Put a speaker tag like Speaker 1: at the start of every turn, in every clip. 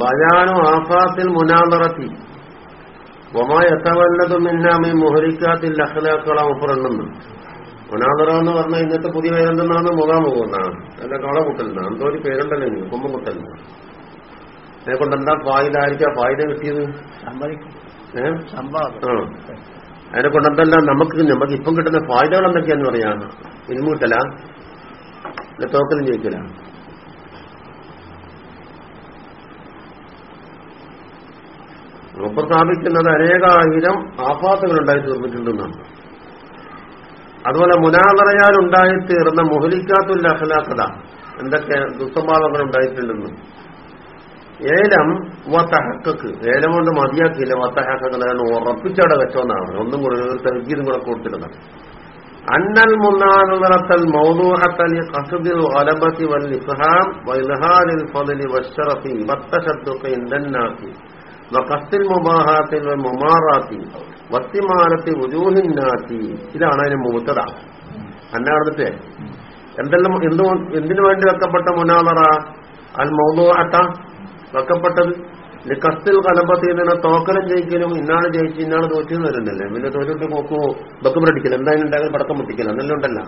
Speaker 1: ബയാനു ആഫാത്തിൽ മുനാന്തറത്തി ഒമാ എത്തവല്ലതും ഇന്നാമി മുഹരിക്കാത്തിൽ ലഹലാക്കള മുപ്പറെണ്ണെന്ന് മുനാന്തറ എന്ന് പറഞ്ഞാൽ ഇന്നത്തെ പുതിയ പേരെന്തെന്നാണ്? മുഖാമുഖം എന്നാണ്. അല്ല കളമുട്ടലെന്നാണ് എന്തോ ഒരു പേരുണ്ടല്ലോ ഇനി കുമ്പമുട്ടലിന് അതിനെ കൊണ്ട് എന്താ ഫായിദ ആയിരിക്കാ ഫായിദ കിട്ടിയത്? അതിനെ കൊണ്ട് എന്തെല്ലാം നമുക്ക് നമുക്ക് ഇപ്പം കിട്ടുന്ന ഫായ്ദകൾ എന്തൊക്കെയാന്ന് പറയാ? ഇൽമു കിട്ടല അല്ല തോക്കലും ജയിക്കല മൂപ്പർ സ്ഥാപിക്കുന്നത് അനേകായിരം ആഫാത്തുകൾ ഉണ്ടായി തീർന്നിട്ടുണ്ടെന്നാണ്. അതുപോലെ മുനാദറയാൽ ഉണ്ടായിത്തീർന്ന മുഹലിക്കാത്തുല്ല അഖലാക്കത എന്തൊക്കെ ദുസ്വഭാവങ്ങൾ ഉണ്ടായിട്ടുണ്ടെന്ന്. ഏലം വത്തഹക്കക്ക് ഏലം കൊണ്ട് മതിയാക്കിയില്ല വത്തഹക്കതാണ് ഉറപ്പിച്ചവിടെ വെച്ചോന്നാണ്. ഒന്നും കൂടെ ഒരു തെർഗീതും കൂടെ കൊടുത്തിരുന്നത്. അന്നൽ മുന്നാറത്തൽ മൗദൂഹത്തലി കസുദിൽ വലബത്തി വൽ ഇഫ്ഹാം വൈലഹാലിൽ ഫളലി വഷറഫി വത്തശദ്ദുഖ ഇൻദന്നാത്തി വഖസ്തിൽ മുബാഹാത്തിൽ മുമാറാത്തി വത്തിമാനത്തിൽ ഉജൂഹിന്നാത്തി ഇതാണ് അതിന് മൂത്തത അന്നാർന്നിട്ട് എന്തെല്ലാം എന്തു എന്തിനു വേണ്ടി വെക്കപ്പെട്ട മുനാദറ അൽ മൗദൂഹത്ത വെക്കപ്പെട്ടത് കസ്തിൽ കലമ്പത്തിൽ നിന്ന് തോക്കലും ജയിക്കലും ഇന്നാണ് ജയിച്ചു ഇന്നാണ് തോറ്റെന്ന് വരുന്നില്ലേ? പിന്നെ തോറ്റിട്ട് നോക്കൂ ബക്കം പഠിക്കൽ എന്തായാലും ഉണ്ടായാലും പടക്കം പൊട്ടിക്കൽ അന്നെല്ലാം ഉണ്ടല്ല.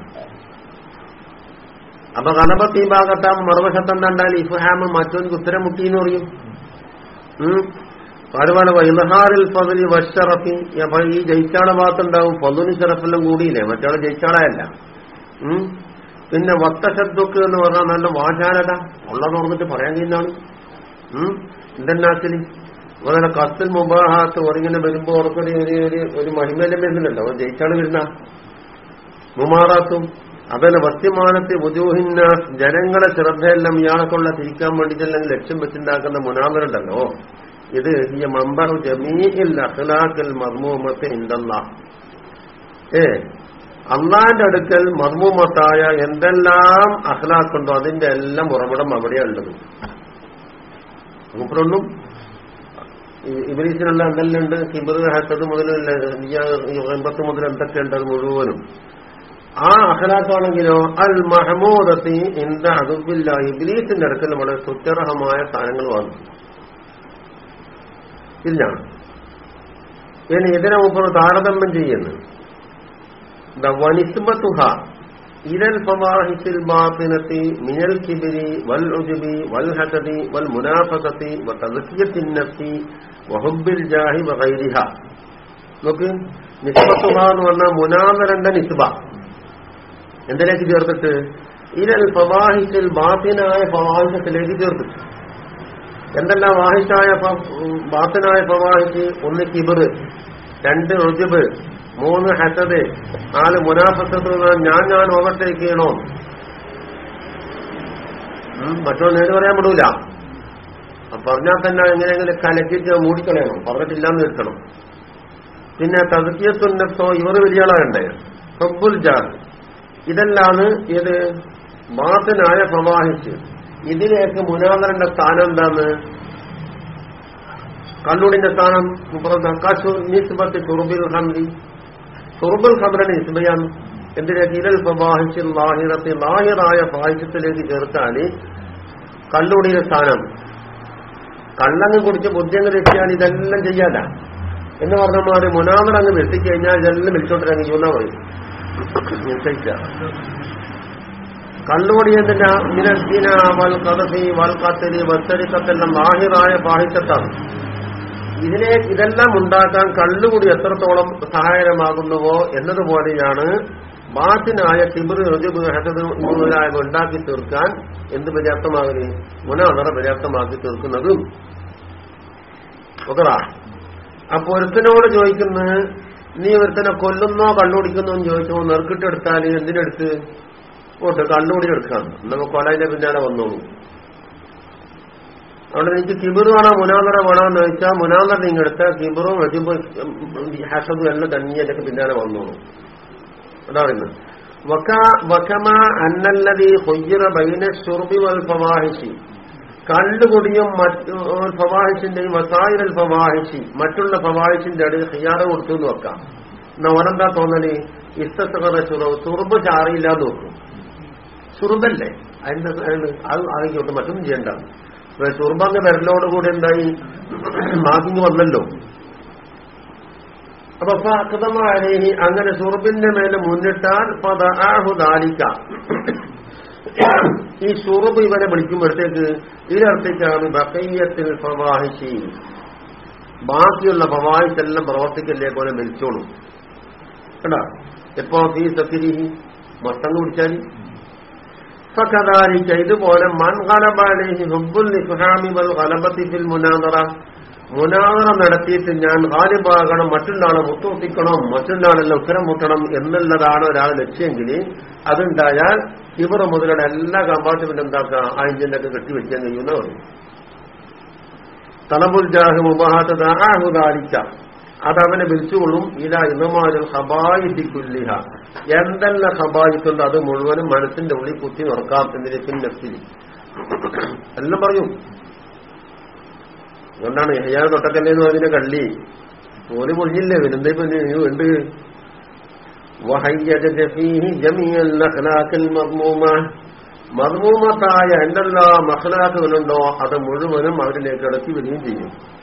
Speaker 1: അപ്പൊ കലമ്പത്ത് ഈ ഭാഗത്താം മറുവശത്ത് എന്താണ്ടാൽ ഇഫ്ഹാമ് മറ്റൊരു ഉത്തരം മുട്ടി എന്ന് പറയും അതുപോലെ വൈനഹാരിൽ ഫതിലി വഷറഫി അപ്പൊ ഈ ജയിച്ചാള ഭാഗത്തുണ്ടാവും. ഫതുനി ഷറഫെല്ലാം കൂടിയില്ലേ? മറ്റാളെ ജയിച്ചാളയല്ല. പിന്നെ വത്തശബ്ദക്ക് എന്ന് പറഞ്ഞാൽ നല്ല വാചാലത ഉള്ളത് ഓർന്നിട്ട് പറയാൻ ഉം. എന്തെന്നാക്കൽ അതുപോലെ കത്തിൽ മുബാഹാത്ത് ഒരിങ്ങനെ വരുമ്പോ ഓർക്കൊരു ഒരു ഒരു ഒരു മഹിമേലം വരുന്നുണ്ടല്ലോ ജയിച്ചാണ് വരുന്ന മുമാറാത്തും അതുപോലെ വസ്യമാനത്തെ വുജൂഹിന്ന ജനങ്ങളെ ശ്രദ്ധയെല്ലാം ഇയാളെക്കൊള്ള തിരിക്കാൻ വേണ്ടിയിട്ടല്ലെങ്കിൽ ലക്ഷ്യം വെച്ചുണ്ടാക്കുന്ന മുനാമരുണ്ടല്ലോ. ഇത് ഈ മമ്പറു ജമീൽ അഖ്ലാഖൽ മർമൂമത്തെ ഇന്തല്ല ഏ അള്ളാന്റെ അടുക്കൽ മർമൂമത്തായ എന്തെല്ലാം അഖ്ലാഖുണ്ടോ അതിന്റെ എല്ലാം ഉറവിടം അവിടെയുള്ളത്. മൂപ്പരൊന്നും ഇബലീസിനുള്ള എന്തെല്ലാം ഉണ്ട് കിബർ ഹത്തത് മുതൽ എൺപത്ത് മുതൽ എന്തൊക്കെ ഉണ്ട് അത് മുഴുവനും. ആ അഹ്ലാഖാണെങ്കിലോ അൽ മഹമൂദത്തി ഇന്ത അതുബില്ല ഇബിലീസിന്റെ അടുക്കൽ വളരെ സുത്യർഹമായ സ്ഥാനങ്ങൾ വന്നു. ഇല്ല. ഇനി ഇതിനെ മുമ്പ് താരതമ്യം ചെയ്യുന്നു. വനിസ്ബത്തുഹ ഇരൽ ഫവാഹിസിൽ ബാത്തിനത്തി മിനൽ കിബിരി വൽ ഉജുബി വൽ ഹസദി വൽ മുനാഫസത്തി വ വഹുബിൽ ജാഹി വഗൈരിഹ നോക്ക് നിസ്ബത്തുഹ എന്ന് പറഞ്ഞാൽ മുനാമരന്റെ നിസ്ബ എന്തിലേക്ക് ചേർത്തിട്ട്? ഇരൽ ഫവാഹിസിൽ ബാത്തിനായ ഫവാഹിസത്തിലേക്ക് ചേർത്തിട്ട്. എന്തെല്ലാം വാഹിഷായ ബാത്തനായ ഫവാഹിഷ് ഒന്ന് കിബിറ് രണ്ട് റുജുബ് മൂന്ന് ഹസദ് നാല് മുനാഫത്ത് ഞാൻ ഞാൻ ഓവർടേക്ക് ചെയ്യണോ? മറ്റോ നേര് പറയാൻ പറ്റൂല പറഞ്ഞാൽ തന്നെ എങ്ങനെയെങ്കിലും കലക്കിട്ട് മൂടിക്കളയണം. പറഞ്ഞിട്ടില്ലാന്ന് നിർത്തണം. പിന്നെ തതുക്കിയത്തുന്നത്തോ ഇവർ വലിയ ആളാകണ്ടേ? ഹബ്ബുൽ ജാൻ. ഇതെല്ലാണ് ഇത് മാസനായ പ്രവാഹിച്ച് ഇതിലേക്ക് മുനാദറിന്റെ സ്ഥാനം എന്താണ്? കണ്ണൂടിന്റെ സ്ഥാനം നിസ്ബത്ത് തുറുബിൽ ഹംദി. തുറുബുൽ ഖബറിന് നിസ്ബയാണ്. എന്തിലേക്ക് ഇരൽ പ്രവാഹിച്ച് ലാഹിറത്തിൽ ലാഹിറായ പാഹിത്യത്തിലേക്ക് ചേർത്താൽ കള്ളുടിയുടെ സ്ഥാനം. കള്ളങ്ങ് കുടിച്ച് ബുദ്ധിയങ്ങ് എത്തിയാൽ ഇതെല്ലാം ചെയ്യാല. എന്ന് പറഞ്ഞമാര് മാറി അങ്ങ് വെട്ടിക്കഴിഞ്ഞാൽ ഇതെല്ലാം വിളിച്ചോണ്ടിറങ്ങി ചൂന്നാ പറയും കള്ളുപൊടി എന്തിനാ മിനസ്ദീന വൽ കഥഫി വൽ കത്തലി വത്തരിക്കത്തെല്ലാം ലാഹിറായ പാഹിത്യത്താണ് ഇതിനെ ഇതെല്ലാം ഉണ്ടാക്കാൻ കണ്ണുകൂടി എത്രത്തോളം സഹായകരമാകുന്നുവോ എന്നതുപോലെയാണ് ബാത്തിനായ ഹസദ് മുതലായവ ഉണ്ടാക്കി തീർക്കാൻ എന്ത് പര്യാപ്തമാകുന്നത് മുനാദറ പര്യാപ്തമാക്കി തീർക്കുന്നതും. ഒക്കറ അപ്പൊ ഒരുത്തനോട് ചോദിക്കുന്നത് നീ ഒരുത്തനെ കൊല്ലുന്നോ കണ്ണുപിടിക്കുന്നോ എന്ന് ചോദിച്ചോ നെറുക്കിട്ടെടുത്താൽ എന്തിനെടുത്ത്? ഓട്ട് കണ്ടുപിടിച്ച് എടുക്കാം നമുക്ക് കൊലയിലെ പിന്നാലെ വന്നോളൂ. അവിടെ എനിക്ക് കിബിറ് വേണോ മുനാന്തര വേണോ എന്ന് ചോദിച്ചാൽ മുനാന്തര നിങ്ങൾ എടുത്ത കിബിറും ഹസദും എല്ലാം തന്നെ എന്റെ പിന്നാലെ വന്നോളൂ അതാണ് വക്കമ അന്നല്ലതി ഹൊയ്യറ ബൈന ഷുർബി വൽ ഫവാഹിഷി. മറ്റു ഫവാഹിഷിന്റെയും വസായിരൽ മറ്റുള്ള ഫവാഹിഷിന്റെ അടുത്ത് ഹിയാറ കൊടുത്തു എന്ന് വെക്കാം. എന്നാ ഓനെന്താ തോന്നൽ? ഇസ്തസകറ ചുറവ് ചുറുബ് ചാറിയില്ലാന്ന് നോക്കും ചുറുബല്ലേ അതിന്റെ അത് ആയിക്കോട്ടെ മറ്റൊന്നും ചെയ്യണ്ട. ചുർബങ്ങ് വരലോടുകൂടി എന്തായി? മാതിങ് വന്നല്ലോ. അപ്പൊ ഫാക്കതമാരേഹി അങ്ങനെ സുറുബിന്റെ മേലെ മുന്നിട്ടാൽ പതാഹുദാലിക്ക ഈ സുറുബ് ഇവനെ വിളിക്കുമ്പോഴത്തേക്ക് ഇതിനർത്ഥിച്ചാണ് ബക്കയ്യത്തിൽ ഫവാഹിഷി. ബാക്കിയുള്ള പ്രവാഹിച്ചെല്ലാം പ്രവർത്തിക്കല്ലേ പോലെ മരിച്ചോളും. കേട്ടാ എപ്പോ ഈ സത്തിരി മൊത്തം കുടിച്ചാൽ ഫകദാലിക്ക ഇതുപോലെ മൻ ഗലബാലിഹി ഹുബ്ബുൽ നിഫ്ഹാമി വൽ ഗലബത്തി ഫിൽ മുനാദറ മുനാദറ നടത്തിയിട്ട് ഞാൻ ഗാലിബാകണം മറ്റുള്ളാളെ മുട്ടുമുട്ടിക്കണം മറ്റുള്ളാളെല്ലാം ഉത്തരം മുട്ടണം എന്നുള്ളതാണ് ഒരാൾ ലക്ഷ്യമെങ്കിൽ അതുണ്ടായാൽ ഇവർ മുതലുള്ള എല്ലാ കമ്പാർട്ട്മെന്റ് എന്താക്കുക ആ ഇഞ്ചിനൊക്കെ കെട്ടിവെക്കാൻ കഴിയുന്ന പറയും. തലബുൽ ജാഹ് മുബാഹത്ത് ആഹുദാലിക്ക അത് അവനെ വിളിച്ചുകൊള്ളും. ഇല ഇന്നമാരും ഹബായിക്കുല്ലിഹ എന്തെല്ലാം ഹബായിത്തുണ്ട് അത് മുഴുവനും മനസ്സിന്റെ ഉള്ളിൽ കുത്തി നിർക്കാം എന്നതിനെ പിന്നെത്തി എല്ലാം പറയും. അതുകൊണ്ടാണ് എഹ്യാ തൊട്ടക്കല്ലേ എന്ന് പറഞ്ഞ കള്ളി? ഓൽ പൊളിഞ്ഞില്ലേ വരുന്നേ ഉണ്ട്. മദ്മൂമത്തായ എന്തെല്ലാ മഹ്ലാഖുകളുണ്ടോ അത് മുഴുവനും അവരിലേക്ക് ഇടക്കി വരികയും ചെയ്യും.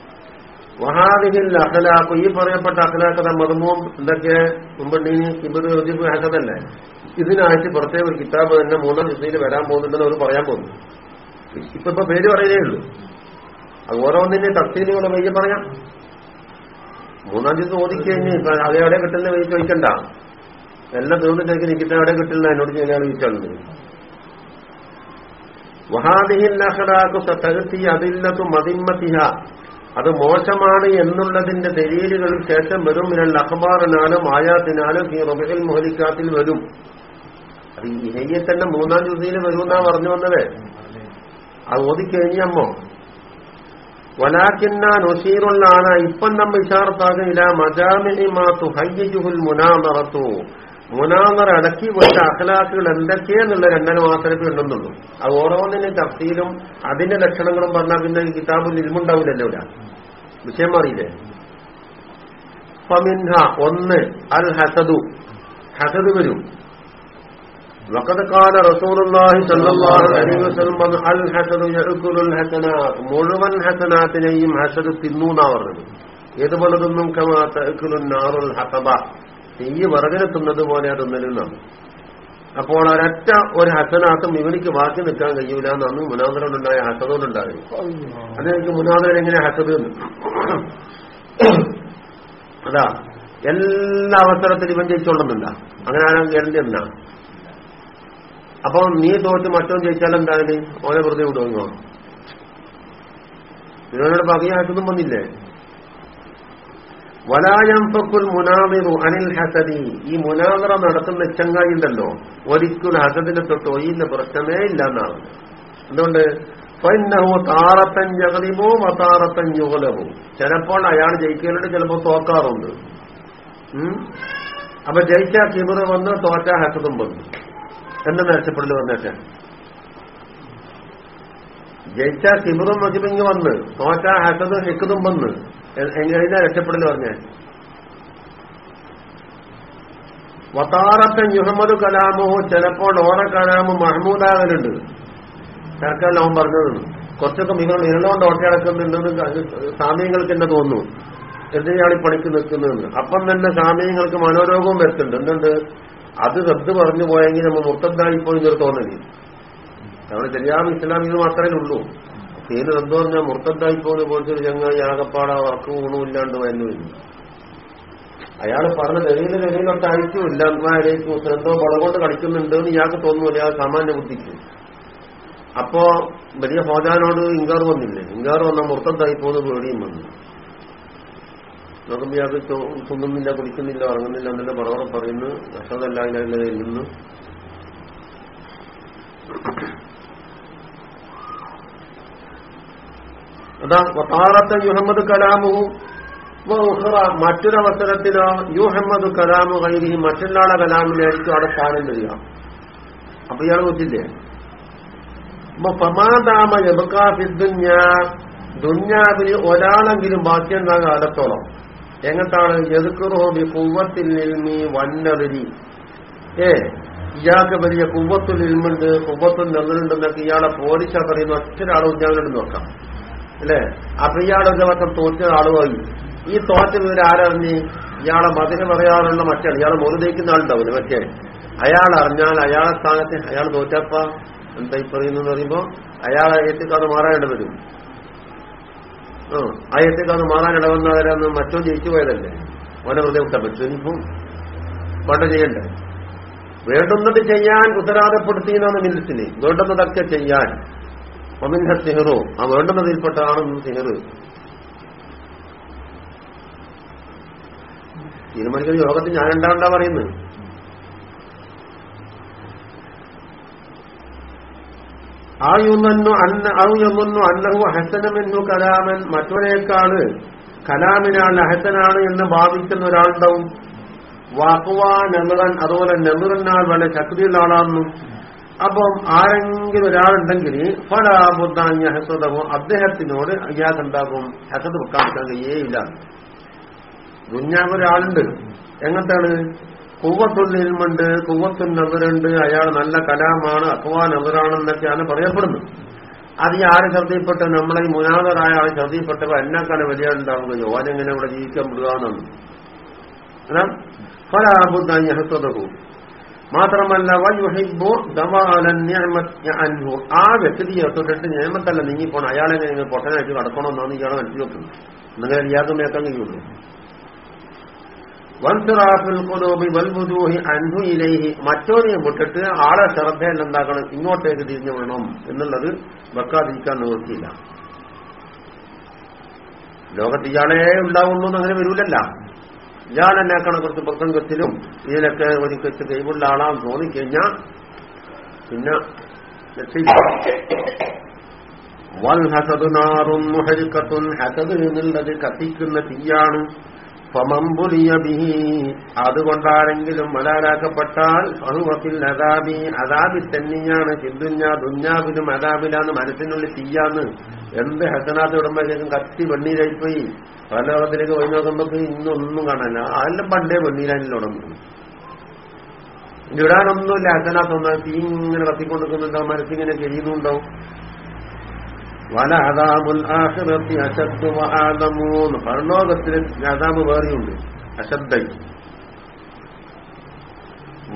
Speaker 1: വഹാദിഹിൽ അഖലാഖ് ഈ പറയപ്പെട്ട അഖലാഖത മതമവും എന്തൊക്കെ? മുമ്പുണ്ടെങ്കിൽ കിബിർ യോജിപ്പ് ഇതിനായിട്ട് പ്രത്യേക ഒരു കിതാബ് തന്നെ മൂന്നാം ദിവസത്തിൽ വരാൻ പോകുന്നുണ്ടെന്ന് അവർ പറയാൻ പോകുന്നു. ഇപ്പൊ ഇപ്പൊ പേര് പറയുന്നേ ഉള്ളൂ. അത് ഓരോന്നിന്റെ തസ്തീലുകളെ വൈകി പറയാം. മൂന്നാം ദിവസം ഓദിക്കഴിഞ്ഞ് അവിടെ കിട്ടുന്ന വൈകി ചോദിക്കണ്ട. എല്ലാം തീർന്നിട്ടേക്ക് നിൽക്കുന്ന എവിടെ കിട്ടില്ല എന്നോട് ചെയ്യാൻ ചോദിച്ചാളുണ്ട് വഹാദിഹിൽ അഖലാഖു തകർത്തി അതില്ലത്തു മതിമ്മത്തിഹ അത് മോശമാണ് എന്നുള്ളതിന്റെ ദലീലുകൾ ശേഷം വരും. മിനൽ അഖബാറിനാലും ആയാത്തിനാലും ഈ റബിൽ മോഹലിക്കാത്തിൽ വരും. അത് ഇനയെ തന്നെ മൂന്നാം ദിവസയിൽ വരുമെന്നാ പറഞ്ഞു വന്നത്. അത് ഓതിക്കഴിഞ്ഞമ്മോ? വലാക്കിന്ന നൊസീറുള്ളാണ് ഇപ്പം നമ്മ ഇഷാർത്താകില്ല മജാമിനിമാത്തു ഹയ്യുഹുൽ മുനാമറത്തു. മുനാമർ അടക്കി വെച്ച അഖലാക്കുകൾ എന്തൊക്കെയെന്നുള്ള രണ്ടര മാത്രമേ ഉണ്ടെന്നുള്ളൂ അത് ഓരോന്നിനും തഫ്സീലും അതിന്റെ ലക്ഷണങ്ങളും പറഞ്ഞാൽ പിന്നെ ഈ കിതാബിൽ ഇൽമുണ്ടാവില്ലല്ലോ ഇവിടെ വിഷയം മാറിയില്ലേ ഫമിൻഹ ഒന്ന് അൽ ഹസദു ഹസദ് വരും وقد قال رسول الله صلى الله عليه وسلم الحسد يأكل الحسنات മുഴുവൻ ഹസനാത്തിനെയും ഹസദ് തിന്നൂന്നാ പറഞ്ഞത് ഏതുപോലെ തിന്നും കമാ തഅക്കുലു നാറുൽ ഹസബ തീ വിറകിനെ തിന്നത് പോലെ തിന്നലെന്നാണ് അപ്പോൾ ഒരൊറ്റ ഒരു ഹസനാത്തും ഇവനിക്ക് ബാക്കി നിൽക്കാൻ കഴിയൂല എന്നാണ് മുനാദറോടുണ്ടായ ഹസതോടുണ്ടായത് അതെനിക്ക് മുനാദരൻ എങ്ങനെ ഹസത് അതാ എല്ലാ അവസരത്തിലും ഇവൻ ജയിച്ചോണ്ടെന്നില്ല അങ്ങനെ ആരാ ഗ്യാരണ്ടി എന്താ അപ്പൊ നീ തോറ്റ് മറ്റോ ജയിച്ചാൽ എന്തായാലും ഓനെ വെറുതെ വിടുവോ ഇവനോട് പകയായിട്ടൊന്നും വന്നില്ലേ? വലായംഫക്കുൽ മുനാമിറു അനിൽ ഹസദി. ഈ മുനാമിറ നടത്തുന്ന ചങ്ങായി ഉണ്ടല്ലോ ഒരിക്കലും ഹസദിനെ തൊട്ട് ഒയ്യുന്ന പ്രശ്നമേ ഇല്ല എന്നാണ് എന്തുകൊണ്ട് താറത്തൻ ജഗതിമോ വതാറത്തൻ യുഗലമോ ചിലപ്പോൾ അയാൾ ജയിക്കലുണ്ട് ചിലപ്പോൾ തോക്കാറുണ്ട്? അപ്പൊ ജയിച്ച കിബിറ് വന്ന് തോറ്റ ഹസദും വന്നു. എന്ന് മെച്ചപ്പെടൽ വന്നേച്ച ജയിച്ച കിബിറും മജിബിങ് വന്ന്. തോറ്റ ഹസദും ഹിക്കതും വന്ന്. എങ്ങനെ രക്ഷപ്പെടുന്നു പറഞ്ഞേ? വത്താറത്തെ മുഹമ്മദ് കലാമോ ചിലപ്പോൾ ഓറ കലാമോ മഹമ്മൂദാകലുണ്ട് സർക്കാർ അവൻ പറഞ്ഞത് കുറച്ചൊക്കെ നിങ്ങൾ നിരലോണ്ട് ഓട്ടയടക്കുന്നുണ്ടെന്ന് സാമ്യങ്ങൾക്ക് തന്നെ തോന്നുന്നു. എന്തിനാണ് ഈ പണിക്ക് നിൽക്കുന്നതെന്ന്? അപ്പം തന്നെ സാമ്യങ്ങൾക്ക് മനോരോഗവും വരുത്തുന്നുണ്ട്. എന്തുണ്ട്? അത് റദ്ദ് പറഞ്ഞു പോയെങ്കിൽ നമ്മൾ മുർത്തദ്ദായിപ്പോയി തോന്നി നമ്മൾ നമ്മുടെ ശരിയാം ഇസ്ലാമിക മാത്രമേ ഉള്ളൂ. തീരെ എന്തോ പറഞ്ഞാൽ മുർത്തദ്ദായിപ്പോന്ന് പോലത്തെ ചങ്ങായി ആകപ്പാട വർക്ക് ഗുണമില്ലാണ്ട് വരുന്നില്ല അയാൾ പറഞ്ഞ ദലീല ദലീലൊട്ട് അയച്ചുമില്ല അന്മാരേക്കും എന്തോ വളകൊണ്ട് കളിക്കുന്നുണ്ട് എന്ന് ഇയാൾക്ക് തോന്നുന്നില്ല ആ സാമാന്യ ബുദ്ധിക്ക്. അപ്പോ വലിയ ഹോജാനോട് ഇങ്കാർ വന്നില്ലേ? ഇങ്കാർ വന്ന മുർത്തദ്ദായി പോകുന്ന പേടിയും വന്നു. നോക്കുമ്പോ ഇയാൾക്ക് തിന്നുന്നില്ല കുടിക്കുന്നില്ല ഉറങ്ങുന്നില്ല എന്നല്ല പറവറ പറയുന്നു. നഷ്ടതല്ല നിന്ന് അതാ യുഹമ്മദ് കലാമു. മറ്റൊരവസരത്തിലോ യുഹമ്മദ് കലാമു കൈരി മറ്റൊരാളെ കലാമിലായിരിക്കും അവിടെ സ്ഥാനം വരിക അപ്പൊ ഇയാൾ വെച്ചില്ലേ അപ്പൊ പമാതാമ ജബക്കാഫിദ്ദുഞ്ഞ ദുഞ്ഞാവിൽ ഒരാളെങ്കിലും ബാക്കിയുണ്ടാ കാലത്തോളം. എങ്ങട്ടാണ് എതുക്കുറോബി കുവ്വത്തിൽ നിൽമി വന്നതിരി ഏ ഇയാൾക്ക് വലിയ കുവ്വത്തുൽ ഇൽമുണ്ട് കുവ്വത്തുൽ നെല്ലുണ്ടെന്നൊക്കെ ഇയാളെ പോലീസ് പറയുന്ന ഒറ്റ ഒരാളും ഇയാളോട് നോക്കാം. അല്ലേ? അപ്പൊ ഇയാൾ ഒരു ദിവസം തോറ്റ ആളുമായി. ഈ തോറ്റ വിവരം ആരറിഞ്ഞ്? ഇയാളെ മതിന് പറയാറുള്ള മറ്റേ ഇയാളെ മുറിതേക്കുന്ന ആളുണ്ടാവില്ല മറ്റേ? അയാൾ അറിഞ്ഞാൽ അയാളെ സ്ഥാനത്ത് അയാൾ തോറ്റപ്പ. എന്താ ഈ പറയുന്നത് പറയുമ്പോ അയാളെ എത്തിക്കാതെ മാറാനിട വരും. ആ ആ എത്തിക്കാതെ മാറാൻ ഇടവന്നവരൊന്നും മറ്റോ ജയിച്ചു പോയതല്ലേ? ഓനെ വെറുതെ വിട്ട പറ്റും. പണ്ട് ചെയ്യണ്ടേ? വേണ്ടുന്നത് ചെയ്യാൻ ഉത്തരവാദപ്പെടുത്തിയെന്നാണ് മില്ലത്തിന്. വേണ്ടുന്നതൊക്കെ ചെയ്യാൻ. ഒമിൻഹ സിഹറോ. ആ വേണ്ടുന്നതിൽപ്പെട്ടതാണ് സിഹറ്. തീരുമാനിക്കുന്ന യോഗത്തിൽ ഞാൻ ഉണ്ടാണ്ടാ പറയുന്നത്? ആയുന്നു അന്ന ആയുന്നു അന്നഹു ഹസനമെന്നു കലാമൻ മറ്റൊരേക്കാൾ കലാമിനാണ് അഹസനാണ് എന്ന് ബാധിക്കുന്ന ഒരാളുണ്ടാവും. വാക്കുവാ നെമിറൻ അതുപോലെ നെമിറിനാൽ വളരെ ശക്തിയുള്ള ആളാണെന്നും അപ്പം ആരെങ്കിലും ഒരാളുണ്ടെങ്കിൽ ഫലാബുദ്ധാന്യ ഹസതവും അദ്ദേഹത്തിനോട് ഇയാൾക്കുണ്ടാകും ഹസത് വെക്കാൻ പറ്റാൻ കഴിയേയില്ല. ദുഞ്ഞാവ് ഒരാളുണ്ട് എങ്ങനത്താണ്? കുവ്വത്തുല്ലിൽമുണ്ട് കുവ്വത്തുൽ നെതിറുണ്ട് അയാൾ നല്ല കലാമാണ് അക്വാ നെതിറാണെന്നൊക്കെയാണ് പറയപ്പെടുന്നത്. അത് ഈ ആര് ശ്രദ്ധയിൽപ്പെട്ട? നമ്മളെ ഈ മുനാദറായ ആൾ ശ്രദ്ധയിൽപ്പെട്ടപ്പോ എന്നെക്കാണ് വലിയ ഉണ്ടാവുകയോ അതെങ്ങനെ ഇവിടെ ജീവിക്കാൻ വിടുക എന്നാണ്. ഫലാബുദ്ധാന്യ ഹസദവും മാത്രമല്ല വയുഹിബു ആ വ്യക്തിയെ തൊട്ടിട്ട് നിയമത്തല്ല നീങ്ങിപ്പോണം. അയാളെ നിങ്ങൾ പൊട്ടനായിട്ട് കടക്കണമെന്നാണ് ഇയാളെ മനസ്സിൽ വെക്കുന്നത് നിങ്ങൾ ഇയാൾക്ക് മേക്കാൻ കഴിയുള്ളൂ. അൻഹു ഇലൈഹി. മറ്റോനെ വിട്ടിട്ട് ആളെ ശ്രദ്ധയിൽ എന്താക്കണം? ഇങ്ങോട്ടേക്ക് തിരിഞ്ഞു വിടണം എന്നുള്ളത് വെക്കാതിരിക്കാൻ നിവൃത്തിയില്ല. ലോകത്ത് ഇയാളെ ഉണ്ടാവുന്നു അങ്ങനെ വരൂലല്ല. ഇയാൾ എന്നെക്കാണ് കുറച്ച് പ്രസംഗത്തിലും ഇതിലൊക്കെ ഒരു കൊച്ചു കൈവുള്ള ആളാന്ന് തോന്നിക്കഴിഞ്ഞാൽ പിന്നെ വൽ ഹസദ് നാറും ഹരിക്കത്തും ഹസദ് എന്നുള്ളത് കത്തിക്കുന്ന തീയാണ്. അതുകൊണ്ടാണെങ്കിലും മലാലാക്കപ്പെട്ടാൽ അഹുവത്തിൽ അതാബി അതാബി തന്നെയാണ് ചിന്തുഞ്ഞ ദുഞ്ഞാബിലും അതാബിലാന്ന് മനസ്സിനുള്ളിൽ തീയാന്ന്. എന്ത് ഹസനാത്ത് വിടുമ്പോഴേക്കും കത്തി വെണ്ണീരായിപ്പോയി. പല ലോകത്തിലേക്ക് പോയി നോക്കുമ്പോൾ ഇന്നൊന്നും കാണാനില്ല. അതെല്ലാം പണ്ടേ വെണ്ണീരാനിൽ തുടങ്ങുന്നു ഇടാനൊന്നുമില്ല ഹസനാത്തൊന്നും തീ ഇങ്ങനെ കത്തിക്കൊണ്ടിരിക്കുന്നുണ്ടാവും മനസ്സിങ്ങനെ കഴിയുന്നുണ്ടാവും വല അതാബുൽ ആഖിറത്തി അശദ്ദു വആദമൂന്ന് പരലോകത്തിന് അദാബ് വേറെയുണ്ട്. അശദ്ദൈ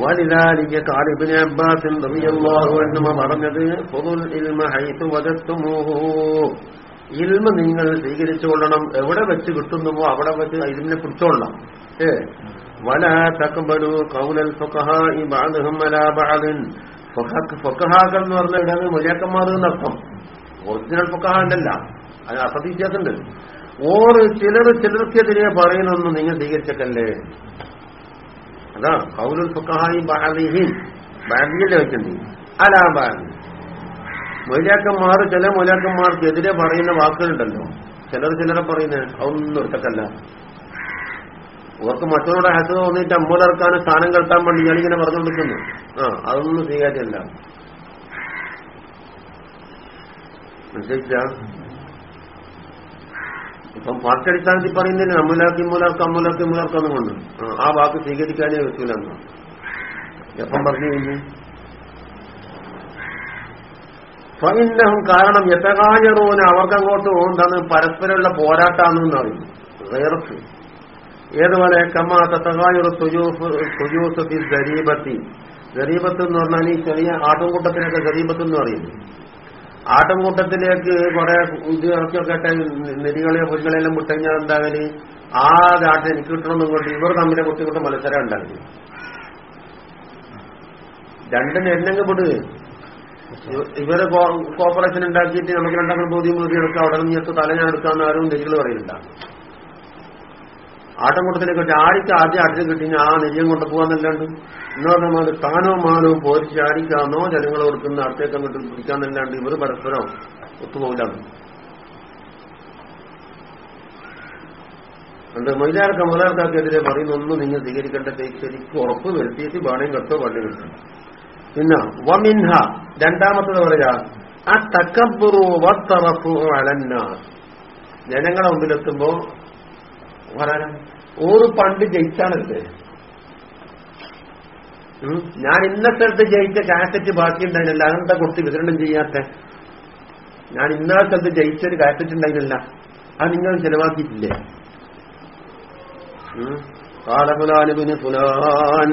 Speaker 1: വലിലാലിക കാലിബിന് അബ്ബാസിൻ റളിയല്ലാഹു അൻഹു പറഞ്ഞത് ഫുദുൽ ഇൽമ ഹൈതു വജത്തുമൂഹു ഇൽമ നിങ്ങൾ സ്വീകരിച്ചു കൊള്ളണം എവിടെ വെച്ച് കിട്ടുന്നുവോ അവിടെ വെച്ച് ഇൽമിനെ പിടിച്ചോളണം. ഏ? വല തക്ബലു കൗലൽ ഫുഖഹാഇ ബഅദുഹും അലാ ബഅദിൻ. ഫുഖഹാക്കൾ എന്ന് പറഞ്ഞ ഇടത് മൊഴിയാക്കന്മാർ എന്നർത്ഥം. ഒറിജിനൽ ഫുഖഹാണ്ടല്ല അത് അസതി വ്യത്യാസമുണ്ട് ഓറ് ചിലർ ചിലർക്കെതിരെ പറയുന്നൊന്നും നിങ്ങൾ സ്വീകരിച്ചക്കല്ലേ. അതാ കൗലുൽ ഫുക്കാഹായി ബാലിഹിൻ ബാലിയല്ലേ വെക്കണ്ടേ അലാ ബാലി മൊയ്ലാക്കന്മാർ ചില മൊയ്ലാക്കന്മാർക്കെതിരെ പറയുന്ന വാക്കുകളുണ്ടല്ലോ. ചിലർ ചിലരെ പറയുന്നത് അതൊന്നും ഒറ്റക്കല്ല ഓർക്ക് മറ്റവരുടെ ഹസ് തോന്നിയിട്ട് അമ്മൂലർക്കാനും സ്ഥാനം കെട്ടാൻ വേണ്ടി ഞാനിങ്ങനെ പറഞ്ഞുകൊണ്ടിരിക്കുന്നു. ആ അതൊന്നും സ്വീകാര്യമല്ല. മനസ്സിലാ ഇപ്പം പാർട്ടി അടിസ്ഥാനത്തിൽ പറയുന്നില്ല അമ്മുലാക്കി മൂലാർക്ക് അമ്മുലാക്കി മൂലാർക്കൊന്നും കൊണ്ട് ആ വാക്ക് സ്വീകരിക്കാനേ പറ്റൂലെന്ന് എപ്പം പറഞ്ഞു കഴിഞ്ഞു? ഫഇന്നഹും കാരണം യഥകാഞ്ഞറോന് അവർക്കങ്ങോട്ട് എന്താണ് പരസ്പരമുള്ള പോരാട്ടാണെന്ന് അറിയുന്നു വേർത്ത് ഏതുപോലെ കമാ തത്തകായുറ സുജൂസ് ഗരീബത്തി. ഗരീബത്ത് എന്ന് പറഞ്ഞാൽ ഈ ചെറിയ ആട്ടുംകൂട്ടത്തിനൊക്കെ ഗരീബത്ത് എന്ന് പറയുന്നു. ആട്ടുംകൂട്ടത്തിലേക്ക് കുറെ ഇത് ഇറക്കിയൊക്കെ നെരികളെയോ പുലികളെല്ലാം വിട്ടുകഴിഞ്ഞാൽ എന്താകൽ ആ ആട്ട് എനിക്ക് കിട്ടണമെന്നും കൊണ്ട് ഇവർ തമ്മിലെ കുട്ടികൾക്ക് മത്സരം ഉണ്ടാക്കി. രണ്ടിന് എന്നെങ്കിൽ വിട്? ഇവർ കോപ്പറേഷൻ ഉണ്ടാക്കിയിട്ട് നമുക്ക് രണ്ടാമത് ബോധ്യം ബോധ്യം എടുക്കാം അവിടെ നിന്ന് തല ഞാൻ എടുക്കാമെന്ന് ആരും നെരികൾ പറയുന്നുണ്ട ആട്ടംകൂട്ടത്തിലേക്ക് കിട്ടി ആടിക്ക് ആദ്യം ആട്ടിനെ കിട്ടി ആ നെയ്യം കൊണ്ട് പോകാന്നല്ലാണ്ട് എന്നോ നമ്മൾ താനോ മാനോ പോരിച്ച് ആടിക്കാന്നോ ജനങ്ങളെ കൊടുക്കുന്ന അടുത്തേക്കം കിട്ടും പിടിക്കാന്നല്ലാണ്ട് ഇവർ പരസ്പരം ഒത്തുപോകില്ലാന്ന് അത് മൊയിലാർക്ക മുതലാൾക്കാർക്കെതിരെ പറയുന്നൊന്നും നിങ്ങൾ സ്വീകരിക്കേണ്ട ശരിക്കും ഉറപ്പ് വരുത്തിയിട്ട് ബാണയും കത്തോ പള്ളി കിട്ടണം പിന്നെ വമിൻഹ രണ്ടാമത്തത് പറയുക ആ തക്കപ്പുറു വത്തറപ്പു അലന്ന ജനങ്ങളെ മുമ്പിലെത്തുമ്പോ പറയാനാണ് ഓറ് പണ്ട് ജയിച്ചാണല്ലേ ഉം. ഞാൻ ഇന്ന സ്ഥലത്ത് ജയിച്ച കാസറ്റ് ബാക്കിയുണ്ടായിരുന്നില്ല അതെന്താ കൊടുത്ത് വിതരണം ചെയ്യാത്ത ഞാൻ ഇന്ന സ്ഥലത്ത് ജയിച്ചൊരു കാസറ്റ് ഉണ്ടായിരുന്നില്ല അത് നിങ്ങൾ ചെലവാക്കിയിട്ടില്ലേ ഉം. قال فلان بن فلان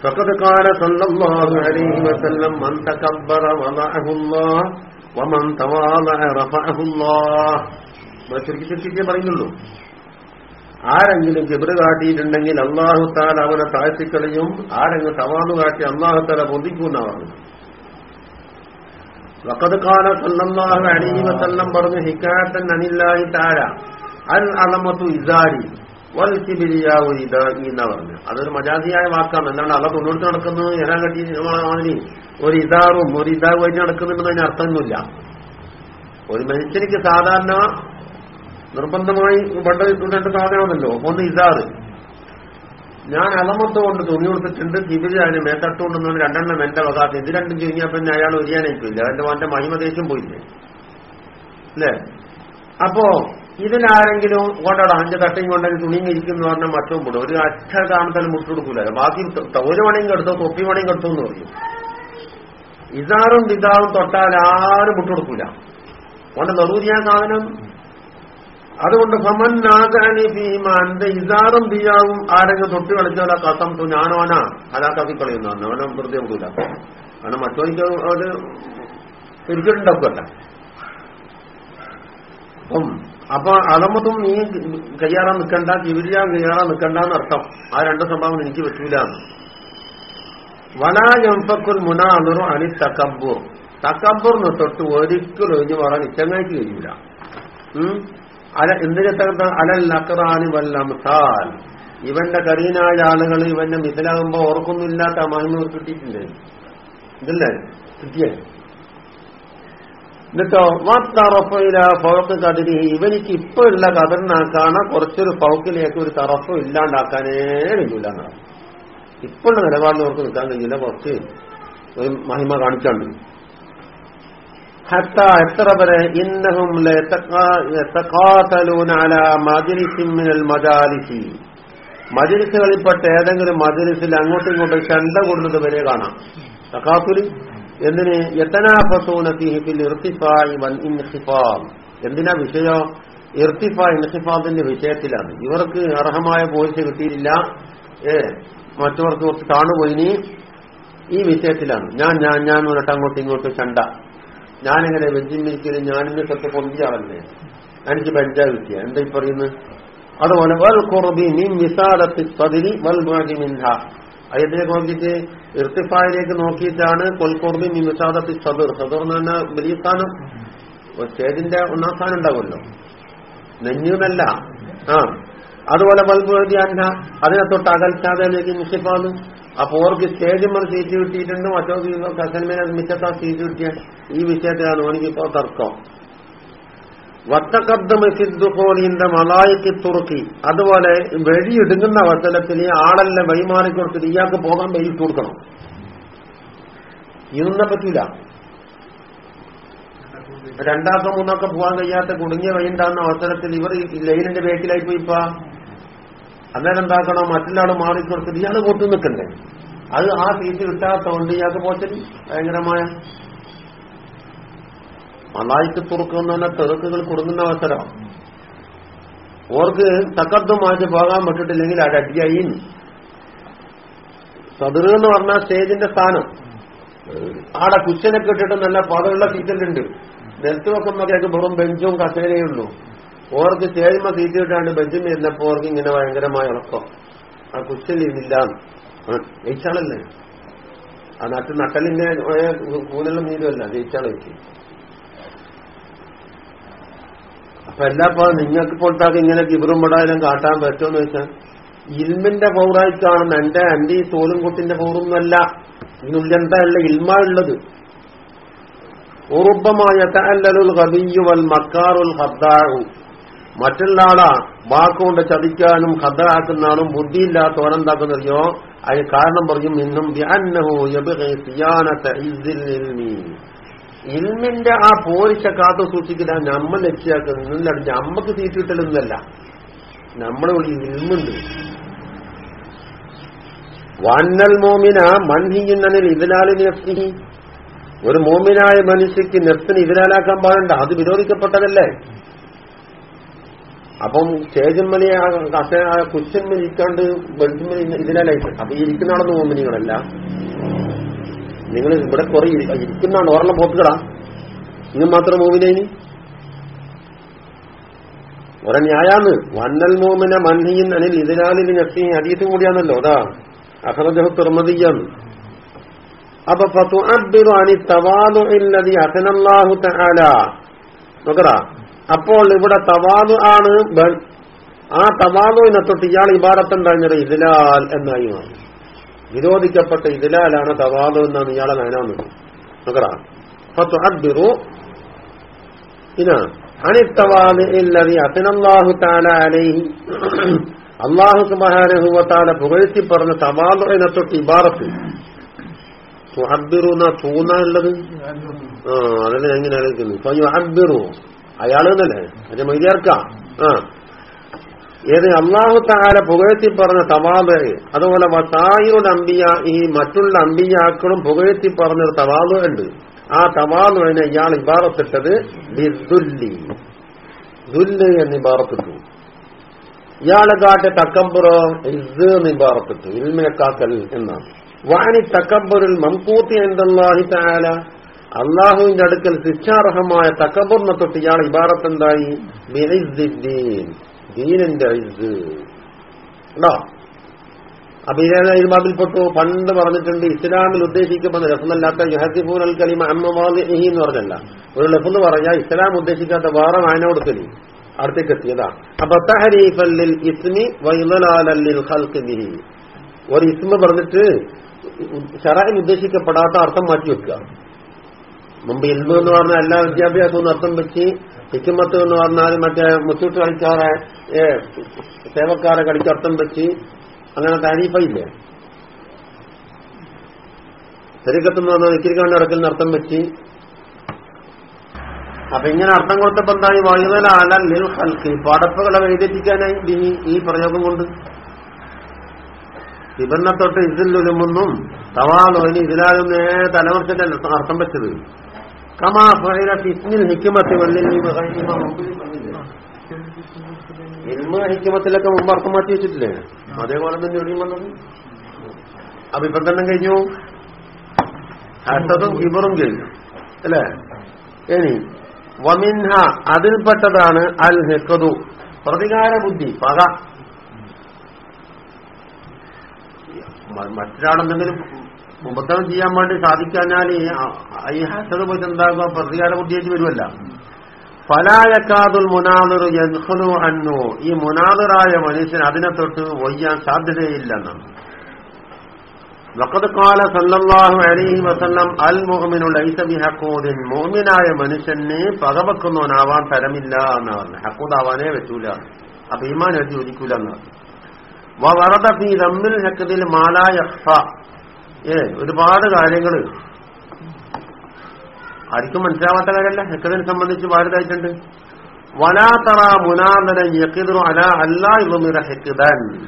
Speaker 1: فقد قال صلى الله عليه وسلم من تكبر وضعه الله ومن تواضع رفعه الله ചുരുക്കി ശരിക്കും പറയുന്നുള്ളൂ. ആരെങ്കിലും ജബ്ര കാട്ടിയിട്ടുണ്ടെങ്കിൽ അള്ളാഹു താല അവനെ താഴ്ത്തിക്കളയും ആരെങ്കിലും തവാന്ന് കാട്ടി അള്ളാഹു താല പൊന്തിക്കുന്ന പറഞ്ഞു വക്കത് കാല സല്ലല്ലാഹു അലൈഹി വസല്ലം പറഞ്ഞു ഹിക്കാത്തൻ അനില്ലായി താര അൽ അലമത്തു ഇസാരി വൽ കിബിരിയാവു ഇദായി എന്നാ പറഞ്ഞു. അതൊരു മജാസിയായ വാക്കാണ്. അല്ലാണ്ട് അള്ള തൊണ്ണൂറ്റി നടക്കുന്നത് എല്ലാം കെട്ടി മാതിരി ഒരു ഇതാറും ഒരു ഇതാവുമായിട്ട് നടക്കുന്നുണ്ടെന്ന് അതിന് അർത്ഥമൊന്നുമില്ല. ഒരു മനുഷ്യനിക്ക് സാധാരണ നിർബന്ധമായി പണ്ട് ഇടേണ്ട സാധനമാണല്ലോ ഒന്ന് ഇസാറ്. ഞാൻ അലമത്ത് കൊണ്ട് തുണി കൊടുത്തിട്ടുണ്ട് ജീവിതം അതിന് മേത്തട്ടുകൊണ്ടെന്ന് രണ്ടെണ്ണം എന്റെ വകാത്ത്. ഇത് രണ്ടും ചുരുങ്ങിയാൽ പിന്നെ അയാൾ ഒരിയാനായിട്ടില്ല അതിന്റെ മോന്റെ മഹിമദേശം പോയില്ലേ? അല്ലേ? അപ്പോ ഇതിനാരെങ്കിലും കൊണ്ടാടാ അഞ്ച് തട്ടയും കൊണ്ടെങ്കിൽ തുണിയും ഇരിക്കുന്നു പറഞ്ഞാൽ മറ്റും കൂടും ഒരു അച്ഛ മുട്ടു മുട്ടുകൊടുക്കൂല ബാക്കി ഒരു മണിയും കെടുത്തോ തൊപ്പി മണിയും കെടുത്തോ എന്ന് പറയും. ഇതാറും ഇതാറും തൊട്ടാൽ ആരും മുട്ടുകൊടുക്കൂല ഓന്റെ നെറൂരിയാൻ സാധനം അതുകൊണ്ട് ഫമൻ നാഗാനി ഭീമ എന്റെ ഇതാറും ദിയാവും ആരെങ്കിലും തൊട്ട് കളിച്ചാൽ ആ കസം ഞാനോനാ. അലാക്കാക്കി കളയുന്നു അവനെ വെറുതെ വിടൂല കാരണം മറ്റോനിക്ക് അവർ തിരിച്ചിട്ടുണ്ടാക്കല്ല അപ്പം അപ്പൊ അളമതും നീ കയ്യാറാൻ നിൽക്കണ്ട കിവിരിയാൻ കയ്യാറാൻ നിൽക്കണ്ടെന്ന് അർത്ഥം. ആ രണ്ട് സംഭവം എനിക്ക് പറ്റൂല. വലാ എംഫക്കുൽ മുനാറും അനി തക്കബൂർ തക്കബൂറിന് തൊട്ട് ഒരിക്കലും ഒഴിഞ്ഞു പറയാൻ ഇച്ചങ്ങായിക്ക് കഴിയൂല? അല എന്തിനെ തകർത്ത അലൽ അക്റാനി വല്ലംസാൽ ഇവന്റെ കരീനായ ആളുകൾ ഇവന്റെ മിഥിലാകുമ്പോ ഓർക്കൊന്നുമില്ലാത്ത മഹിമ കിട്ടിയിട്ടുണ്ട്. ഇതല്ലേ? കിട്ടിയേ. എന്നിട്ടോ വറഫയില ഫൗക്ക് കതിരി ഇവനിക്ക് ഇപ്പൊ ഉള്ള കതിറിനാക്കാണ് കുറച്ചൊരു ഫൗക്കിലേക്ക് ഒരു തറഫ് ഇല്ലാണ്ടാക്കാനേ കഴിയൂല ഇപ്പോഴുള്ള നിലപാടിൽ അവർക്ക് നിൽക്കാൻ കഴിയില്ല. കുറച്ച് ഒരു മഹിമ കാണിക്കാണ്ട് ഹത്ത എത്ര വരെ ഇന്നഹും മജാലിസി മജലിസുകളിൽപ്പെട്ട ഏതെങ്കിലും മജലിസിൽ അങ്ങോട്ടും ഇങ്ങോട്ടും ചണ്ട കൂടുന്നത് വരെ കാണാം. തക്കാത്തുലി എന്തിന്? എന്തിനാ വിഷയം? ഇർത്തിഫ ഇൻഹിഫാദിന്റെ വിഷയത്തിലാണ്. ഇവർക്ക് അർഹമായ പോലീസ് കിട്ടിയിട്ടില്ല. ഏ മറ്റവർക്ക് കുറച്ച് കാണുപോയിനി ഈ വിഷയത്തിലാണ്. ഞാൻ ഞാൻ ഞാൻ പറഞ്ഞിട്ട് അങ്ങോട്ടും ഇങ്ങോട്ടും ചണ്ട. ഞാനെങ്ങനെ ബെഞ്ചിമിരിക്കലും ഞാനിന്റെ സത്യ പൊന്തിയാവല്ലേ എനിക്ക് ബെഞ്ചാ കിട്ടിയ. എന്താ ഈ പറയുന്നത്? അതുപോലെ വൽ കുറബി മീൻ വിസാദത്തി പതിരി വൽ ബാഗി മിൻഹ. അതിനെ നോക്കിയിട്ട് ഇർത്തിഫായിലേക്ക് നോക്കിയിട്ടാണ് കൊൽക്കുറബി മീൻ വിസാദത്തി സദർ. സദർ എന്ന് പറഞ്ഞാൽ വലിയ സ്ഥാനം. സ്റ്റേജിന്റെ ഒന്നാം സ്ഥാനം ഉണ്ടാവുമല്ലോ. നെഞ്ഞുന്നല്ല. ആ. അതുപോലെ വൽ അന്ന അതിനെ തൊട്ട് അകൽച്ചാതയിലേക്ക് മുഷിഫാന്ന് അപ്പൊ ഓർക്ക് സ്റ്റേജ് സ്റ്റേജിന്മേൽ സീറ്റ് കിട്ടിയിട്ടുണ്ട്? മറ്റോ കസന്മേലെ മിച്ചത്താ സീറ്റ് കിട്ടിയ? ഈ വിഷയത്തിലാണ് ഓനിക്കിപ്പോ തർക്കം. വത്തക്കബ്ദമിന്റെ മലായിക്ക് തുറക്കി. അതുപോലെ വെടിയിടുങ്ങുന്ന അവസരത്തിൽ ആളല്ല വഴിമാറി കൊടുത്തിട്ട് ഇയാൾക്ക് പോകാൻ വെയിൽ കൊടുക്കണം. ഇതൊന്നും പറ്റൂല. രണ്ടാക്കം മൂന്നാക്കോ പോകാൻ കഴിയാത്ത കുടുങ്ങിയ വഴിണ്ടാകുന്ന അവസരത്തിൽ ഇവർ ലൈനിന്റെ ബേക്കിലായി പോയി ഇപ്പ അന്നേരം എന്താക്കണം? മറ്റൊരാൾ മാറി നിർത്തിട്ട് ഇയാൾ പൊട്ടു നിൽക്കണ്ടേ? അത് ആ സീറ്റ് കിട്ടാത്തതുകൊണ്ട് ഇയാൾക്ക് പോച്ചൽ ഭയങ്കരമായ മലായിക്ക് തുറക്കുന്ന തെറുക്കുകൾ കൊടുക്കുന്ന അവസരം. ഓർക്ക് തക്കത്തുമായിട്ട് പോകാൻ പറ്റിട്ടില്ലെങ്കിൽ അത് അടിയായി സദർ എന്ന് പറഞ്ഞാൽ സ്റ്റേജിന്റെ സ്ഥാനം. ആടെ കുച്ചനൊക്കെ ഇട്ടിട്ട് നല്ല പതമുള്ള സീറ്റിലുണ്ട് നിലത്ത് വെക്കുമ്പോഴേക്ക് വെറും ബെഞ്ചും കസേരയേ ഉള്ളൂ. ഓർക്ക് സ്റ്റേജിമ സീറ്റ് ബെഞ്ചും ഇരുന്നപ്പോ ഓർക്ക് ഇങ്ങനെ ഭയങ്കരമായ ഇളക്കം ആ കുച്ചൽ ഇരുന്നില്ല ജയിച്ചാളല്ലേ? ആ നട്ട് നട്ടലിന്റെ കൂടുതലും നീരുമല്ല ജയിച്ചാളെ അപ്പൊ എല്ലാപ്പോ നിങ്ങൾക്ക് പൊട്ടാക്ക് ഇങ്ങനെ കിബറും പടാലും കാട്ടാൻ പറ്റുമെന്ന് വെച്ചാൽ ഇൽമിന്റെ പൗറായിട്ടാണെന്ന് എന്റെ എന്റെ ഈ തോലും കുട്ടിന്റെ പൗറൊന്നുമല്ല ഇതിനുള്ളിലെന്തല്ല ഇൽമ ഉള്ളത് ഉറുബമായ തഅല്ലലുൽ ഖബിയ്യു വൽ മക്കാറുൽ ഖദ്ദാഉ. മറ്റുള്ള ആളാ വാക്കുകൊണ്ട് ചതിക്കാനും ഖദ്രാക്കുന്ന ആളും ബുദ്ധിയില്ലാത്തവരെന്താക്കുന്നറിയോ അതിന് കാരണം പറയും ഇന്നും ഇൽമിന്റെ ആ പോരിച്ച കാത്തു സൂക്ഷിക്കില്ല നമ്മൾ ലക്ഷ്യാക്കുന്നില്ല നമ്മക്ക് സീറ്റ് കിട്ടലൊന്നല്ല നമ്മുടെ ഉള്ളിൽ ഇൽമുണ്ട്. വന്നൽ മോമിന മൻഹിയുന്നതിൽ ഇതിലാലി നഫ്സിഹി. ഒരു മോമിനായ മനുഷ്യക്ക് നെഫ്തിന് ഇതിലാലാക്കാൻ പാടണ്ട അത് വിരോധിക്കപ്പെട്ടതല്ലേ? അപ്പം സ്റ്റേജന്മലി കുച്ചന്മലി ഇരിക്കാണ്ട് ബെഞ്ചന്മലി ഇതിലാലായിട്ട് അപ്പൊ ഇരിക്കുന്ന ആളൊന്നും മോമിനികളല്ല നിങ്ങൾ ഇവിടെ കുറെ ഇരിക്കുന്നതാണ് ഓരോ പോത്തുകളാ. നിങ്ങൾ മാത്രം മോമിനേനി ഒരെ ന്യായാന്ന് വന്നൽ മോമിന മൻഹിയിൻ അനിൽ ഇതിനാലിന് ഞെട്ടി ഹദീസും കൂടിയാണല്ലോ. അതാ. അഹറജഹു തുറമതിയാന്ന് അപ്പൊ ഫതുഅബ്ബിറു അനി തവാദുഇല്ലദി അസനല്ലാഹു തആല. നോക്കറ അപ്പോൾ ഇവിടെ തവാദു ആണ്. ആ തവാദുവിനെ തൊട്ട് ഇയാൾ ഇബാറത്തുണ്ടായിരുന്നത് ഇതിലാൽ എന്നായി മാറി. വിരോധിക്കപ്പെട്ട ഇതിലാലാണ് തവാദു എന്നാണ് ഇയാളെ നയനാന്ന് നോക്കറ ഫതുഅബ്ബിറു ഇനാ. അള്ളാഹു തആല പുകഴ്ത്തി പറഞ്ഞ തവാദുവിനെ തൊട്ട് ഇബാറത്ത് തുഹബിറുന്ന തൂന്ന ഉള്ളത് ആ അതല്ലേ എങ്ങനെ അറിയിക്കുന്നു യുഹബിറു അയാൾ തന്നെ. അതിന്റെ മൈതിയാർക്ക ആ. ഏത് അള്ളാഹു താര പുകഴ്ത്തി പറഞ്ഞ തവാബ് അതുപോലെ വസായിയുടെ അമ്പിയ ഈ മറ്റുള്ള അമ്പിയാക്കളും പുകഴ്ത്തി പറഞ്ഞൊരു തവാബ് ഉണ്ട്. ആ തവാബിനെ ഇയാൾ ഇബാറത്തിട്ടത് എന്ന് ഇബാറത്തിട്ടു. ഇയാളെ കാട്ടെ തക്കമ്പുറോ ഇസ് എന്ന് ഇബാറത്തിട്ടു. ഇൽമേക്കാക്കൽ എന്നാണ്. വാനി തക്കമ്പുരിൽ മംകൂത്തി എന്തല്ലാഹി താല അള്ളാഹുവിന്റെ അടുക്കൽ ശിക്ഷാർഹമായ തക്കബുറിനെ തൊട്ട് ഇയാൾ ഇബാറത്ത് എന്തായി. ദീനിന്റെ പണ്ട് പറഞ്ഞിട്ടുണ്ട് ഇസ്ലാമിൽ ഉദ്ദേശിക്കുമ്പോൾ ലഫ്നല്ലാത്ത യഹസിഫൂൻ അൽ കലിമ അമ്മവാദിഹി എന്ന് പറഞ്ഞല്ല. ഒരു ലഫ്ന്ന് പറഞ്ഞാൽ ഇസ്ലാം ഉദ്ദേശിക്കാത്ത വേറെ വായന കൊടുക്കലി. അടുത്തേക്ക് എത്തിയതാ. അപ്പൊ തഹരീഫല്ലിൽ ഇസ്മി വൈലലാലല്ലിൽ ഖൽഖി ബിഹി. ഒരു ഇസ്മ പറഞ്ഞിട്ട് ഷറാൻ ഉദ്ദേശിക്കപ്പെടാത്ത അർത്ഥം മാറ്റി വെക്കുക. മുമ്പ് ഇൽമ എന്ന് പറഞ്ഞാൽ എല്ലാ വിദ്യാഭ്യാസവും അർത്ഥം വെച്ച് ഹിക്കുമത്ത് എന്ന് പറഞ്ഞാൽ മറ്റേ മുത്തൂട്ട് കളിക്കാറെ സേവക്കാരെ കളിക്ക് അർത്ഥം വെച്ച് അങ്ങനെ താരീഫയില്ലേ ശരീരത്ത് എന്ന് പറഞ്ഞാൽ ഇക്കിരിക്കാണ്ട് നടക്കുന്ന അർത്ഥം വെച്ച് അപ്പൊ ഇങ്ങനെ അർത്ഥം കൊടുത്തപ്പോ എന്തായി? വൈകുന്നേരം ലിൽ ഹൽക്ക് പടപ്പുകളെ ബിഹി ഈ പ്രയോഗം കൊണ്ട്. ഇവരിനെ തൊട്ട് ഇതിലൊരുമെന്നും തവാലോന് ഇതിലാലൊന്നേ തലമുറത്തിന്റെ അർത്ഥം വെച്ചത്. കമാ ഇൽമ ഹിക്കുമത്തിലൊക്കെ മുമ്പ് അർത്ഥം മാറ്റി വെച്ചിട്ടില്ലേ? അതേപോലെ തന്നെ ഒഴിയും വന്നത്. അപ്പൊ ഇപ്പം തന്നെ കഴിഞ്ഞു. ഹസതും ഇബറും കഴിഞ്ഞു. അല്ലേ? ഇനി വമിൻഹ അതിൽപ്പെട്ടതാണ് അൽ ഹെക്കതു പ്രതികാര ബുദ്ധി പക മ- മറ്റൊരാളെന്തെങ്കിലും ഉപദ്രവം ചെയ്യാൻ വേണ്ടി സാധിക്കാഞ്ഞാൽ ഈ ഹസത് പോയിട്ട് എന്താകുക? പ്രതികാര ബുദ്ധിയായിട്ട് വരുമല്ല ഫലായക്കാതുൽ മുനാദിറു യൻഹുലു അന്നു. ഈ മുനാദിറായ മനുഷ്യൻ അതിനെ തൊട്ട് ഒയ്യാൻ സാധ്യതയില്ലെന്നാണ് വക്കത് കാല സല്ലാഹു അലൈഹി വസല്ലം അൽ മുഅ്മിനു ഐസബി ഹക്കൂദിൻ മുഅ്മിനായ മനുഷ്യന് പകവെക്കുന്നവനാവാൻ തരമില്ല എന്നാണ് ഹക്കൂദ് പറ്റൂല. അപ്പൊ ഈമാൻ എഴുതി ഒരിക്കൂല എന്നാണ് ഒരുപാട് കാര്യങ്ങൾ ആർക്കും മനസ്സിലാവാത്ത കാര്യമല്ല. ഹെക്കതിനെ സംബന്ധിച്ച് വാരിതായിട്ടുണ്ട്. വലാത്തറ മുനാദന യഖിദു അല അല്ലാ ഇവമിറ ഹെക്കിതൻ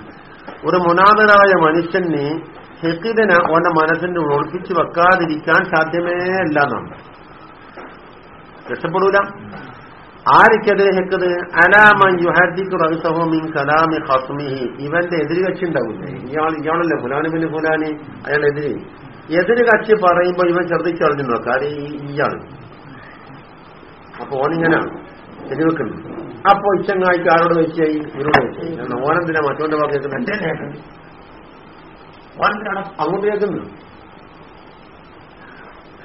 Speaker 1: ഒരു മുനാദനായ മനുഷ്യന് ഹെക്കിദിനെ അവന്റെ മനസ്സിന്റെ ഒളിപ്പിച്ചു വെക്കാതിരിക്കാൻ സാധ്യമേ അല്ല എന്നാണ്. രക്ഷപ്പെടൂല. ആർക്കത് ഹെക്കത്? അലാമൻ യുഹദ്ദിഖു റഹ്സഹു മിൻ കലാമി ഖസ്മിഹി. ഇവന്റെ എതിര് കക്ഷി ഉണ്ടാവില്ലേ? ഇയാൾ ഇയാളല്ലേ ഫുലാനി പിന്നെ ഫുലാനി? അയാളുടെ എതിര്. എതിര് കക്ഷി പറയുമ്പോ ഇവൻ ശ്രദ്ധിച്ചറിഞ്ഞു നോക്കാം. ഇയാൾ അപ്പൊ ഓനിങ്ങനാണ്. എതിര് വെക്കുന്നു. അപ്പൊ ഇച്ചങ്ങായിക്ക് ആരോട് വെച്ചായി ഇവരോട് വെച്ചായി ഓനെന്തിനാ മറ്റോന്റെ ഭാഗം കേൾക്കുന്നത്? എന്റെ ഓനെന്തിനാണ്? അങ്ങോട്ട് കേൾക്കുന്നത്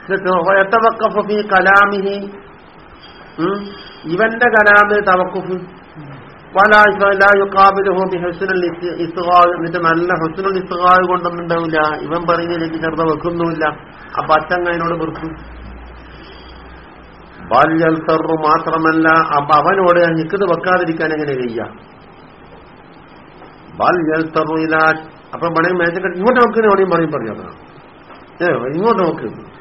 Speaker 1: എന്നിട്ടോ വയത്തവക്കഫ ഫീ കലാമിഹി. ഇവന്റെ കലാമ് തവക്കുഫ്. എന്നിട്ട് നല്ല ഹുസ്നുൽ കൊണ്ടൊന്നും ഉണ്ടാവില്ല ഇവൻ പറയുന്നതിലേക്ക് ചെറുത വെക്കുന്നുമില്ല അപ്പൊ അച്ചങ്ങനോട് വെറുക്കും. ബാല്യൽസറു മാത്രമല്ല അപ്പൊ അവനോട് നിക്കത് വെക്കാതിരിക്കാൻ എങ്ങനെ ചെയ്യാം ബാല്യൽസറു ഇല്ല അപ്പൊ വേണമെങ്കിൽ മേച്ചക്കെട്ട് ഇങ്ങോട്ട് വെക്കുന്ന എവിടെയും പറയും പറഞ്ഞതാണ് ഏ ഇങ്ങോട്ട് നോക്ക്. ഷാഹദാലിക്ക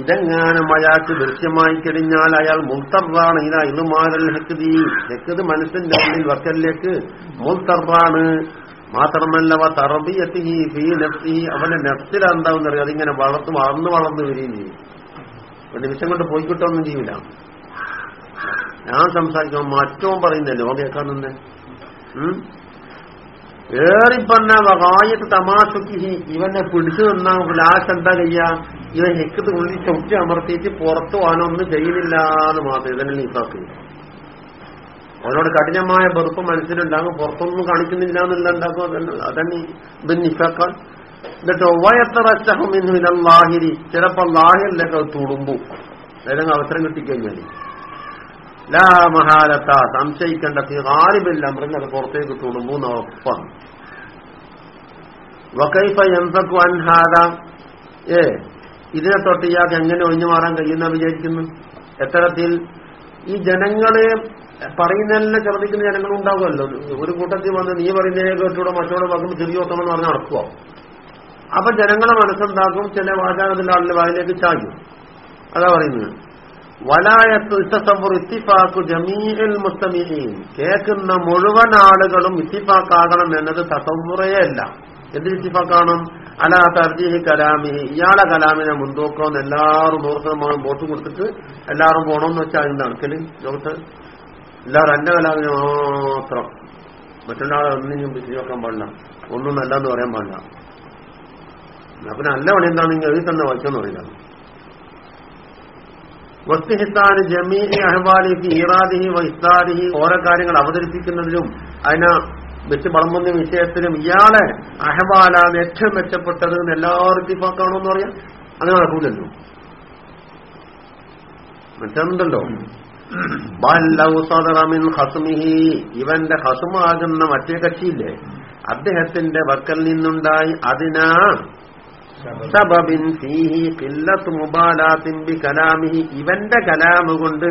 Speaker 1: ഇതെങ്ങാനും അയാൾക്ക് ദൃശ്യമായി കഴിഞ്ഞാൽ അയാൾ മുൽത്തറാണ് ഇതാ ഇതുമാരൽ ഹെക്കതി ഹെക്കത് മനസ്സിന്റെ ഉള്ളിൽ വക്കലിലേക്ക് മുൽത്തറാണ് മാത്രമല്ല അവ തറബി എത്തി ഫീ നഫ്സി. അവന്റെ നെഫ്സിലെന്താവും അറിയാം. അതിങ്ങനെ വളർത്തു വളർന്ന് വളർന്ന് വരികയും ചെയ്യും. ഒരു നിമിഷം കൊണ്ട് പോയിക്കിട്ടൊന്നും ചെയ്യില്ല ഞാൻ സംസാരിക്കുമ്പോൾ മറ്റവും പറയുന്നല്ലോ ഓ കേൾക്കാൻ തന്നെ ഏറിപ്പന്ന വകായത്ത് തമാശക്ക് ഇവനെ പിടിച്ചു നിന്നാ ലാശ് എന്താ കഴിയ ഇവൻ ഹെക്കത്ത് ഉള്ളിൽ ചവിട്ടി അമർത്തിയിട്ട് പുറത്തു പോകാനൊന്നും ചെയ്യുന്നില്ല എന്ന് മാത്രം ഇതന്നെ നീക്കാക്കുക അവനോട് കഠിനമായ വെറുപ്പ് മനസ്സിലുണ്ടാകും പുറത്തൊന്നും കാണിക്കുന്നില്ല എന്നുള്ള ഉണ്ടാക്കും അതന്നെ ഇത് നിസാക്കാൻ എന്നിട്ട് എന്ന് ലാഹിരി ചിലപ്പോ ലാഹിരിലൊക്കെ തുടുമ്പു. ഏതെങ്കിലും അവസരം കിട്ടിക്കഴിഞ്ഞാൽ. ലാ മഹാലത്ത. സംശയിക്കേണ്ട. തീ മൃഗം അത് പുറത്തേക്ക് തുടുമ്പു ഉറപ്പാണ്. അൻഹാദ? ഏ ഇതിനെ തൊട്ട് ഇയാൾക്ക് എങ്ങനെ ഒഴിഞ്ഞു മാറാൻ കഴിയുന്ന വിചാരിക്കുന്നു? എത്തരത്തിൽ ഈ ജനങ്ങളെ പറയുന്നതിനെ ഛർദ്ദിക്കുന്ന ജനങ്ങളും ഉണ്ടാകുമല്ലോ ഒരു കൂട്ടത്തിൽ വന്ന് നീ പറയുന്നതിനെ കേട്ടൂടെ മറ്റോടെ വാക്കുമ്പോൾ ചെറിയോത്തമെന്ന് പറഞ്ഞ് നടക്കുക അപ്പൊ ജനങ്ങളെ മനസ്സുണ്ടാക്കും ചില വാചാകത്തിന്റെ ആളിന്റെ വായിലേക്ക് ചായും അതാ പറയുന്നത്. വലായത്ത് ഇത്തസവർ ഇത്തിഫാക്കു ജമീൽ മുസ്തമീൻ കേൾക്കുന്ന മുഴുവൻ ആളുകളും ഇത്തിഫാക്കാകണം എന്നത് തസവുറയേ അല്ല. എന്ത് ഇത്തിഫാക്കണം അല തർജീഹി കലാമിഹി. ഇയാളെ കലാമിനെ മുൻതൂക്കമെന്ന് എല്ലാവരും നൂറ് വോട്ട് കൊടുത്തിട്ട് എല്ലാവരും പോകണമെന്ന് വെച്ചാൽ അതിന് നടക്കൽ ലോകത്ത് എല്ലാവരും എന്റെ കലാമിനെ മാത്രം. മറ്റൊരാളെ ഒന്നിനും വെക്കാൻ പാടില്ല. ഒന്നും നല്ലതെന്ന് പറയാൻ പാടില്ല. അപ്പൊ നല്ല പണി എന്താണെങ്കിൽ എഴുതി തന്നെ വായിച്ചെന്ന് പറയുന്നത് വസ്തുഹിത്താന് ജമീനി അഹ്വാലിക്ക് ഈറാദിഹി വൈസ്താദിഹി ഓരോ കാര്യങ്ങൾ അവതരിപ്പിക്കുന്നതിലും അതിനെ വെച്ച് വന്ന വിഷയത്തിലും ഇയാളെ അഹബാലാണ് ഏറ്റവും മെച്ചപ്പെട്ടത് എന്ന് എല്ലാവർക്കും ഇപ്പാക്കാണോ എന്ന് പറയാം അങ്ങനെ നടക്കൂലല്ലോ. ഹസുമിഹി ഇവന്റെ ഹസുമാകുന്ന മറ്റേ കക്ഷിയില്ലേ? അദ്ദേഹത്തിന്റെ വക്കൽ നിന്നുണ്ടായി. അതിനാ സബബിൻ മുബാലാത്തിൻ ബി കലാമിഹി. ഇവന്റെ കലാമ് കൊണ്ട്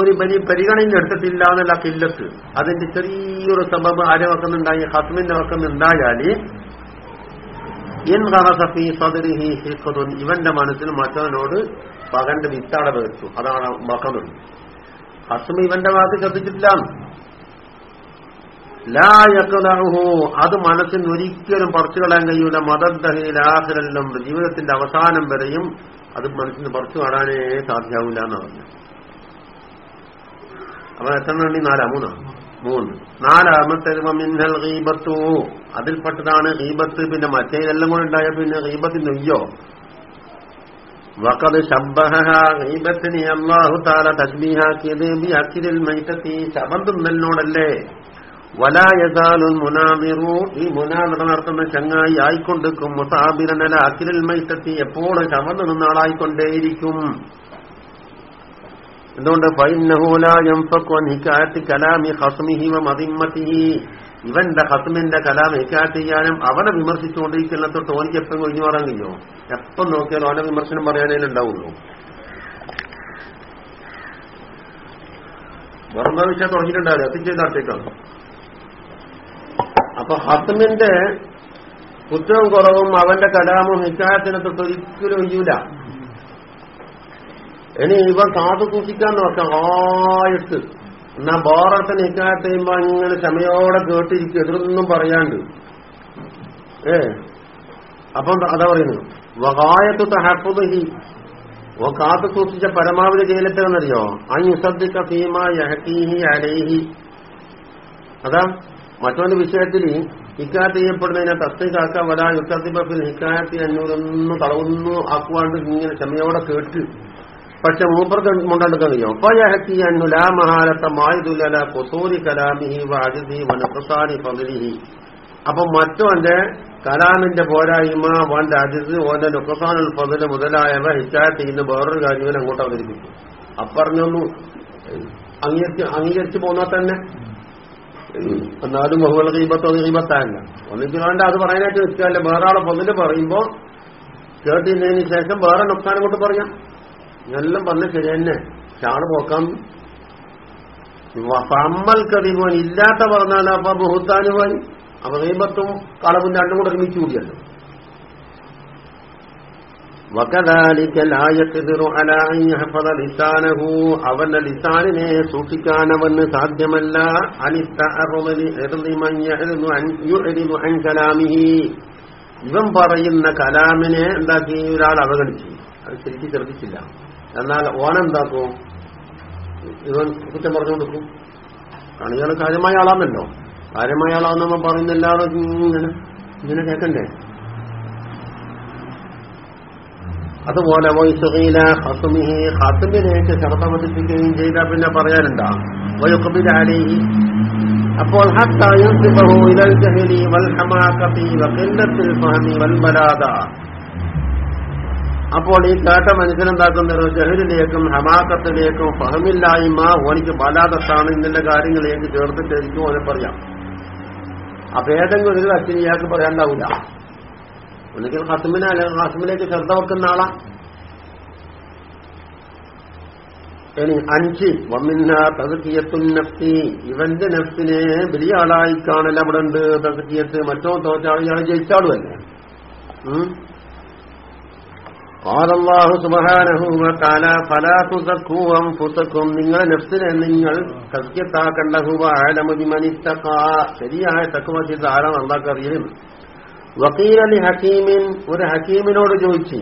Speaker 1: ഒരു ബലി പരിഗണന എടുത്തിട്ടില്ല എന്നുള്ള കില്ലത്ത് അതിന്റെ ചെറിയൊരു സബബ് ആരെ വക്കുന്നുണ്ടായി ഹസ്മിന്റെ വെക്കുന്നുണ്ടായാൽ ഇവന്റെ മനസ്സിൽ മറ്റവനോട് പകന്റെ വിത്താട വെച്ചു. അതാണ് മക്കമെന്ന് ഹസ്മ ഇവന്റെ വാക്ക് ശ്രദ്ധിച്ചിട്ടില്ല. അത് മനസ്സിന് ഒരിക്കലും പറിച്ചു കളയാൻ കഴിയൂല. മതദ്ദഹിലാഹിലെല്ലാം ജീവിതത്തിന്റെ അവസാനം വരെയും അത് മനസ്സിന് പറിച്ചു കാണാനേ സാധ്യമാവില്ല എന്ന് പറഞ്ഞു. അപ്പൊ എത്ര വേണ്ടി നാലാ മൂന്നാ. മൂന്ന് നാലാമത്തെ മിന്നൽ റീബത്തു അതിൽപ്പെട്ടതാണ് റീബത്ത് പിന്നെ മറ്റേതെല്ലാം കൂടെ ഉണ്ടായ പിന്നെ റീബത്തിന് നെയ്യോ? വക്കത് ശബ്ബഹ ഗീബത്തിന് അള്ളാഹു താല തസ്ബീഹാക്കിയത് ബി അക്കിരിൽ മൈത്തത്തി ശബം തിന്നലിനോടല്ലേ വലായതാലുൽ മുനാദിറു. ഈ മുനാദിറ നടത്തുന്ന ചങ്ങായി ആയിക്കൊണ്ടിരിക്കും. മുസാബിരനല അക്കിരിൽ മൈത്തത്തി എപ്പോഴും ചമന്നു നിന്ന ആളായിക്കൊണ്ടേയിരിക്കും. എന്തുകൊണ്ട്? ഇവന്റെ ഹസ്മിന്റെ കലാം ഹിക്കാറ്റ് ചെയ്യാനും അവനെ വിമർശിച്ചുകൊണ്ടിരിക്കുന്ന തൊട്ട് ഓനിക്ക് എപ്പം ഒഴിഞ്ഞു മാറാൻ കഴിയോ എപ്പം നോക്കിയാലും അവനെ വിമർശനം പറയാനേ ഉണ്ടാവുള്ളൂ. വെറുതെ വിഷയം തുടങ്ങിയിട്ടുണ്ടാവില്ല. എത്തിച്ചത് നടത്തേക്കാണ് അപ്പൊ ഹസ്മിന്റെ കുറ്റവും കുറവും അവന്റെ കലാമും ഹിക്കായത്തിനെ തൊട്ട് ഒരിക്കലും ഒയ്യൂല ഇനി ഇവ കാത്തു സൂക്ഷിക്കാൻ നോക്കാം ആയിട്ട് എന്നാ ബോറത്തെ ഹിക്കായത്ത് ചെയ്യുമ്പോ അങ്ങനെ ക്ഷമയോടെ കേട്ടിരിക്കും. എതിർന്നും പറയാണ്ട്. ഏ? അപ്പം അതാ പറയുന്നു വകായത്തു തഹപ്പുതഹി ഓ കാത്തു സൂക്ഷിച്ച പരമാവധി ചെയ്യലെത്തരെന്നറിയോ ആ യുസദ്ദിക്ക യഹീഹി അലൈഹി. അതാ മറ്റൊരു വിഷയത്തിൽ ഹിക്കായത്ത് ചെയ്യപ്പെടുന്നതിനെ തസ്തിക്കാക്കാൻ വരാ യുദ്ധത്തിൽ ഇക്കാത്തി അഞ്ഞൂറൊന്നും തളവൊന്നും ആക്കുവാണ്ട് ഇങ്ങനെ ക്ഷമയോടെ കേട്ട്. പക്ഷെ മൂപ്പർക്ക് അപ്പൊ മറ്റോന്റെ കലാമിന്റെ പോരായ്മ ഓന്റെ അതിഥി ഓന്റെ നുക്കസാനുൽ പതിൽ മുതലായവ ഹിക്കായത്ത് ചെയ്യുന്ന വേറൊരു കാര്യം അങ്ങോട്ട് അവതരിപ്പിക്കും. അപ്പറഞ്ഞൊന്നു അംഗീകരിച്ച് അംഗീകരിച്ചു പോന്നാൽ തന്നെ. എന്നാലും ബഹുബല കീപത്തോ കീപത്തല്ല വേണ്ട അത് പറയാനായിട്ട് നിൽക്കാല്ല വേറെ ആളെ പൊന്നിൽ പറയുമ്പോ കേട്ടിരുന്നതിന് ശേഷം വേറെ നുക്കാനും കൊണ്ട് പറയാം. എല്ലാം വന്ന് ശരി തന്നെ. ചാട് പോക്കാം. അമ്മൽ കതിമോൻ ഇല്ലാത്ത പറഞ്ഞാൽ അപ്പൊ ബഹുത്താനുമായി അപ്പൊ ദൈവത്തും കളവും രണ്ടും കൂടെ ഒരുമിച്ച് കൂടിയല്ലോ. അവന്റെ ലിസാനിനെ സൂക്ഷിക്കാൻ അവന് സാധ്യമല്ല. ഇവൻ പറയുന്ന കലാമിനെ എന്താക്കി? ഒരാൾ അവഗണിച്ചു. അത് ശരിക്കും ശ്രദ്ധിച്ചില്ല. എന്നാൽ ഓനെന്താക്കും ഇവൻ കുറ്റം പറഞ്ഞു കൊടുക്കും. കാരണം കാര്യമായ ആളാണല്ലോ. കാര്യമായ ആളാണെന്ന് പറയുന്നില്ലാതെ ഇങ്ങനെ ഇങ്ങനെ കേൾക്കണ്ടേ അതുപോലെ വൈസുഖീല ശബ്ദ പതിപ്പിക്കുകയും ചെയ്താൽ പിന്നെ പറയാനുണ്ടാ വയുക്കബിലാലി അപ്പോൾ അപ്പോൾ ഈ കേട്ട മനുഷ്യനെന്താക്കുന്നത്? ജഹലിലേക്കും ഹമാക്കത്തിലേക്കും ഫഹമില്ലായ്മ ഓനിക്ക് ബലാദത്താണ് ഇന്നലെ കാര്യങ്ങളിലേക്ക് ചേർത്തിട്ടായിരിക്കും ഓനെ പറയാം. അപ്പൊ ഏതെങ്കിലും ഒരു കത്തിന് ഇയാൾക്ക് പറയാണ്ടാവില്ല ഒന്നിക്കൽ ഹസുമിനെ അല്ലെങ്കിൽ ഹസുമിലേക്ക് ശ്രദ്ധ വെക്കുന്ന ആളാ. ഇനി അഞ്ച് വമ്മിന്ന തകക്കിയത്തുൻ നഫ്സി. ഇവന്റെ നഫ്സിനെ വലിയ ആളായി കാണൽ അവിടെ ഉണ്ട്. തകക്കിയത്ത് മറ്റോ തോറ്റാൾ ഇയാൾ ജയിച്ചാളുമല്ലേ? കാലല്ലാഹു فلا تزكوا انفسكم നിങ്ങളെ നഫ്സിനെ നിങ്ങൾ തസ്യത്താക്കണ്ട ഹുവ ആലമുദിമനിത്തഖ ശരിയായ തക്കുവ ചെയ്ത ആരാണ് വഖീല ലി ഹകീമിൻ ഒരു ഹകീമിനോട് ചോദിച്ചു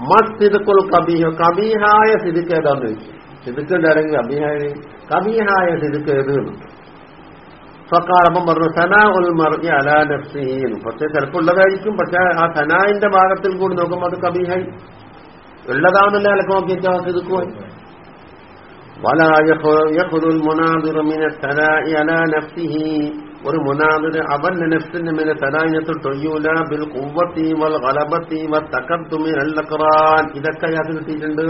Speaker 1: മസ്തിദുൽ കബീഹ? കബീഹായ സിദിക്ക് ഏതാന്ന് ചോദിച്ചു. സിദിക്കിന്റെ അല്ലെങ്കിൽ കബീഹായ? കബീഹായ സിദിക്ക് ഏത്? സ്വക്കാലപ്പം പറഞ്ഞു സനാ ഉൽ മറി അലാ നഫ്സീൻ പക്ഷെ ചിലപ്പോൾ ഉള്ളതായിരിക്കും പക്ഷെ ആ സനായിന്റെ ഭാഗത്തിൽ കൂടി നോക്കുമ്പോൾ അത് കബീഹായി. ഉള്ളതാണെന്നല്ല അലക്കം നോക്കിയിട്ട് ആ സിതുക്കുവായി ഒരു മുനാദിര് അവന്റെ നെഫ്സിന്റെ മേലെ തലായിനത്ത് ടൊയ്യൂല ബിൽ കുവ്വത്തി വൽ കലബത്തി വ തക്കത്തുമി അല്ല ഖുറാൻ ഇതൊക്കെ അയാൾക്ക് കിട്ടിയിട്ടുണ്ട്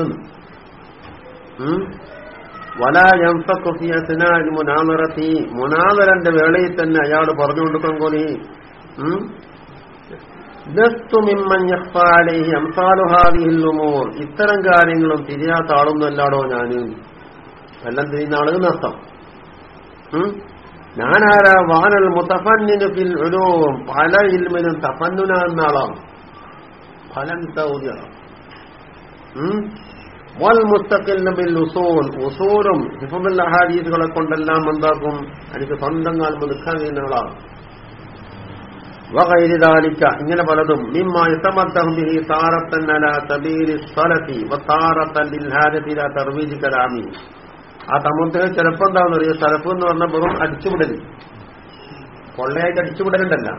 Speaker 1: വലായംഫി മുനാമറത്തി. മുനാമരന്റെ വേളയിൽ തന്നെ അയാൾ പറഞ്ഞു കോലി ഇത്തരം കാര്യങ്ങളും തിരിയാത്ത ആളൊന്നല്ലാടോ ഞാൻ? എല്ലാം തിരിയുന്ന ആളുകൾ നഷ്ടം. ഞാനാരാ? വാനൽ മുത്തഫന്നിന് ഉലൂം. പല ഇൽമിനും തഫന്നുന എന്ന ആളാണ് ഫലം സൗദിയാണ്. വൽ മുസ്തഖിൽ ബിൽ ഉസൂൽ ഉസൂലും ഹിഫുൽ അഹാദീസുകളെ കൊണ്ടെല്ലാം എന്താക്കും? എനിക്ക് സ്വന്തം കാലം നിൽക്കാൻ കഴിയുന്ന വകൈരിതാലിക്ക ഇങ്ങനെ പലതും. മിമ്മ യതമദ്ദഹു ബിഹി താറത്തൻ അലാ സബീലി സ്വലത്തി വതാറത്തൻ ലിൽ ഹാദതി തർവീജ് കലാമി. ആ തമുദ്രം ചിലപ്പോ എന്താണെന്ന് അറിയാം? സലഫ് എന്ന് പറഞ്ഞ വെറും അടിച്ചുവിടൽ കൊള്ളയായിട്ട് അടിച്ചുവിടലുണ്ടല്ല.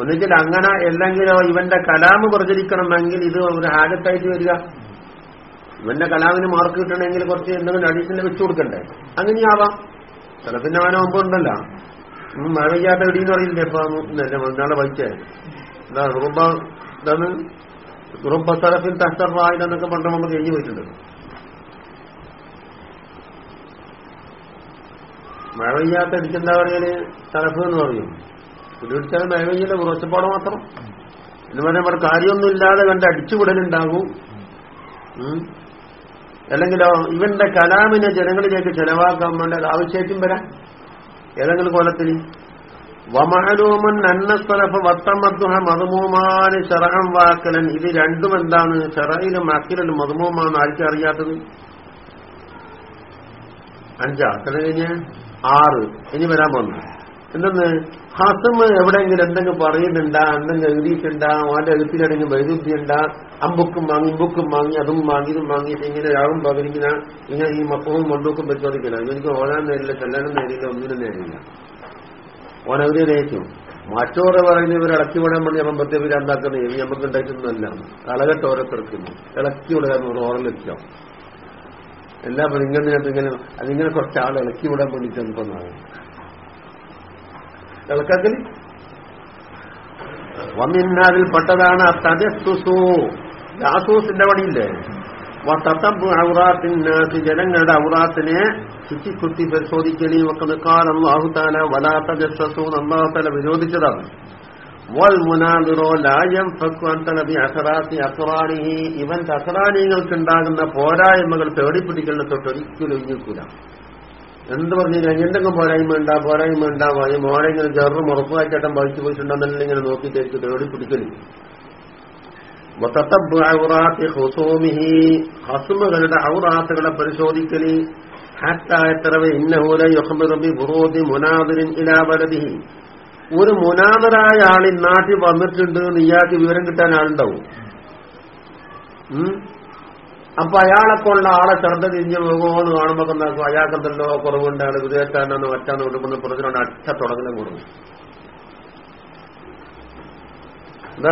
Speaker 1: ഒന്നിച്ചിട്ട് അങ്ങനെ അല്ലെങ്കിലോ ഇവന്റെ കലാമ് പ്രചരിക്കണമെങ്കിൽ ഇത് ഒരു ഹാജത്തായിട്ട് വരിക. ഇവന്റെ കലാമിന് മാർക്ക് കിട്ടണമെങ്കിൽ കുറച്ച് എന്തെങ്കിലും അഡീഷണൽ വെച്ചു കൊടുക്കണ്ടേ? അങ്ങനെയാവാം ചിലപ്പിന്റെ അവനെ മുമ്പുണ്ടല്ല മഴ പെയ്യാത്ത ഇടിയെന്ന് അറിയില്ലേ? ഇപ്പൊ നാളെ വായിച്ചേ എന്താ റുബ ഇതാണ് റുബ സ്ഥലത്തിൽ തസ്തറായില്ലെന്നൊക്കെ പണ്ട് നമുക്ക് കഴിഞ്ഞു പോയിട്ടുണ്ട് മഴ പെയ്യാത്ത ഇടിച്ചെന്താ പറയൽ തലഫ് എന്ന് പറയും. ഇടിച്ചാൽ മഴ പെയ്യില്ല കുറച്ചപ്പാട് മാത്രം. എന്ന് പറഞ്ഞാൽ അവിടെ കാര്യമൊന്നും ഇല്ലാതെ കണ്ട് അടിച്ചുവിടലുണ്ടാകും. അല്ലെങ്കിലോ ഇവന്റെ കലാമിനെ ജനങ്ങളിലേക്ക് ചെലവാക്കാൻ വേണ്ട ആവശ്യമായിട്ടും വരാം. ഏതെങ്കിലും കൊലത്തിന് വമഹലൂമൻ അന്നസ്വലഫ് വത്തമദ്ഹ മധുമൂമാന് ശറഹം വാക്കലൻ. ഇത് രണ്ടും എന്താണ്? ചെറയിലും അക്കിലും മധുമൂമാണ് ആർക്കും അറിയാത്തത്? അഞ്ചാ അത്ര കഴിഞ്ഞ് ആറ്. ഇനി വരാൻ പോകുന്നു. എന്തെന്ന്? ഹസമ് എവിടെയെങ്കിലും എന്തെങ്കിലും പറയുന്നുണ്ടാ? എന്തെങ്കിലും എഴുതിയിട്ടുണ്ടാ? അവന്റെ എഴുത്തിലാണെങ്കിൽ വൈരുദ്ധ്യണ്ടാ അമ്പുക്കും വാങ്ങി ഇമ്പുക്കും വാങ്ങി അതും വാങ്ങി ഇതും വാങ്ങിയിട്ട് ഇങ്ങനെ രാവും പകരിക്കുന്ന ഇങ്ങനെ ഈ മക്കളും മണ്ടൂക്കും പരിശോധിക്കണം എനിക്ക് ഓനാൻ നേരില്ല ചെല്ലാനും നേരില്ല ഒന്നിനും നേരില്ല. ഓൻ അവരെ നയിക്കും മറ്റോറെ പറയുന്ന ഇവർ ഇളക്കി വിടാൻ വേണ്ടി നമ്മൾ ഇവർ എന്താക്കുന്നത്? ഇനി നമുക്ക് ഉണ്ടായിട്ടൊന്നുമല്ല. കളകട്ട് ഓരോരുത്തർക്കുന്നു ഇളക്കി വിടാൻ ഓറലെത്തിയോ എല്ലാ ഇങ്ങനെ അതിങ്ങനെ കുറച്ച് ആൾ ഇളക്കി വിടാൻ വേണ്ടി ചെന്നപ്പോന്നാണ് ഇളക്കത്തിൽ വന്നിന്നാതിൽ പെട്ടതാണ് തജസ്സുസു ജാസൂസിന്റെ പണിയില്ലേ? ജനങ്ങളുടെ ഔറാത്തിനെ ചുറ്റിക്കുത്തി പരിശോധിക്കലി ഒക്കെ കാലം അള്ളാഹുത്താല വലാത്ത ജസ്സസു അള്ളാഹുത്താല വിരോധിച്ചതാണ്. ഇവന്റെ അസറാനികൾക്കുണ്ടാകുന്ന പോരായ്മകൾ തേടിപ്പിടിക്കലിനെ തൊട്ട് ഒരിക്കലും ഒഴിഞ്ഞിക്കൂല എന്ത് പറഞ്ഞു എന്തെങ്കിലും പോരായ്മ ഉണ്ടാ? പോരായ്മ ഉണ്ടാവാ? മോനെ ഇങ്ങനെ ചെറു മുറപ്പായിട്ടേട്ടം വഹിച്ചു പോയിട്ടുണ്ടെന്നല്ല ഇങ്ങനെ നോക്കി തേച്ച് തേടി പിടിക്കൽ ഹസുമകളുടെ ഔറാത്തുകളെ പരിശോധിക്കൽ. ഒരു മുനാദരായ ആളിൽ നാട്ടിൽ വന്നിട്ടുണ്ട് എന്ന് ഇയാൾക്ക് വിവരം കിട്ടാൻ ആളുണ്ടാവും. അപ്പൊ അയാളെ കൊള്ള ആളെ തിരിഞ്ഞ് പോകുമെന്ന് കാണുമ്പോ എന്താക്കും? അയാൾക്കെന്തല്ലോ കുറവുണ്ട് അയാൾ വിദേശത്താണെന്ന് മറ്റാന്ന് കൊടുക്കുന്ന പുറത്തിനോട് അച്ഛ തുടങ്ങലും കൊടുക്കും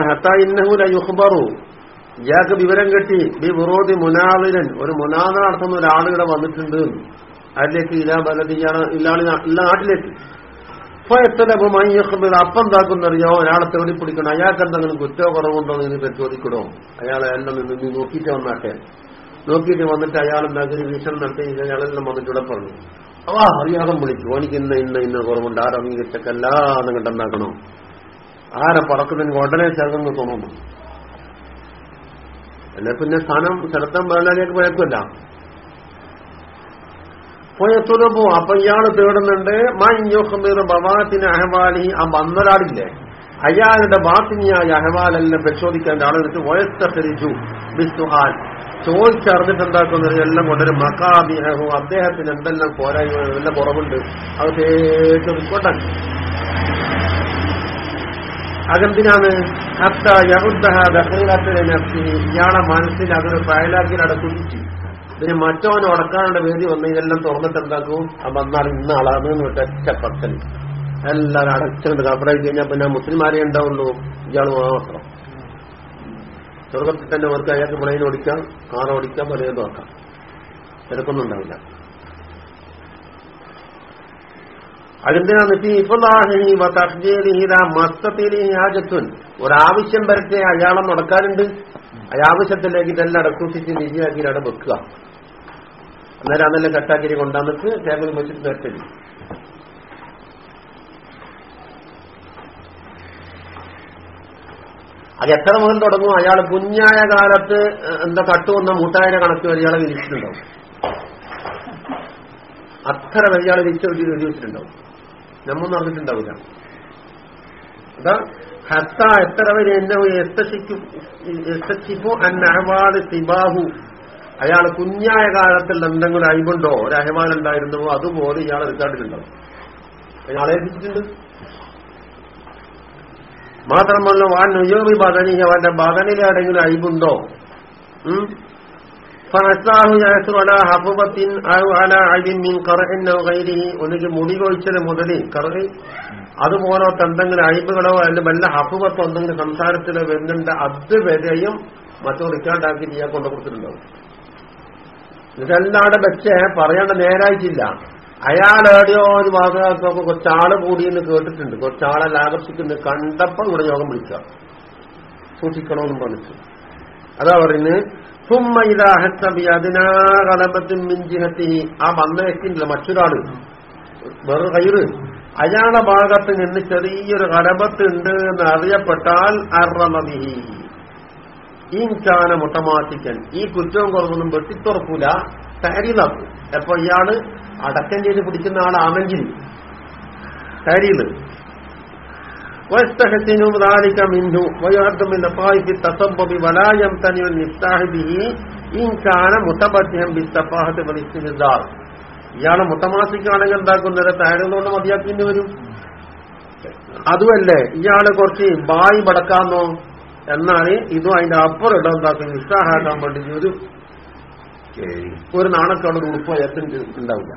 Speaker 1: ഹത്തായിന്നഹൂല യുഹ്ബറു ഇയാൾക്ക് വിവരം കെട്ടി. ബി വിറോധി മുനാവിരൻ ഒരു മുനാദ നടത്തുന്ന ഒരാളിവിടെ വന്നിട്ടുണ്ട്. അതിലേക്ക് ഇലാ ബലതിയാണ് ഇല്ല നാട്ടിലേക്ക്. ഇപ്പൊ എത്തലഭമായി അപ്പം എന്താക്കുന്നറിയോ? ഒരാളെ തേടി പിടിക്കണം. അയാൾക്ക് എന്തെങ്കിലും കുറ്റോ കുറവുണ്ടോ എന്ന് പരിശോധിക്കണോ? അയാളെ എല്ലാം നിന്ന് നോക്കിയിട്ട് വന്നാട്ടെ. നോക്കിയിട്ട് വന്നിട്ട് അയാൾ എന്താക്കി വീക്ഷണം നടത്തി അയാളെല്ലാം വന്നിട്ട് ഇവിടെ പറഞ്ഞു. ആ അറിയാതെ വിളിച്ചു എനിക്ക് ഇന്ന ഇന്ന ഇന്ന കുറവുണ്ട്. ആരും അംഗീകരിച്ചക്കല്ല എന്നിട്ട് എന്താക്കണോ? ആരെ പറക്കുന്നതിന് ഉടനെ ചേർന്ന് തോന്നുന്നു. അല്ലെ പിന്നെ സ്ഥാനം സ്ഥലത്തം വേളയിലേക്ക് പോയേക്കുമല്ല. പോയത്തുലപ്പോ അപ്പൊ ഇയാൾ തേടുന്നുണ്ട് മാഞ്ഞോഹമ്മീർ ബവാത്തിന് അഹവാലി. ആ വന്നൊരാളില്ലേ? അയാളുടെ ബാത്തിനിയായ അഹവാലെല്ലാം പരിശോധിക്കാൻ ആളെടുത്ത് വയസ്സരിച്ചു ബിസ്തുഹാൻ ചോദിച്ചറിഞ്ഞിട്ട് എന്താക്കും എല്ലാം കൊണ്ടൊരു മക്കാബിഹു അദ്ദേഹത്തിന് എന്തെല്ലാം പോരായ്മ എല്ലാം കുറവുണ്ട് അത് റിപ്പോർട്ടാണ് അതെന്തിനാണ്? ഹത്ത യഹുദ്ദഹ ദഹീറത്തിലെ നഫ്സി. ഇയാളെ മനസ്സിൽ അതൊരു ഫയലാക്കിയിലവിടെ കുതിച്ചു ഇതിന് മറ്റവൻ ഉടക്കാനുള്ള വേദി വന്ന് ഇതെല്ലാം തുറന്നിട്ട് എന്താക്കും? ആ വന്നാൽ ഇന്ന ആളാണ് ഒറ്റ പത്തൽ എല്ലാവരും അടച്ചിട്ടുണ്ട്. കപ്പറായി കഴിഞ്ഞാൽ പിന്നെ മുസ്ലിമാരെ ഉണ്ടാവുള്ളൂ. ഇയാൾ മാത്രം. സ്വർഗത്തിൽ തന്നെ അവർക്ക് അയാൾക്ക് പ്ലെയിൻ ഓടിക്കാം കാർ ഓടിക്കാം പലതും ആക്കാം തിരക്കൊന്നും ഉണ്ടാവില്ല അതെന്തിനാന്ന് ഹാജത്തുൻ. ഒരാവശ്യം വരട്ടെ അയാളെ നടക്കാനുണ്ട്. അയാവശ്യത്തിലേക്ക് ഇതെല്ലാം അടക്കൂട്ടിച്ച് നിജിയാക്കി അവിടെ വെക്കുക. അന്നേരം അതെല്ലാം കട്ടാക്കിരി കൊണ്ടാന്നിട്ട് ടേബിൾ വെച്ചിട്ട് നിർത്തൽ അത് എത്ര മുതൽ തുടങ്ങും? അയാൾ കുഞ്ഞായ കാലത്ത് എന്താ കട്ടുവന്ന മൂട്ടായിരം കണക്ക് അയാളെ വിരിച്ചിട്ടുണ്ടാവും. അത്ര വലിയ വിരിച്ച എഴുതി വെച്ചിട്ടുണ്ടാവും. നമ്മൊന്നും അറിഞ്ഞിട്ടുണ്ടാവില്ല. അതാ ഹത്ത എത്ര വരെ എന്നെ എത്തച്ചിപ്പോ അന്നഹവാദ് സിബാഹു. അയാൾ കുഞ്ഞായ കാലത്തിൽ എന്തെങ്കിലും അയവുണ്ടോ ഒരു അഹവാൻ ഉണ്ടായിരുന്നുവോ അതുപോലെ ഇയാൾ റിക്കാർഡിലുണ്ടാവും അയാളെ ഏൽപ്പിച്ചിട്ടുണ്ട് മാത്രമല്ല വാൻ നുജോബി ബദനി അവന്റെ ബദനിൽ അയിബുണ്ടോ ഒന്നിക്ക് മുടി കൊഴിച്ചത് മുതൽ കറി അതുപോലത്തെ എന്തെങ്കിലും അയിബുകളോ അല്ലെങ്കിൽ വല്ല ഹഫുബത്തോ എന്തെങ്കിലും സംസാരത്തിലോ വരുന്നുണ്ട് അതുവരെയും മറ്റോ റിക്കാർഡാക്കി ചെയ്യാൻ കൊണ്ടു കൊടുത്തിട്ടുണ്ടാവും ഇതെല്ലാടെ വെച്ച് പറയേണ്ട നേരായിട്ടില്ല. അയാൾ എവിടെയോ ഒരു ഭാഗത്തൊക്കെ കുറച്ചാൾ കൂടിയെന്ന് കേട്ടിട്ടുണ്ട്. കൊച്ചാളെ ആകർഷിക്കുന്നത് കണ്ടപ്പോൾ ഇവിടെ യോഗം വിളിക്കുക. സൂക്ഷിക്കണമെന്നും പറഞ്ഞു അതാ പറയുന്നത് സുമ്മ ഇതാഹത്തബി അതിനാകലപത്തും മിഞ്ചിഹത്തി ആ വന്ന വ്യക്തിണ്ടല്ലോ മറ്റൊരാൾ. വേറെ കയറ് അയാളെ ഭാഗത്ത് നിന്ന് ചെറിയൊരു കടപത്തുണ്ട് എന്ന് അറിയപ്പെട്ടാൽ അറമതിഹി ചാന മുട്ടമാറ്റിക്കൻ ഈ കുറ്റവും കുറവൊന്നും വെട്ടിത്തുറക്കൂല. തരീലാക്കും എപ്പോ ഇയാള് അടക്കം ചെയ്ത് പിടിക്കുന്ന ആളാണെങ്കിൽ തരീല് ويستحسن ذلك منه ويعد من لطائف التصبب ولا يمتنع المفتاح به إن كان متبجها بالسفاهة والاستهزار ഇയാളെ മുട്ടമാസിക്കാണെങ്കിൽ എന്താക്കുന്നത് തയ്യാറുകൊണ്ട് മതിയാക്കേണ്ടി വരും അതുമല്ലേ ഇയാള് കുറച്ച് ബായി പടക്കാന്നോ എന്നാൽ ഇതും അതിന്റെ അപ്പുറം ഇടം എന്താക്കും നിസ്സാഹാക്കാൻ വേണ്ടി ഒരു ഒരു നാണക്കാട് ഒരു ഉടുപ്പ് ഉണ്ടാവില്ല.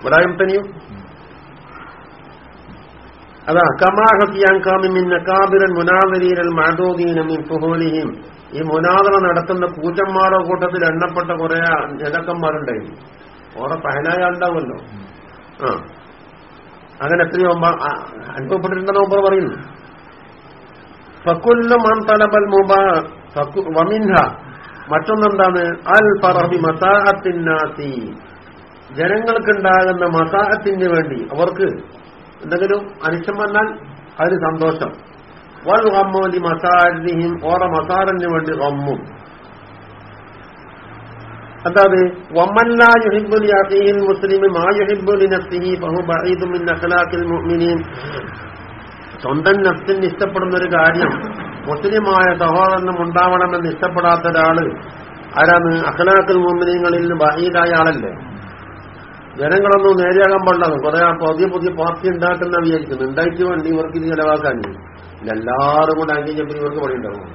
Speaker 1: ഇവിടായും തന്നെയും അതാ കമാഹത്തിയാൻ കാമിൻ നക്കാബിരൻ മുനാദരീരൽ മാതോദീന മിൻ ഫുഹോലിഹിം. ഈ മുനാദറ നടത്തുന്ന പൂജന്മാരുടെ കൂട്ടത്തിൽ എണ്ണപ്പെട്ട കുറെ നേതാക്കന്മാരുണ്ടായിരുന്നു ഓറെ പഹനായ ഉണ്ടാവുമല്ലോ ആ. അങ്ങനെ എത്രയോ അനുഭവപ്പെട്ടിട്ടുണ്ടെന്ന് ഒപ്പർ പറയുന്നു. ഫക്കുല്ലു മൻ തലബൽ മുബാ വമിൻഹ മറ്റൊന്നെന്താണ്? അൽ പറഹി മസാഹത്തിന്നാസി ജനങ്ങൾക്കുണ്ടാകുന്ന മസാഹത്തിന് വേണ്ടി. അവർക്ക് എന്തെങ്കിലും അനിഷ്ടം വന്നാൽ അതിന് സന്തോഷം. വൽ ഗമ്മോലി മസാരിഹിം. ഓറ മസാറിന് വേണ്ടി ഗമ്മും. അതായത് വമ്മല്ലാ യുഹിബുൽ യഖീൽ മുസ്ലിമി മാ യുഹിബുൽ നഫ്സിഹി ഫഹു ബഈദു മിൻ മുഅ്മിനീൻ. സ്വന്തം നഫ്സിന് ഇഷ്ടപ്പെടുന്ന ഒരു കാര്യം മുസ്ലിമായ സഹോദരനും ഉണ്ടാവണമെന്ന് ഇഷ്ടപ്പെടാത്ത ഒരാൾ ആരാണ്? അഖലാക്കൽ മോമിനിയങ്ങളിൽ ബഹീദായ ആളല്ലേ? ജനങ്ങളൊന്നും നേരെയാകാൻ പാടില്ല കുറെ പുതിയ പുതിയ പാർട്ടി ഉണ്ടാക്കുന്ന വിചാരിക്കുന്നു. ഉണ്ടായിട്ട് വേണ്ടി ഇവർക്ക് ഇത് ചെലവാക്കാൻ. എല്ലാവരും കൂടെ അംഗീകരിച്ചപ്പോൾ ഇവർക്ക് പണിയുണ്ടാവും.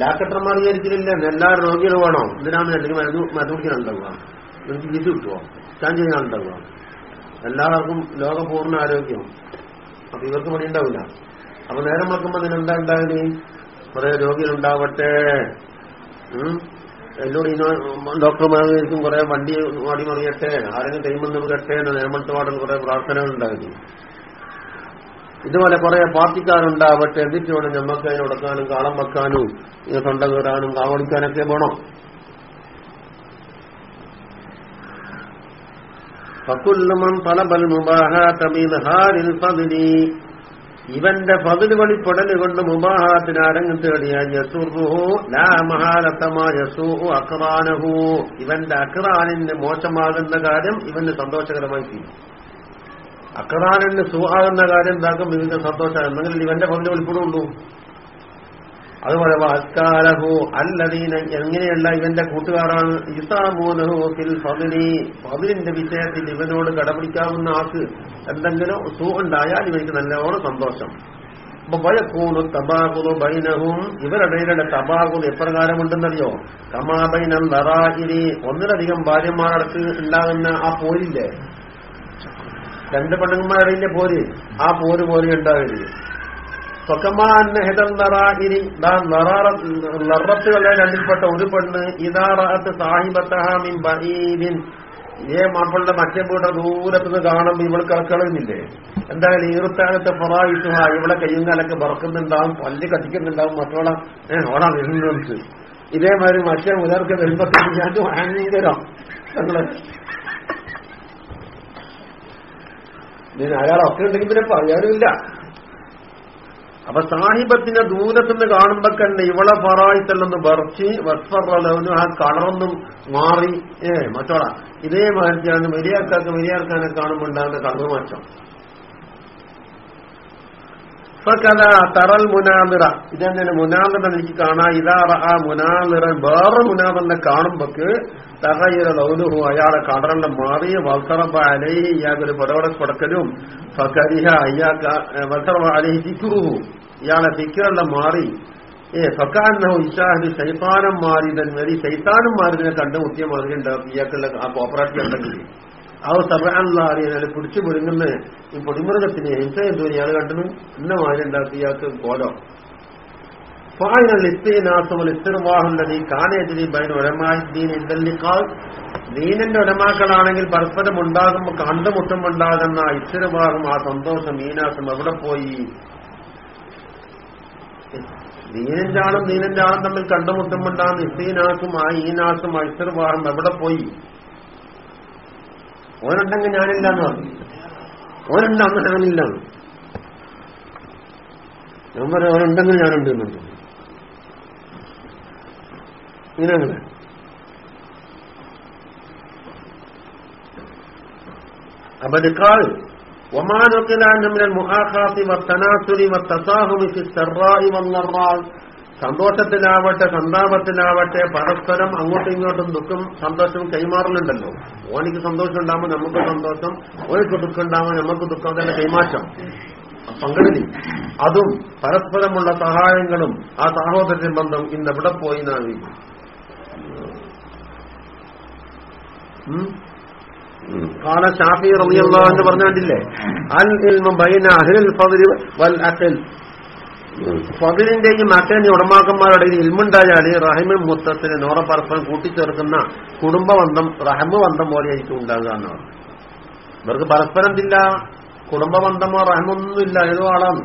Speaker 1: ലാക്കട്ടർമാർ വിചാരിച്ചില്ല എല്ലാവരും രോഗികൾ വേണോ? എന്തിനാണ് അല്ലെങ്കിൽ മരുന്ന് മരുന്ന് കുടിക്കാനുണ്ടാവുക? എനിക്ക് ഇത് കിട്ടുമോ സ്കാൻ ചെയ്യാനുണ്ടാവുക? എല്ലാവർക്കും ലോകപൂർണ ആരോഗ്യം. അപ്പൊ ഇവർക്ക് പണി ഉണ്ടാവില്ല. അപ്പൊ നേരം വെക്കുമ്പോ അതിനെന്താ ഉണ്ടാവില്ലേ കുറെ രോഗികളുണ്ടാവട്ടെ. എന്നോട് ഇന്നോ ഡോക്ടർമാർക്കും കുറെ വണ്ടി മാടി മറിയട്ടെ ആരെങ്കിലും കൈമെന്ന് വിടട്ടെ എന്ന് നേരമത്തെ പാടൽ കുറെ പ്രാർത്ഥനകൾ ഉണ്ടായിരുന്നു ഇതുപോലെ കുറെ പാർട്ടിക്കാരുണ്ടാവട്ടെ. എന്നിട്ട് വേണം ഞമ്മക്ക് ഉടക്കാനും കാളം വെക്കാനും തൊണ്ട കയറാനും കാവടിക്കാനൊക്കെ വേണം. ഫക്കുല്ലുമൻ തലബൽ മുബാഹാത്ത ബിദ്ഹാരിൽ ഫദ്ലി ഇവന്റെ ഫതിൽ വെളിപ്പെടൽ കൊണ്ട് മുബാഹാത്തിന് അരങ്ങ് തേടിയാൽ യസുറുഹു ലാ മഹാലത്തമാ യസൂ അക്റാനഹു ഇവന്റെ അക്റാനിന് മോശമാകുന്ന കാര്യം ഇവന് സന്തോഷകരമായി തീരും. അക്റാനിന് സുഹാകുന്ന കാര്യം എന്താക്കും ഇവന്റെ സന്തോഷം എന്തെങ്കിലും ഇവന്റെ ഫതിൽ വെളിപ്പെടുള്ളൂ അതുപോലെ വാസ്കാലഹു അല്ലദീന എങ്ങനെയല്ല ഇവന്റെ കൂട്ടുകാരാണ്? ഇസാമൂനഹു ഫിൽ ഫതിലി. ഫതിലിന്റെ വിഷയത്തിൽ ഇവനോട് കടപിടിക്കാവുന്ന ആൾക്ക് എന്തെങ്കിലും സുഖമുണ്ടായാൽ ഇവർക്ക് നല്ലോണം സന്തോഷം. അപ്പൊ ഭയക്കൂണു തബാകുലു ബൈനഹും. ഇവരുടെ തബാകുൽ എപ്രകാരമുണ്ടെന്നറിയോ? കമാബൈനൽ നറാഹിരി ഒന്നിലധികം ഭാര്യമാർക്ക് ഉണ്ടാകുന്ന ആ പോരില്ലേ? രണ്ട് പെണ്ണുങ്ങന്മാരുടെ പോര്? ആ പോര് പോലെ ഉണ്ടാവില്ലേ ലറത്തുകളെ രണ്ടിൽപ്പെട്ട ഒരു പെണ്ണ്. ഇതാറത്ത് സാഹിബത്തഹാമിൻ ബഹീദിൻ ഇതേ മാപ്പിളുടെ മറ്റേ പൂട്ട ദൂരത്തുനിന്ന് കാണുമ്പോൾ ഇവൾ ഇറക്കളയുന്നില്ലേ എന്തായാലും ഈർത്താനത്തെ പൊറായിട്ടുഹ ഇവളെ കയ്യും കാലൊക്കെ പറക്കുന്നുണ്ടാവും പല്ല് കത്തിക്കുന്നുണ്ടാവും മറ്റോളെ ഏഹ് ഓടാ വരുന്നുണ്ട്. ഇതേമാതിരി മറ്റേ മുതലർക്ക് വരുമ്പോ ഞാൻ വാങ്ങി തരാം. ഞങ്ങൾ അയാളൊക്കെ ഉണ്ടെങ്കിൽ പിന്നെ പറയാനുമില്ല. അപ്പൊ സാഹിബത്തിനെ ദൂരത്തുനിന്ന് കാണുമ്പോ തന്നെ ഇവളെ ഫറായിത്തല്ലെന്ന് പറിച്ച് വസ്ഫറലവനും ആ കളറൊന്നും മാറി ഏ മറ്റോള. ഇതേ മാറ്റിയാണ് വലിയാർക്കാർക്ക് വലിയാർക്കാനെ കാണുമ്പോൾ ഉണ്ടാകുന്ന കളർ മാറ്റം കഥ തറൽ മുനാമിറ ഇതെങ്ങനെ മുനാമിറ എനിക്ക് കാണാം. ഇതാ ആ മുനാമിറ വേറെ മുനാമിറിനെ കാണുമ്പോക്ക് തകയിറ ലൗലുഹു അയാളെ കടറണ്ട മാറി വൽത്തറബ അലൈഹി ഇയാൾക്കൊരു പടവട കൊടുക്കലും ഫകരിഹ അയ്യാക്ക വൽത്തറബ അലൈഹി ദിക്കുറുഹു ഇയാളെ തിക്കറെല്ലാം മാറി. ഏ ഫക്കാന്നഹു ഇഷാഹി ശൈത്താനം മാറിയതൻ വരി ശൈത്താനം മാറിയതിനെ മുത്തിയ മാതിരി ഉണ്ടാവും ഇയാൾക്കുള്ള ആ കോപ്പറേറ്റീവ് ഉണ്ടെങ്കിൽ. ആ അറിയാൻ പിടിച്ചു പൊരുങ്ങുന്ന ഈ പൊടിമൃഗത്തിന് ഹിംസ എന്തോ ഇയാൾ കണ്ടു ഇന്ന മാതിരി ഉണ്ടാക്കി ഇയാൾക്ക് കോലോ. ദീനിന്റെ ഉടമാക്കളാണെങ്കിൽ പരസ്പരം ഉണ്ടാകുമ്പോൾ കണ്ടുമുട്ടുമുണ്ടാകുന്ന ഇസ്തിർവാഹും ആ സന്തോഷം മീനാസം എവിടെ പോയി? ദീനന്റെ ആളും ദീനന്റെ ആളും തമ്മിൽ കണ്ടുമുട്ടുമുണ്ടാകുന്ന ഇസ്തീനാസും ആ ഈനാസും ആ ഇസ്തിർവാഹും എവിടെ പോയി? ഓനുണ്ടെങ്കിൽ ഞാനില്ല എന്ന് പറഞ്ഞു ഓനുണ്ടെന്ന് ഞാനില്ല ഓനുണ്ടെങ്കിൽ ഞാനുണ്ട് ഇങ്ങനെ അബദിക്കാൾ وما نقل عنه من المؤاخاة والتناسل والتساهم في السراء والضراء സന്തോഷത്തിലാവട്ടെ സന്താപത്തിലാവട്ടെ പരസ്പരം അങ്ങോട്ടും ഇങ്ങോട്ടും ദുഃഖം സന്തോഷം കൈമാറലുണ്ടല്ലോ ഓനിക്ക് സന്തോഷം ഉണ്ടാകുമ്പോൾ നമുക്ക് സന്തോഷം ഓനിക്ക് ദുഃഖം ഉണ്ടാകുമ്പോൾ നമുക്ക് ദുഃഖം തന്നെ കൈമാറ്റം പങ്കെടുക്കി അതും പരസ്പരമുള്ള സഹായങ്ങളും ആ സഹോദര ബന്ധം ഇന്ന് എവിടെ പോയി നാവി കാല ഷാഫി റളിയല്ലാഹു അൻഹു പറഞ്ഞിട്ടില്ലേ അൽ ഇൽമു ബൈന അഹ്ലിൽ ഫദ്ലി വൽ അഖൽ ഫതിലിന്റെയും അക്കലിന്റെ ഉടമാക്കന്മാരുടെ ഇൽമുണ്ടായാൽ റഹിമിൻ മുത്തത്തിന് നോറ പരസ്പരം കൂട്ടിച്ചേർക്കുന്ന കുടുംബബന്ധം റഹമ ബന്ധം പോലെയായിരിക്കും ഉണ്ടാകുക എന്നാണ് ഇവർക്ക് പരസ്പരം ഇല്ല കുടുംബബന്ധമോ റഹമൊന്നുമില്ല ഏതോ ആളാണ്.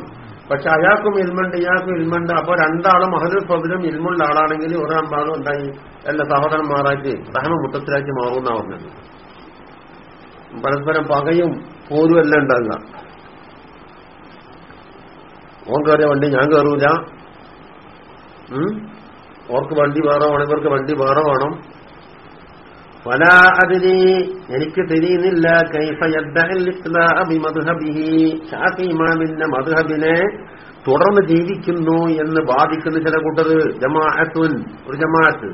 Speaker 1: പക്ഷെ അയാൾക്കും ഇൽമുണ്ട് ഇയാൾക്കും ഇൽമുണ്ട്. അപ്പൊ രണ്ടാളും അഹദുൽ ഫതിലും ഇൽമുള്ള ആളാണെങ്കിൽ ഒരു ഭാഗം ഉണ്ടായി. എല്ലാ സഹോദരന്മാരാക്കി സഹമ മുട്ടത്തിലാക്കി മാറുമെന്നാ പറഞ്ഞത്. പരസ്പരം പകയും പോരും എല്ലാം ഉണ്ടാകുക ഓൻ കയറിയ വണ്ടി ഞാൻ കയറൂല. ഓർക്ക് വണ്ടി വേറെ വേണം ഇവർക്ക് വണ്ടി വേറെ വേണം. പല അതിന് എനിക്ക് തിരിയുന്നില്ല. ഇമാമിന്റെ മധുഹബിനെ തുടർന്ന് ജീവിക്കുന്നു എന്ന് ബാധിക്കുന്ന ചില കൂട്ടർ ജമാഅത്തുൻ ഒരു ജമാഅത്ത്.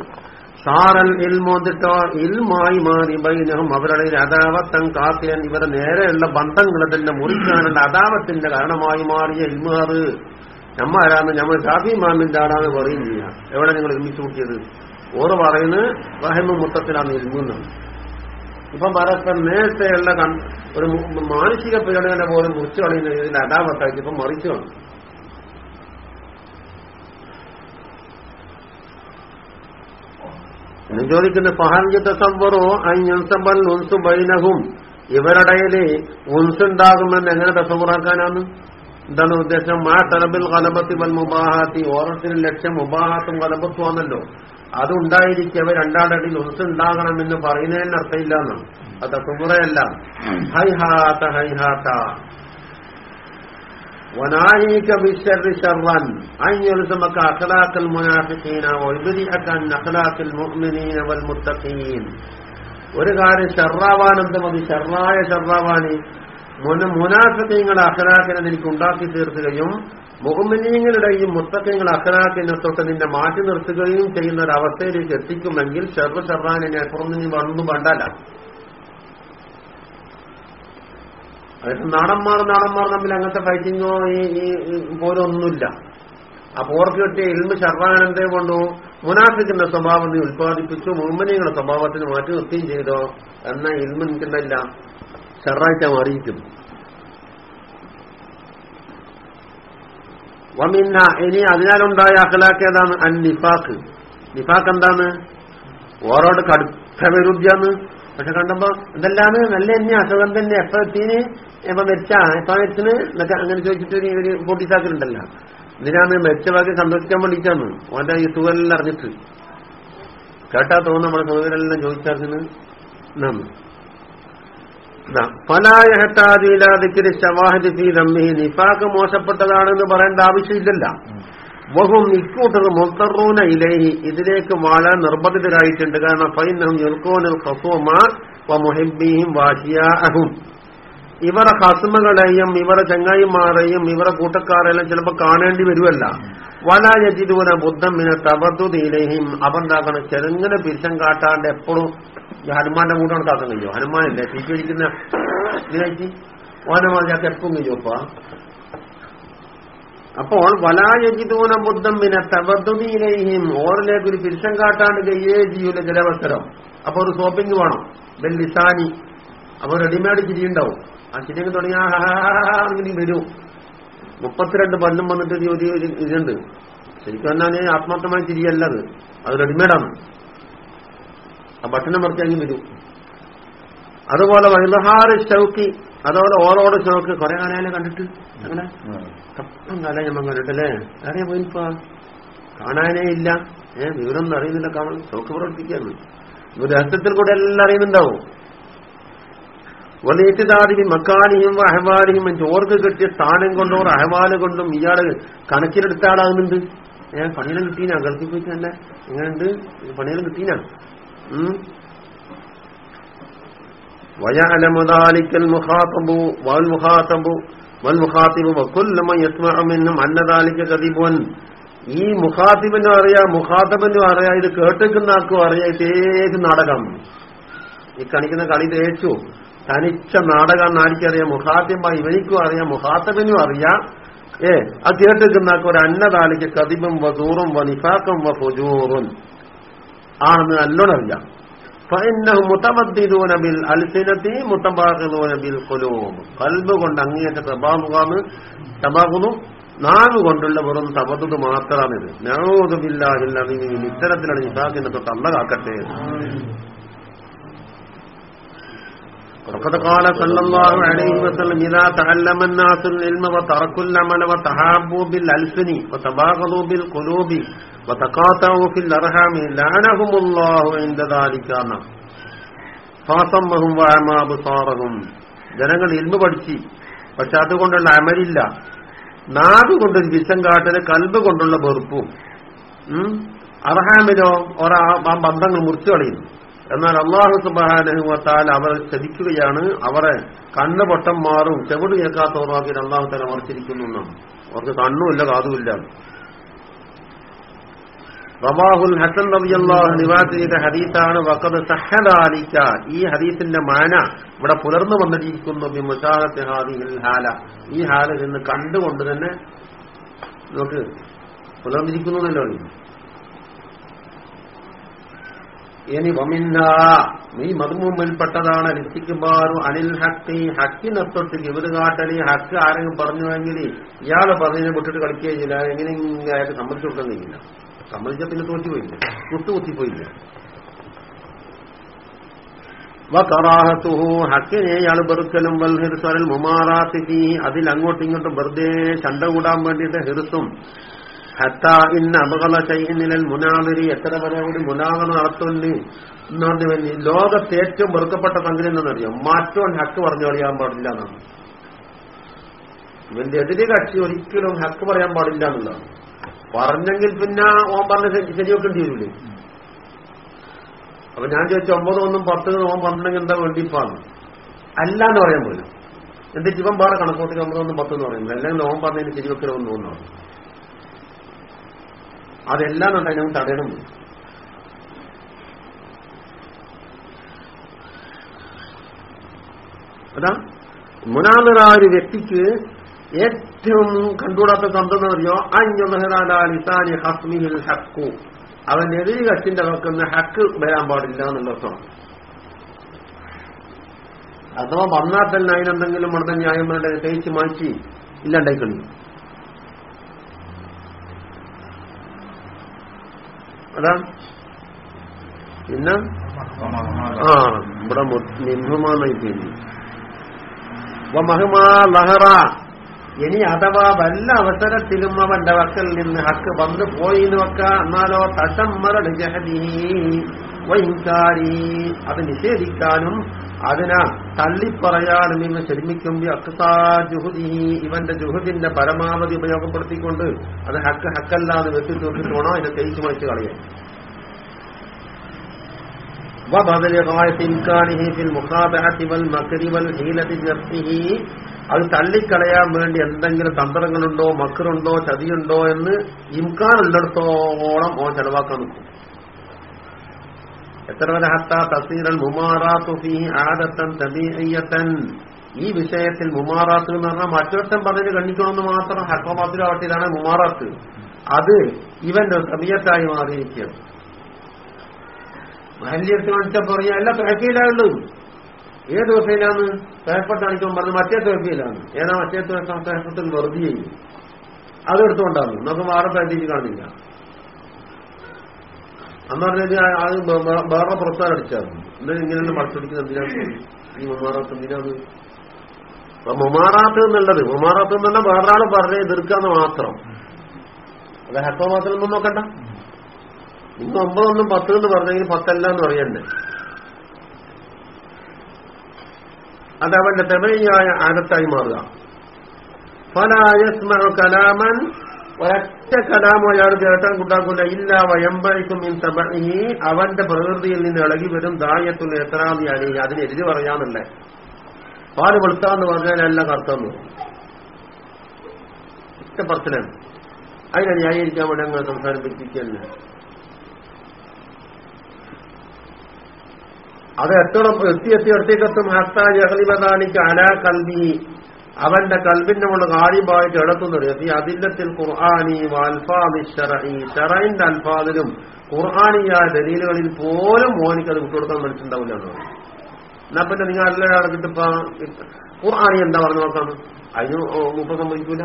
Speaker 1: സാറൽ ഇൽമോന്നിട്ടോ ഇൽമായി മാറി ബൈനഹും അവരുടെ അതാവത്തം കാത്തിയൻ ഇവരുടെ നേരെയുള്ള ബന്ധങ്ങൾ തന്നെ മുറിക്കാനുള്ള അതാവത്തിന്റെ കാരണമായി മാറിയ ഇൽമാറ് നമ്മാരാന്ന് നമ്മൾ ഷാഫി മാമിന്റെ ആടാന്ന് പറയും ചെയ്യാം എവിടെ നിങ്ങൾ ഒരുമിച്ച് കൂട്ടിയത്? ഓറ് പറയുന്നത് വഹമ മുത്തത്തിലാണ് ഇരുങ്ങുന്നത് ഇപ്പം പരസ്പരം നേരത്തെയുള്ള ഒരു മാനസിക പീഡകനെ പോലെ മുറിച്ചു കളയുന്ന രീതിയിൽ അതാവത്താക്കി ഇപ്പം മറിച്ചു കാണും പിന്നെ ചോദിക്കുന്ന ഫഹൻജത്തസവറോ അഞ്ഞൻസബൽ ഉൻസു ബൈനഹും? ഇവരുടെയിൽ ഉൻസുണ്ടാകുമെന്ന് എങ്ങനെ തസമുറാക്കാനാണ് എന്താണ് ഉദ്ദേശം? മാ തലബിൽ കലബത്തി വൽ മുബാഹാത്തി. ഓറത്തിന് ലക്ഷ്യം മുബാഹാത്തും കലബത്തും ആണല്ലോ. അത് ഉണ്ടായിരിക്കവ രണ്ടാടടിയിൽ ഉൻസുണ്ടാകണമെന്ന് പറയുന്നതിന് അർത്ഥമില്ല എന്നാണ് അത് തസവറയല്ല ഹൈഹാത്ത ഹൈഹാത്ത وناهيك بالشر شرا أن يلزمك أخلاق المنافقين ويبرئك عن أخلاق المؤمنين والمتقين ഒരു കാര്യം ഷർറാവാനെന്ത് മതി ഷർറായ ഷർറാവാന് മുന മുനാഫിക്കങ്ങളുടെ അഖലാക്കിനെ നിനക്ക് ഉണ്ടാക്കി തീർക്കുകയും മുഹമ്മിനീങ്ങളുടെയും മുത്തക്കങ്ങളുടെ അഖലാക്കിനെ തൊട്ട് നിന്നെ മാറ്റി നിർത്തുകയും ചെയ്യുന്ന ഒരു അവസ്ഥയിലേക്ക് എത്തിക്കുമെങ്കിൽ ചെറു ചെറാനിനെ അപ്പുറം നീ വന്നു വേണ്ടല്ല അതായത് നാടന്മാർ നാടന്മാർ തമ്മിൽ അങ്ങനത്തെ ഫൈറ്റിങ്ങോ ഈ പോലൊന്നുമില്ല ആ പോർക്ക് കിട്ടിയ ഇൽമ ഷർവാനന്തേ കൊണ്ടു? മുനാഫിക്കുന്ന സ്വഭാവം നീ ഉത്പാദിപ്പിച്ചു മുഹമ്മദീങ്ങളുടെ സ്വഭാവത്തിന് മാറ്റി നിർത്തുകയും ചെയ്തോ? എന്ന ഇൽമ നിൽക്കുന്നില്ല ഷർറായിട്ട് അറിയിക്കും വമിന്ന ഇനി അതിനാലുണ്ടായ അഖലാക്ക് ഏതാണ്? അൻ നിഫാക്ക്. നിഫാക്ക് എന്താണ്? ഓരോട് കടുത്ത വിരുദ്ധിയാണ്. പക്ഷെ കണ്ടപ്പോ എന്തെല്ലാന്ന് നല്ല തന്നെ അസുഖം തന്നെ. എപ്പോ എത്തിന്? എപ്പോ മരിച്ചാ? എപ്പോ മരിച്ചിന്? എന്നൊക്കെ അങ്ങനെ ചോദിച്ചിട്ട് ഒരു- പൊട്ടിച്ചാക്കലുണ്ടല്ലോ ഇതിനാണ് മരിച്ച ബാക്കി സന്തോഷിക്കാൻ വേണ്ടിയിട്ടാണ്? ഓന്റെ ഈ സുഖമെല്ലാം അറിഞ്ഞിട്ട്. കേട്ടാ തോന്നുന്നു നമ്മുടെ സുഖങ്ങളെല്ലാം ചോദിച്ചറിഞ്ഞത് എന്നാണ് നിഫാക്ക് മോശപ്പെട്ടതാണെന്ന് പറയേണ്ട ആവശ്യമില്ലല്ല. വഹും ഇക്കൂട്ടർ മുത്തറൂന ഇലേഹി. ഇതിലേക്ക് വാഴാൻ നിർബന്ധിതരായിട്ടുണ്ട്. കാരണം ഫൈനഹും യുൽക്കോനൽ ഖസൂമ വ ഇവരെ ഹസുമകളെയും ഇവരെ ചങ്ങായിമാരെയും ഇവരെ കൂട്ടക്കാരെല്ലാം ചിലപ്പോൾ കാണേണ്ടി വരുമല്ല വല യജിദൂന ബുദ്ധം മിന തബദ്ദുദീലഹിം അവന്താക്കണം ചെറുങ്ങനെ പിരിച്ചം കാട്ടാണ്ട് എപ്പോഴും ഹനുമാന്റെ കൂട്ടാണ് കാക്കാൻ കഴിയോ ഹനുമാനല്ലേ? തീറ്റി അടിക്കുന്ന ഇതിലേക്ക് ഓനമാതിരിയൊക്കെ എപ്പം കഴിയോപ്പാ അപ്പോൾ വലായജിതൂന ബുദ്ധം പിന്നെ തബദ്ദുദീലഹിം ഓറിലേക്ക് ഒരു പിരിശം കാട്ടാണ്ട് കയ്യേ ചെയ്യൂല ജലവസ്ത്രം അപ്പൊ ഒരു സോപ്പിംഗ് വേണം. ബെൽ ലിസാനി. അപ്പൊ റെഡിമെയ്ഡ് ചിരി ഉണ്ടാവും. ആ ചിരിയൊക്കെ തുടങ്ങിയാൽ വരും. മുപ്പത്തിരണ്ട് പല്ലും വന്നിട്ട് ഇതുണ്ട്. ശരിക്കും പറഞ്ഞാൽ ആത്മാർത്ഥമായ ചിരിയല്ലത്. അത് റെഡിമെയ്ഡാണ് ആ ബട്ടനെ മറിച്ചങ്ങി വരും അതുപോലെ വൈലഹാറ് ഷൗക്കി അതുപോലെ ഓറോട് ഷൗക്ക് കുറെ കാലം കണ്ടിട്ട്. അങ്ങനെ കപ്പം കാലം ഞമ്മ കണ്ടിട്ടല്ലേ അറിയാൻ പോയിപ്പോ കാണാനേ ഇല്ല. ഏ വിവരമൊന്നും അറിയുന്നില്ല. കാണും ഷൗക്ക് പ്രവർത്തിക്കാന്ന് ഇവർ രഹസ്യത്തിൽ കൂടെ എല്ലാം അറിയുന്നുണ്ടാവും. വലിയതാദിവി മക്കാനിയും അഹവാലിയും ചോർക്ക് കിട്ടിയ സ്ഥാനം കൊണ്ടും അഹവാൽ കൊണ്ടും ഇയാൾ കണക്കിലെടുത്ത ആളാകുന്നുണ്ട്. ഏഹ് പണിയെല്ലാം കിട്ടീനാ. ഗൾഫിൽ പോയിട്ട് തന്നെ. എങ്ങനെയുണ്ട്? പണിയെല്ലാം കിട്ടീനാ? ويعلم ذلك المخاطب والمخاطب والمخاطب وكل من يسمع منهم أن ذلك كذب ഈ മുഖാത്തിബിനും അറിയാം മുഖാത്തബിനും അറിയാം ഇത് കേട്ടിക്കുന്ന ആർക്കും അറിയാം ഇതേത് നാടകം ഈ കളിക്കുന്ന കളി തേച്ചു തനിച്ച നാടകം ആർക്കറിയാം മുഖാത്തിബ ഇവനിക്കും അറിയാം മുഖാത്തബിനും അറിയാം ഏ അത് കേട്ടിക്കുന്ന ആർക്കും ഒരു അന്നതാലിക്ക് കതിബും വസൂറും വ നിഫാക്കും വ ഫുജൂറും ആണെന്ന് നല്ലോണം അറിയാം. മുത്തബദ്ദീദൂനബിൽ അൽസിനത്തി മുത്തബാഖിദൂനബിൽ കൊലൂം കൽബ് കൊണ്ട് അങ്ങേറ്റ തബാബുകാമ് തബാഖുതും നാവ് കൊണ്ടുള്ള വെറും തപത്തത് മാത്രമാണിത്. നവോദില്ലാഹില്ല ഇത്തരത്തിലാണ് നിസാഖിനെ തൊട്ട് അല്ല കാക്കട്ടെ وقد قال صلى الله عليه وسلم إذا تعلم الناس العلم وتركوا العمل وتحابوا بالألسن وتباغضوا بالقلوب وتقاطعوا في الأرحام لعنهم الله عند ذلك ഫാസമ്മഹും വാമാബുസാറഹും ജനങ്ങൾ ഇൽമ പഠിച്ച് പക്ഷെ അതുകൊണ്ടുള്ള അമലില്ല നാവ് കൊണ്ടൊരു വിഷം കാട്ടല് കൽബ് കൊണ്ടുള്ള വെറുപ്പും ഉം അർഹാമിലോ ഒരാ ആ ബന്ധങ്ങൾ മുറിച്ചു കളയുന്നു എന്നാൽ അള്ളാഹു സുബാനുവത്താൽ അവർ ചതിക്കുകയാണ്. അവരെ കണ്ണ് പൊട്ടം മാറും ചെവിട് കേൾക്കാത്തവരാക്കി അള്ളാഹു തന്നെ മറിച്ചിരിക്കുന്നു എന്നാണ്. അവർക്ക് കണ്ണുമില്ല കാതുമില്ല. റബാഹുൽ ഹസൻ റബിയല്ലാഹു നിവാസ് ചെയ്ത ഹദീസാണ് വക്കത് സഹദാലിക്ക ഈ ഹദീസിന്റെ മാന ഇവിടെ പുലർന്നു വന്നിരിക്കുന്നു ഹാദിഹിൽ ഹാല. ഈ ഹാല നിന്ന് കണ്ടുകൊണ്ട് തന്നെ നമുക്ക് പുലർന്നിരിക്കുന്നല്ലോ ഇനി വമിന്ന. നീ മധുമുമ്പിൽപ്പെട്ടതാണ് രക്ഷിക്കുമ്പോൾ അനിൽ ഹക്കി. ഹക്കിനൊത്തൊട്ട് തൊട്ട് ഇവർ കാട്ടലി ഹക്ക് ആരെങ്കിലും പറഞ്ഞുവെങ്കിൽ ഇയാളെ പറഞ്ഞതിനെ വിട്ടിട്ട് കളിക്കുകയും ചെയ്യില്ല. എങ്ങനെ അയാൾക്ക് സമ്മതിച്ചു കൊടുക്കാൻ കഴിയില്ല സമ്മതിച്ച പിന്നെ തോറ്റുപോയില്ല? കുത്തുകുത്തിപ്പോയില്ല? വറാഹത്തുഹു ഹക്കിനെ ഇയാൾ വെറുക്കലും വൽ ഹിർസൽ മുമാറാത്തി അതിൽ അങ്ങോട്ടും ഇങ്ങോട്ടും വെറുതെ ചണ്ട കൂടാൻ വേണ്ടിയിട്ട് ഹിർസും ഹത്ത ഇന്ന അപകട മുനാവിരി എത്ര വരെ കൂടി മുനാവർ നടത്തുന്നു എന്ന് പറഞ്ഞു ലോകത്തെ ഏറ്റവും വെറുക്കപ്പെട്ട സംഗതി എന്താണെന്നറിയാം? മാറ്റോൻ ഹക്ക് പറഞ്ഞു അറിയാൻ പാടില്ല എന്നാണ്. ഇവന്റെ എതിരെ കക്ഷി ഒരിക്കലും ഹക്ക് പറയാൻ പാടില്ല എന്നുള്ളതാണ്. പറഞ്ഞെങ്കിൽ പിന്നെ ഓൻ പറഞ്ഞ ശരിവെക്കേണ്ടി വരില്ലേ അപ്പൊ ഞാൻ ചോദിച്ചു ഒമ്പത് ഒന്നും പത്ത് ഓൻ പറഞ്ഞെങ്കിൽ എന്താ വേണ്ടിപ്പാന്ന്? അല്ല എന്ന് പറയാൻ പോലും. എന്നിട്ട് ഇവൻ വേറെ കണക്കൂട്ടി ഒമ്പതൊന്നും പത്ത് എന്ന് പറയുന്നത് അല്ലെങ്കിൽ ഓൻ പറഞ്ഞതിന് ശരിവെക്കണമെന്ന് തോന്നുന്നു. അതെല്ലാം ഉണ്ടായി തടയണം. അതാ മുനാദറായ ഒരു വ്യക്തിക്ക് ഏറ്റവും കണ്ടുകൂടാത്ത തന്ത്രം അറിയോ അഞ്ഞുലഹറാലിസാനി ഹസ്മിഹിൽ ഹക്കു. അവൻ എതിരി കച്ചിന്റെ വെക്കുന്ന ഹക്ക് വരാൻ പാടില്ല എന്നുള്ള അർത്ഥമാണ് അഥവാ വന്നാൽ തന്നെ അതിനെന്തെങ്കിലും മർദ്ദ ന്യായം വേണ്ട തേച്ച് മാറ്റി ഇല്ലാണ്ടായി അതാ. പിന്നെ? ആ ഇവിടെ നിന്നുമാന്നായി പേര് മഹുമാ ലഹറ. ഇനി അഥവാ വല്ല അവസരത്തിലും അവന്റെ വക്കൽ നിന്ന് ഹക്ക് വന്നു പോയി വക്ക. എന്നാലോ തട്ടമ്മറ വൈകാരി അത് നിഷേധിക്കാനും അതിനെ തള്ളിപ്പറയാൻ നിന്ന് ക്ഷമിക്കുമ്പോൾ അക്സാജുഹുദി ഇവന്റെ ജുഹുദിന്റെ പരമാവധി ഉപയോഗപ്പെടുത്തിക്കൊണ്ട് അത് ഹക്ക് ഹക്കല്ലാതെ വെട്ടി തീർത്തിട്ട് അതിനെ തേച്ചു മറിച്ച് കളയാം അത് തള്ളിക്കളയാൻ വേണ്ടി എന്തെങ്കിലും തന്ത്രങ്ങളുണ്ടോ മക്കറുണ്ടോ ചതിയുണ്ടോ എന്ന് ഇംകാൻ ഉള്ളിടത്തോളം ഓ ചെലവാക്കാൻ നിൽക്കും. എത്ര വരെ ഹത്ത തസീറൽ മുമാറാത്തുഫി ആദത്തൻ തബീയത്തൻ ഈ വിഷയത്തിൽ മുമാറാത്ത് എന്ന് പറഞ്ഞാൽ മറ്റൊരുത്തൻ പറഞ്ഞ് കണ്ടിക്കണമെന്ന് മാത്രം ഹക്കോമാത്തിലാവട്ടിലാണ് മുമാറാത്ത്. അത് ഇവന്റെ തബിയത്തായി മാറിയിരിക്കുകയാണ്. മഹല്ലിയെടുത്ത് കാണിച്ചപ്പോ പറയാ എല്ലാ തുഴക്കയിലായുള്ളൂ ഏത് ദിവസയിലാണ് തുഴപ്പെട്ട് കാണിക്കാൻ പറഞ്ഞു മറ്റേ തുഴക്കയിലാണ് ഏതാ മറ്റേ തുഴക്കത്തിൽ വെറുതെ ചെയ്യും അതെടുത്തുകൊണ്ടാണ് നമുക്ക് വേറെ പേടിച്ച് കാണില്ല അന്ന് പറഞ്ഞത് അത് വേറെ പുറത്താൻ അടിച്ചായിരുന്നു എന്നാൽ ഇങ്ങനെ മറച്ചടിക്കുന്നത് എന്തിനാണ് ഈ മുമാറാത്ത് എന്തിനാണ് മൊമാറാത്ത് എന്നുള്ളത് മുമാറാത്ത് എന്നല്ല വേറൊരാൾ പറഞ്ഞ് എതിർക്കാന്ന് മാത്രം. അത് ഹക്കോ മാത്രം ഒന്നും നോക്കണ്ട. ഇന്ന് ഒമ്പതൊന്നും പത്ത് എന്ന് പറഞ്ഞെങ്കിൽ പത്തല്ല എന്ന് പറയണ്ടേ. അത് അവന്റെ തെമയായ ആനത്തായി മാറുക. ഫലായസ്മ കലാമൻ ഒരൊറ്റ കലാമോ അയാൾ കേട്ടാൻ കൂട്ടാക്കൂല ഇല്ല വയമ്പഴിക്കും ഈ അവന്റെ പ്രകൃതിയിൽ നിന്ന് ഇളകി വരും ദായത്തുള്ള അലി അണി അതിനെതിര് പറയാന്നുള്ളേ പാൽ വെളുത്താന്ന് പറഞ്ഞാൽ എല്ലാം കറുത്തന്നു. ഒറ്റ പ്രശ്നം അതിനെ ന്യായീകരിക്കാൻ വേണ്ടി അങ്ങനെ സംസാരിപ്പിക്കുകയല്ലേ അത് എത്ര എത്തി എത്തി എത്തിക്കെത്തും ഹത്താജ് അഹലിബദാനിക്ക് അലാ കൽബി അവന്റെ കൽബിന്റെ മുകളിൽ കാര്യമായിട്ട് എടുത്തുന്നത് ഈ അതില്ലത്തിൽ ഖുർആാനി ഷറൈന്റെ അൽഫാദിലും ഖുർആാനിയായ ദലീലുകളിൽ പോലും മോനിക്ക് അത് വിട്ടുകൊടുക്കാൻ മനസ്സിലുണ്ടാവില്ല എന്ന് പറഞ്ഞു. എന്നാ പിന്നെ നിങ്ങൾ എല്ലാം നടക്കിട്ട് ഇപ്പൊ ഖുർആാനി എന്താ പറഞ്ഞു നോക്കാം? അതിന് മുപ്പ സംഭവിക്കൂല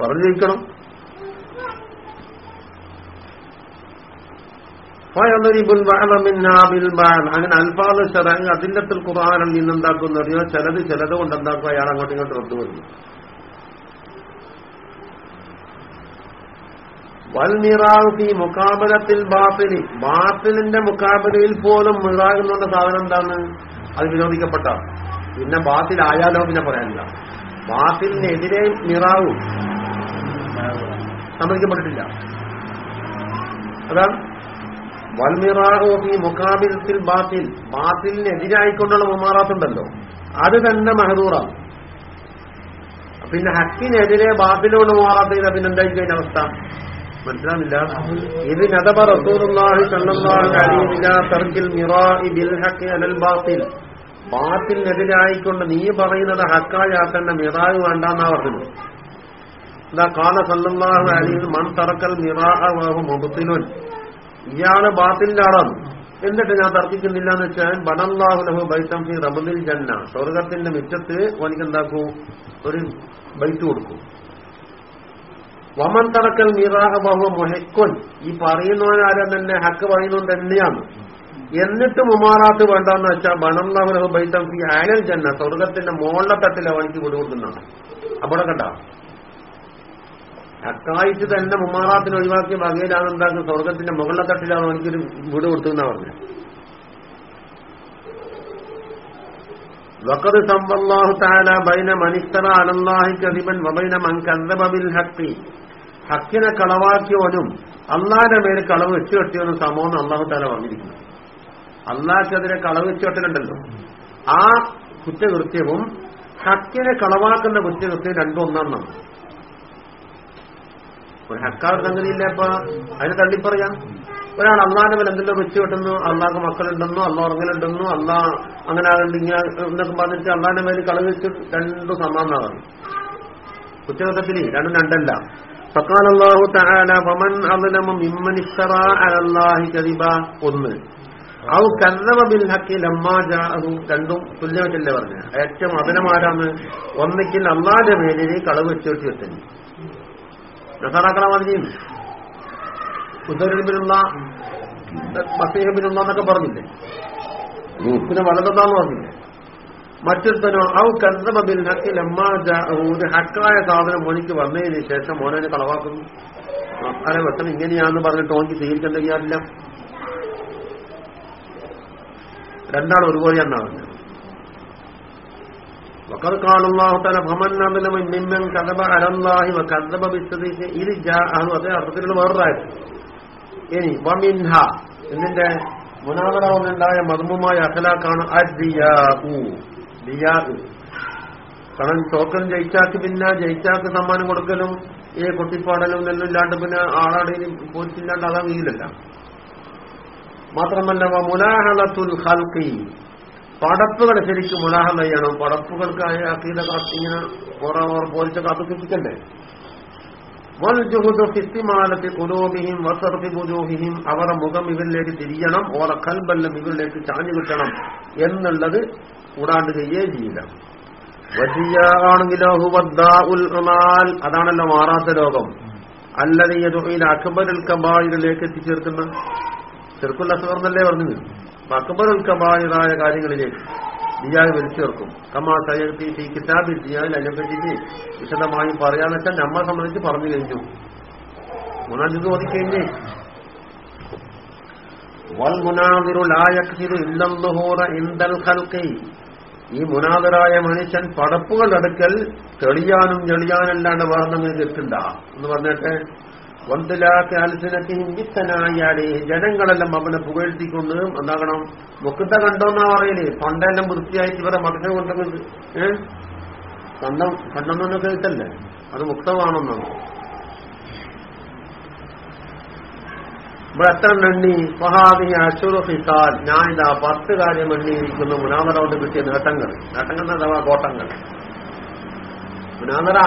Speaker 1: പറഞ്ഞിരിക്കണം. അങ്ങനെ അൽഫാദ് ഷറാങ് അതില്ലത്തിൽ ഖുർആാനിൽ നിന്നെന്താക്കുന്ന അറിയോ ചിലത് ചിലത് കൊണ്ട് അയാൾ അങ്ങോട്ടും ഇങ്ങോട്ട് റദ്ദു വരുന്നു. ഈ മുക്കാബലത്തിൽ ബാത്തിലി. ബാത്തിലിന്റെ മുക്കാബലയിൽ പോലും മിറാകുന്ന സാധനം എന്താണ്? അത് വിരോധിക്കപ്പെട്ട. പിന്നെ ബാത്തിലായാലോ പിന്നെ പറയാനില്ല. ബാത്തിലിനെതിരെ നിറാവും സമ്മതിക്കപ്പെട്ടിട്ടില്ല അതാണ് വൽമിറാഹി മുഖാബിലത്തിൽ ബാത്തിൽ. ബാത്തിലിനെതിരായിക്കൊണ്ടുള്ള മുമാറാത്തുണ്ടല്ലോ. അത് തന്നെ മെഹദൂറാണ്. പിന്നെ ഹക്കിനെതിരെ ബാത്തിലോട് മാറാത്തതിന് പിന്നെന്തായിരിക്കും അതിന്റെ അവസ്ഥ? മനസ്സിലാവില്ല ഇത് നദബ റസൂലുള്ളാഹി സ്വല്ലല്ലാഹു അലൈഹി ഇലാ മിറാഇ ബിൽ ഹഖ് അലൽ ബാത്തിൽ. ബാത്തിലിനെതിരായിക്കൊണ്ട് നീ പറയുന്നത് ഹക്കായാക്കണ്ട മിറാവ് വേണ്ടെന്നാ പറഞ്ഞത്. എന്താ കാല സല്ലല്ലാഹു അലൈഹി മൻ തറക്കൽ മിറാഅ വഹു ഇയാൾ ബാത്തിലിന്റെ ആളാണ്. എന്നിട്ട് ഞാൻ തർക്കിക്കുന്നില്ല എന്ന് വെച്ചാൽ ബനല്ലാഹു ലഹു ബൈത്തം ഫി റബദിൽ ജന്ന. സ്വർഗത്തിന്റെ മിറ്റത്ത് ഓനിക്ക് എന്താക്കൂ ഒരു ബൈത്ത് കൊടുക്കും. വമൻ തടക്കൽ മിറാഹ മുഹക്കുൻ ഈ പറയുന്നവനാരും തന്നെ? ഹക്ക് പറയുന്നവൻ തന്നെയാണ്. എന്നിട്ട് മുമാറാത്ത് വേണ്ടെന്ന് വെച്ചാൽ ബനല്ലാഹു ലഹു ബൈത്തം ഫി ആനൽ ജന്ന. സ്വർഗത്തിന്റെ മോളിലെ തട്ടിലെ വണിക്ക് വിടുകൊടുക്കുന്നതാണ് അവിടെ കണ്ട? അക്കായിട്ട് തന്നെ മുമാറാത്തിന് ഒഴിവാക്കിയ വകയിലാണ് എന്താക്കുന്നത് സ്വർഗത്തിന്റെ മുകളിലെ തട്ടിലാണ് എനിക്കൊരു വീട് കൊടുത്തതെന്ന് പറഞ്ഞു വക്കത് സമ്പല്ലാഹു താല ബൈന മനിസ്തറ അലല്ലാഹി കദിബൻ വബൈന മൻ കദ്ദബ ബിൽ ഹഖി ഹക്കിനെ കളവാക്കിയവനും അള്ളാന്റെ മേൽ കളവ് വെച്ചു കെട്ടിയവനും സമമെന്ന് അള്ളാഹു താല പറഞ്ഞിരിക്കുന്നു. അള്ളാഹ്ക്കെതിരെ കളവ് വെച്ചു കെട്ടലുണ്ടല്ലോ ആ കുറ്റകൃത്യവും ഹക്കിനെ കളവാക്കുന്ന കുറ്റകൃത്യം രണ്ടും ഒന്നാണെന്നാണ്. ഒരു ഹക്കാർ സംഗതിയില്ല അപ്പൊ അതിന് തള്ളിപ്പറയാം ഒരാൾ അള്ളാന്റെ മേലെ എന്തെല്ലോ വെച്ച് കെട്ടുന്നു അള്ളാഹ് മക്കളുണ്ടെന്നോ അള്ളാഹ് ഉറങ്ങലുണ്ടെന്നോ അള്ളാഹ് അങ്ങനെ ആകണ്ട് ഇങ്ങനെ എന്നൊക്കെ പറഞ്ഞിട്ട് അള്ളാന്റെ മേലെ കളവ് വെച്ച് രണ്ടും സമാനാണ് കുറ്റകൃത്യത്തിൽ രണ്ടും രണ്ടല്ല فقال الله تعالى ومن أظلم ممن افترى على الله كذبا ഒന്ന് ഔ കർണവ ബിൽ ഹക്കി ലമ്മാ ജാഅഹു രണ്ടും തുല്യമായിട്ടല്ലേ പറഞ്ഞ ഏറ്റവും അതിനമാരാണ് ഒന്നിക്കിൽ അള്ളാന്റെ മേലിൽ കളവ് വെച്ചോട്ടി വെത്തന്നെ നസാറാക്കളെ മാതിരിയും ഉദരബിനുള്ള മസീഹബിനുള്ള എന്നൊക്കെ പറഞ്ഞില്ലേ? പിന്നെ വളർന്നതാന്ന് പറഞ്ഞില്ലേ? മറ്റൊരുത്തനോ ഔ കർണബിൽ ഹക്കിൽ ഒരു ഹക്കായ സാധനം മോനിക്ക് വന്നതിന് ശേഷം മോനെ കളവാക്കുന്നു. അരെ വെട്ടം ഇങ്ങനെയാന്ന് പറഞ്ഞിട്ട് ഓനിക്ക് സ്വീകരിക്കേണ്ട രണ്ടാളും രണ്ടാൾ ഒരുപോലെയാണെന്നാ പറഞ്ഞത്. وقد قال الله تعالى فمن أظلم ممن كذب على الله وكذب بالصديق إذ جاءه അതേ അർത്ഥത്തിലുള്ള വേറൊരായത് ഇനി വമിൻഹ ഇതിന്റെ മുനാദറ കൊണ്ടുണ്ടായ മർമ്മമായ അഖലാക്കാണ് അദിയാഹു ദിയാഹു കാരണം ടോക്കൺ ജയിച്ചാക്ക് പിന്നെ ജയിച്ചാക്ക് സമ്മാനം കൊടുക്കലും ഈ കൊട്ടിപ്പാടലും നെല്ലും ഇല്ലാണ്ട് പിന്നെ ആളാടേലും പോലീസില്ലാണ്ട് അതാ വീലല്ല മാത്രമല്ല മുലാഹലത്തുൽ ഹൽക്കി പടപ്പുകൾ ശരിക്കും മുലാഹല ചെയ്യണം പടപ്പുകൾക്കായ അക്കീത ഇങ്ങനെ കുറെ പോലീസ് വൽജുഹുദു ഫിസ്തിമാലത്തി കുലൂബിഹിം വസർഫി ബുജൂഹിഹിം അവരുടെ മുഖം ഇവരിലേക്ക് തിരിയണം. ഓരോ കൽബല്ലം ഇവരിലേക്ക് ചാഞ്ഞു കിട്ടണം എന്നുള്ളത് കൂടാണ്ട് ചെയ്യേ ചെയ്യില്ല. വജിയാണെങ്കിലോ അതാണല്ലോ മാറാത്ത ലോകം അല്ലെങ്കിൽ അക്ബറുൽ കബായിലേക്ക് എത്തിച്ചേർക്കുന്ന ചെറുക്കുള്ള സുഹൃത്തല്ലേ പറഞ്ഞു അക്ബറുൽ കബായിറായ കാര്യങ്ങളിലേക്ക് ദിയാവ് വലിച്ചു ചേർക്കും. കമാ ഈ കിതാബിൽ ദിയാഗിൽ അതിനെപ്പറ്റിയിട്ട് വിശദമായും പറയാന്ന് വെച്ചാൽ നമ്മളെ സംബന്ധിച്ച് പറഞ്ഞു കഴിഞ്ഞു. മൂന്നാം ഓതിക്കഴിഞ്ഞേ. വൽ മുനാദിറു ലായക്സിരു ഇല്ലന്നുഹൂറ ഇന്തൽ ഖൽക്കി ഈ മുനാദറായ മനുഷ്യൻ പടപ്പുകൾ അടുക്കൽ തെളിയാനും ഞെളിയാനല്ലാണ്ട് വേറെ എത്തണ്ട എന്ന് പറഞ്ഞിട്ട് ജനങ്ങളെല്ലാം അവനെ പുകഴ്ത്തിക്കൊണ്ട് എന്താകണം? മുക്കത്ത കണ്ടോന്നാ പറയൽ? തൊണ്ടെല്ലാം വൃത്തിയായിട്ട് ഇവരെ മതത്തെ കൊണ്ടത് ഏ? കണ്ടം കണ്ടെന്നൊക്കെ കേട്ടല്ലേ? അത് മുക്തമാണെന്നാണ് ഇവിടെ എത്ര എണ്ണി ഫഹാദി അഷുറു ഹിസാൽ ഞാൻ ഇതാ പത്ത് കാര്യം എണ്ണിയിരിക്കുന്നു. മുനാമറ കൊണ്ട് കിട്ടിയ നേട്ടങ്ങൾ. നേട്ടങ്ങൾ അഥവാ കോട്ടങ്ങൾ. മുനാമറ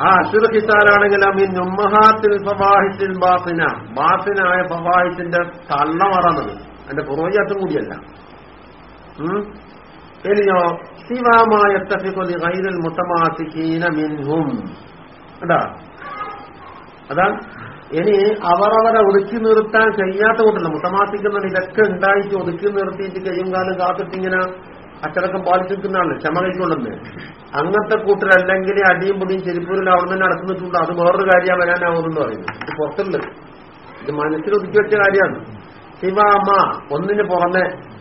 Speaker 1: ആ അഷുറ ഹിസാലാണെങ്കിലും ഈ നുമ്മഹാത്തിൽ ഫവാഹിത്തിൽ ബാസിന ബാസിനായ ഫവാഹിത്തിന്റെ തള്ളമറന്നത്. അതിന്റെ പുറോജാത്തും കൂടിയല്ല. എനിയോ ശിവാമായ സിവാമായ ഗൈരൽ മുത്തമാസിക്കീന മിൻഹും. എന്താ അതാ ഇനി അവരവരെ ഒതുക്കി നിർത്താൻ കഴിയാത്ത കൂട്ടല്ല മുത്തമാസിക്കുന്ന ഇതൊക്കെ ഉണ്ടായിട്ട് ഒതുക്കി നിർത്തിയിട്ട് കയ്യും കാലം കാത്തിട്ടിങ്ങനെ അച്ചടക്കം പാലിച്ചിരിക്കുന്നതാണ്. ക്ഷമ കൈക്കൊള്ളുന്നത്. അങ്ങനത്തെ കൂട്ടരല്ലെങ്കിൽ അടിയും പൊടിയും ചെരിപ്പൂരിൽ അവിടെ തന്നെ നടക്കുന്നിട്ടുണ്ട്. അത് വേറൊരു കാര്യമാണ് വരാനാവുമെന്ന് പറയുന്നു ഇത് പുറത്തുണ്ട് ഇത് മനസ്സിൽ ഒതുക്കി വെച്ച കാര്യമാണ്. ശിവാമ ഒന്നിന് പുറമെ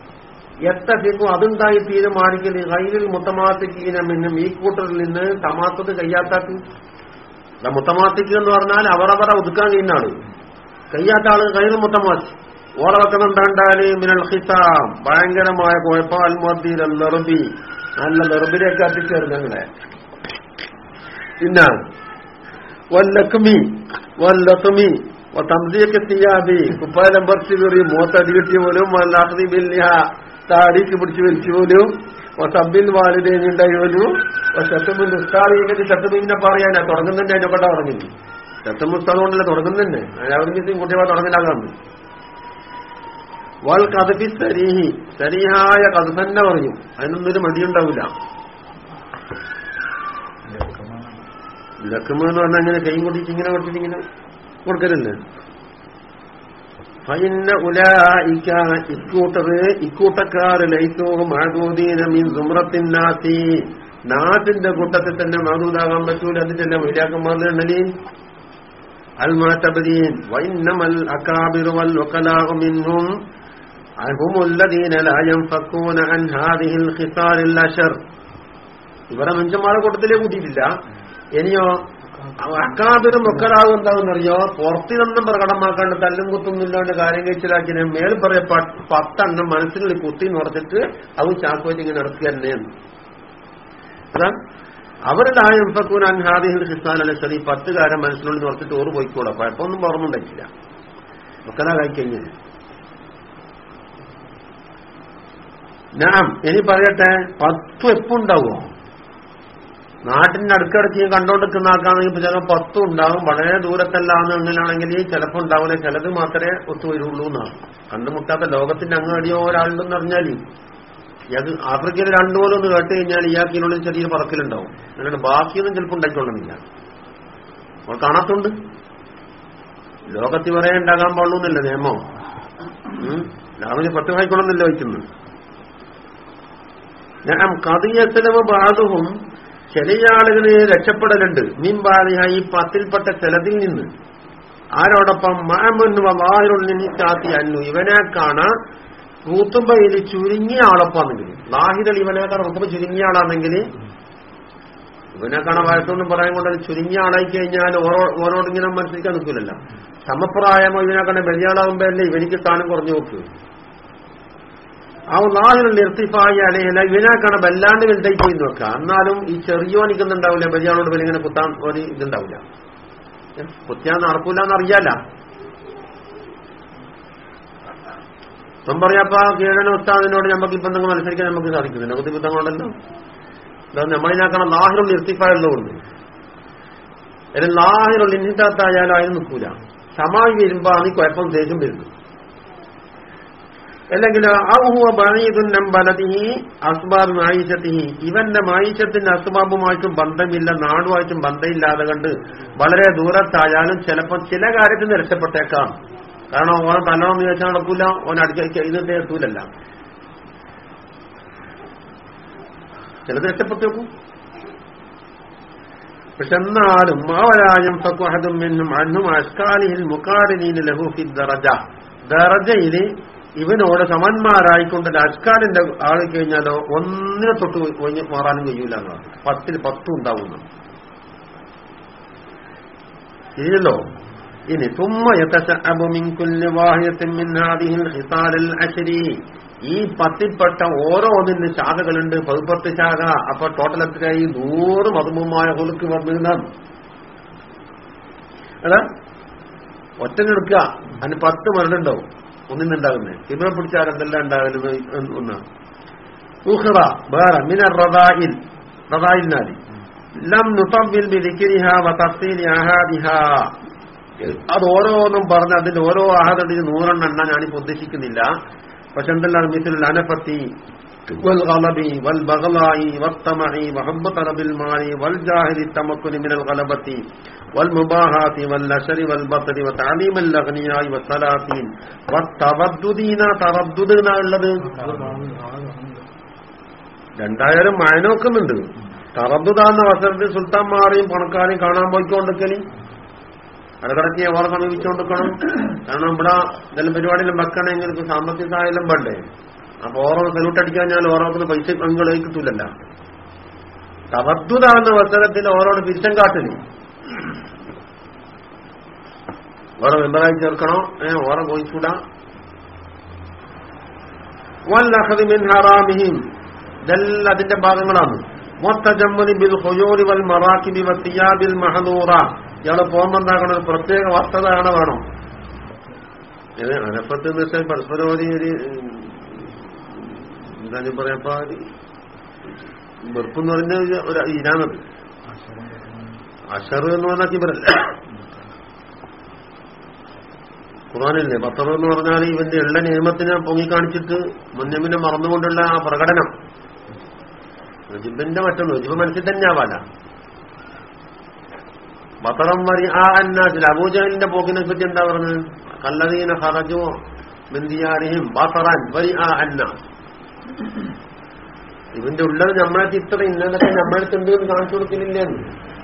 Speaker 1: എത്ര എത്തഫിക്കും അതുണ്ടായി തീരുമാനിക്കുന്നത് കയ്യിൽ മുത്തമാസിക്കുന്ന എന്നും ഈ കൂട്ടറിൽ നിന്ന് തമാത്തത് കയ്യാത്താക്കി. മുത്തമാത്തിക്ക് എന്ന് പറഞ്ഞാൽ അവരവരെ ഒതുക്കാൻ കഴിയുന്ന ആൾ കയ്യാത്ത ആൾ കയ്യിൽ മുത്തമാത്തി ഓളെ വെക്കുന്നുണ്ടാണ്ടാൽ മിനൽ ഹിസാം. ഭയങ്കരമായ കുഴപ്പാൽ അൽമദ്ദീൽ നെറുബി. നല്ല നെറുബിലേക്ക് എത്തിച്ചേരും ഞങ്ങളെ പിന്നെ വല്ലക്കുമി വല്ലസുമി തംസിയൊക്കെ തീയാതി കുപ്പാലം പറിച്ചു കയറി മൂത്തടി കിട്ടിയ പോലും വല്ലാഹി ബില്ലിഹ താടിക്ക് പിടിച്ചു വലിച്ചു പോലും. സബിൽ വാലിദേനി ഉണ്ടായി പോലും. ശത്തുമിൻ ഉസ്താദിനെ ശത്തുമിനെ പറയാനാ തുടങ്ങുന്നുണ്ട് അതിനെ പെട്ടാ തുടങ്ങി ശത്തും ഉസ്താദ് കൊണ്ടല്ലേ തുടങ്ങുന്നുണ്ട്? അവർക്ക് കുട്ടികളെ തുടങ്ങിലാകാന്ന് വൽ കഥപി സരീഹി. സരീഹായ കഥ തന്നെ പറഞ്ഞു. അതിനൊന്നും ഒരു മടിയുണ്ടാവില്ല ലക്കുമ എന്ന് പറഞ്ഞാൽ ഇങ്ങനെ കൈ കൊണ്ടിട്ട് ഇങ്ങനെ കൊടുത്തിട്ട് ഇങ്ങനെ കൊടുക്കലില്ലേ ഫൈന്ന ഉലായിക്ക ഇക്കൂട്ടറ് ഇക്കൂട്ടക്കാർ ലൈസോഹും ആദൂദീന മീൻ സുമ്രത്തിനാത്തി നാട്ടിന്റെ കൂട്ടത്തിൽ തന്നെ മാതൂതാകാൻ പറ്റൂല. അതിന്റെ എല്ലാം വൈരാക്കന്മാരുടെ എണ്ണലി. അൽ മാറ്റബദീൻ വൈന്നമൽ അക്കാബിറു വൽ വക്കലാഹു മിൻഹും അഹും ഇവരെ നെഞ്ചന്മാരെ കൂട്ടത്തിലേ കൂട്ടിയിട്ടില്ല. ഇനിയോ അക്കാതൊരു മൊക്കലാകും എന്താണെന്നറിയോ? പുറത്തിനൊന്നും പ്രകടമാക്കാണ്ട് തല്ലും കുത്തൊന്നുമില്ലാണ്ട് കാര്യം കഴിച്ചിലാക്കിന് മേൽ പറയ പത്തെണ്ണം മനസ്സിനുള്ളിൽ കുത്തി നടത്തിട്ട് അത് ചാക്കോച്ച് ഇങ്ങനെ നടക്കുക തന്നെയെന്ന് അതാ അവരുടായ ഉപ്പക്കൂൻ അൻഹാദിഹിൽ ഹിസാൻ അല്ലെ സതി പത്ത് കാരം മനസ്സിനുള്ളിൽ നടത്തിട്ട് ഓറ് പോയിക്കോളാം. കുഴപ്പമൊന്നും ഒന്നും ഉണ്ടായിട്ടില്ല. മൊക്കലാകായി കഴിഞ്ഞാൽ ഞാൻ ഇനി പറയട്ടെ പത്തും എപ്പുണ്ടാവുമോ നാട്ടിന്റെ അടുക്കടക്ക് കണ്ടോണ്ടിരിക്കുന്ന ആൾക്കാണെങ്കിൽ ചിലപ്പോൾ പത്തും ഉണ്ടാവും. വളരെ ദൂരത്തല്ലാന്ന് അങ്ങനെയാണെങ്കിൽ ചിലപ്പോൾ ഉണ്ടാവില്ല. ചിലത് മാത്രമേ ഒത്തുവരുള്ളൂ എന്നാണ്. കണ്ടുമുട്ടാത്ത ലോകത്തിന്റെ അങ്ങ് അടിയോ ഒരാളുണ്ടെന്ന് അറിഞ്ഞാൽ ഇയാൾക്ക് ആഫ്രിക്കയിൽ രണ്ടുപോലും ഒന്ന് കേട്ട് കഴിഞ്ഞാൽ ഇയാൾക്കിനുള്ള ചെറിയൊരു പറക്കലുണ്ടാവും. എന്നിട്ട് ബാക്കിയൊന്നും ചിലപ്പോൾ ഉണ്ടായിക്കൊള്ളുന്നില്ല. നമ്മൾ കാണാത്തുണ്ട്. ലോകത്തിൽ വരെ ഉണ്ടാകാൻ പാടുന്നില്ല നിയമം? രാവിലെ പത്ത് കായ്ക്കൊള്ളുന്നില്ല വയ്ക്കുന്നത്. ഞാൻ കതിയത്തലവ് ബാധവും ചില ആളുകളെ രക്ഷപ്പെടലുണ്ട്. മീൻപാതിയ ഈ പത്തിൽപ്പെട്ട ചിലതിൽ നിന്ന്. ആരോടൊപ്പം മാമുന്നു വാഹിറുള്ളിനി ചാത്തി അന്നു. ഇവനെ കാണാ കൂത്തുമ്പയിൽ ചുരുങ്ങിയ ആളൊപ്പാണെങ്കിൽ ലാഹിരൽ ഇവനെ കാണാൻ കൂത്തുമ്പ ചുരുങ്ങിയ ആളാണെങ്കിൽ ഇവനെ കാണാൻ വയസ്സൊന്നും പറയാൻ കൊണ്ട് ചുരുങ്ങിയ ആളായി കഴിഞ്ഞാൽ ഓരോ ഓരോടിങ്ങനെ മനസ്സിലാക്കാൻ നിൽക്കില്ലല്ലോ സമപ്രായമോ ഇവനെ കാണാൻ വലിയ ആളാകുമ്പോഴല്ലേ ഇവനിക്ക് സ്ഥാനം കുറഞ്ഞു നോക്ക്. ആ ലാഹിലുള്ള ഇർത്തിഫായി അലയില ഇവനാക്കാണ് വല്ലാണ്ട് വലുതായി പോയി നോക്കുക എന്നാലും ഈ ചെറിയോ നിൽക്കുന്നുണ്ടാവില്ല വലിയാളോട് വലിയ ഇങ്ങനെ കുത്താൻ ഒരു ഇതുണ്ടാവില്ല. കുത്തിയാൻ നടക്കൂല എന്നറിയാല ഇപ്പം പറയാപ്പ കീഴന ഉസ്താദിനോട് നമുക്ക് ഇപ്പം നിങ്ങൾ മത്സരിക്കാൻ നമുക്ക് സാധിക്കുന്നില്ല കുത്തിക്കുത്തം കൊണ്ടല്ലോ. നമ്മളിനാക്കണം ലാഹിറുള്ള ഇർത്തിഫായുള്ളതുകൊണ്ട് അതിന് ലാഹിറുള്ള ഇന്നിത്താത്തായാലും അതിന് നിൽക്കൂല. സമായി വരുമ്പോ ആണ് കുഴപ്പം ദേഷ്യം വരുന്നത് അല്ലെങ്കിൽ ഇവന്റെ മായിഷത്തിന്റെ അസ്ബാബുമായിട്ടും ബന്ധമില്ല നാടുമായിട്ടും ബന്ധമില്ലാതെ കണ്ട് വളരെ ദൂരത്തായാലും ചിലപ്പോൾ ചില കാര്യത്തിൽ നിന്ന് രക്ഷപ്പെട്ടേക്കാം. കാരണം ഓൻ തലോന്ന് ചോദിച്ചാൽ നടക്കൂല ഓൻ അടിക്ക ഇതിന്റെ എത്തൂലല്ല. ചിലത് രക്ഷപ്പെട്ടേക്കും. പക്ഷെ എന്നാലും മാവരായം ഫക്വഹദും എന്നും അന്നും അഷ്കാലിഹിൽ മുക്കാടിനീന് ലഹുഫി ദറജ. ദറജയിൽ ഇവനോട് സമന്മാരായിക്കൊണ്ട് അഷ്കാലിന്റെ ആൾ കഴിഞ്ഞാലോ ഒന്നിനെ തൊട്ട് ഒഴിഞ്ഞ് മാറാനും കഴിയൂല പത്തിൽ പത്തും ഉണ്ടാവുന്നു. ഇല്ലല്ലോ. ഇനി തുമ്മ ഈ പത്തിൽപ്പെട്ട ഓരോന്നിന് ശാഖകളുണ്ട്. പതിപ്പത്ത് ശാഖ. അപ്പൊ ടോട്ടൽ എത്രയായി? നൂറ് മതമുമായ കൊലുക്ക് വന്നിരുന്ന. ഒറ്റ എടുക്കുക. അതിന് പത്ത് മരണുണ്ടാവും. ഒന്നിനുണ്ടാകുന്നത് ഇവരെ പിടിച്ചാൽ എന്തെല്ലാം ഉണ്ടാകരുത് ഒന്ന് ഉഹ്റ വേറെ മിനർ റദായിൽ റദായിൽനാലി ലം ബിദിക്രിഹ വതഫ്സീൽ അഹാദിഹ. അത് ഓരോന്നും പറഞ്ഞ് അതിന്റെ ഓരോ ആഹാദത്തിന് നൂറെണ്ണം എണ്ണ ഞാനിപ്പോ ഉദ്ദേശിക്കുന്നില്ല. പക്ഷെ എന്തെല്ലാം? മിസിൽ അനഫത്തി والغضب والبغضاء والطمع وحب طلب المال والجاهل التمكن من الغلبة والمباهات والنشر والبطر وتعليم الأغنياء والسلاطين والترددين تردد ഉള്ളത് രണ്ടായാലും മഴ നോക്കുന്നുണ്ട് തറദ്ദുതാന്ന അവസരത്തിൽ സുൽത്താൻമാരെയും പണക്കാരെയും കാണാൻ പോയിക്കൊണ്ടിരിക്കല് ഇടക്കിടക്ക് ഓറെ സമീപിച്ചുകൊണ്ടിരിക്കണം കാരണം ഇവിടെ എന്തെങ്കിലും പരിപാടിയിലും വെക്കണമെങ്കിൽ സാമ്പത്തിക സഹായം വേണ്ടേ അപ്പൊ ഓരോ സല്യൂട്ട് അടിക്കാൻ ഞാൻ ഓരോത്തിന് പൈസ പങ്കുകളെ കിട്ടൂലല്ല. തവദ്ദുതാന്ന അവസരത്തിൽ ഓരോട് പിരിച്ചം കാട്ടിന്. ഓരോ മെമ്പറായി ചേർക്കണോ? ഏ ഓറെ പോയിക്കൂടാ. വല്ലഹദിമിൻ ഹറാമിഹിം. ഇതെല്ലാം അതിന്റെ ഭാഗങ്ങളാണ്. മൊത്തജമ്മുനി ബിൽ ഹുയൂരി വൽ മറാക്കിബി വത്തിയാബിൽ മഹദൂറ. ഇയാൾ പോകുമ്പോ ഒരു പ്രത്യേക വസ്ത്രധാരണ വേണം. അനപ്പത്ത് എന്ന് വെച്ചാൽ പരസ്പരം ഒരു എന്താ ഞാൻ പറയാപ്പ വെറുപ്പെന്ന് പറഞ്ഞ ഒരു- ഇനാമത് അഷർ എന്ന് പറഞ്ഞാൽ കിബറല്ല ഖുറാനില്ലേ പത്തറ് എന്ന് പറഞ്ഞാൽ ഇവന്റെ ഉള്ള നിയമത്തിനെ പൊങ്ങിക്കാണിച്ചിട്ട് മുന്നമിനെ മറന്നുകൊണ്ടുള്ള ആ പ്രകടനം. നജിബിന്റെ മറ്റൊന്ന് നജിബ് മനസ്സിൽ തന്നെ ആവാല ബത്തറം വരി ആ അന്നാസിൽ അബൂജഹലിന്റെ പോക്കിനെ പറ്റി എന്താ പറഞ്ഞത്? കല്ലതീന ഹറജോ ബന്ദിയാരിയും ബത്തറാൻ വരി ആ അന്നാസ്. ഇവന്റെ ഉള്ളത് നമ്മളെ ഇത്ര ഇന്നതൊക്കെ നമ്മളടുത്തുണ്ട് എന്ന് കാണിച്ചു കൊടുക്കുന്നില്ലെന്ന്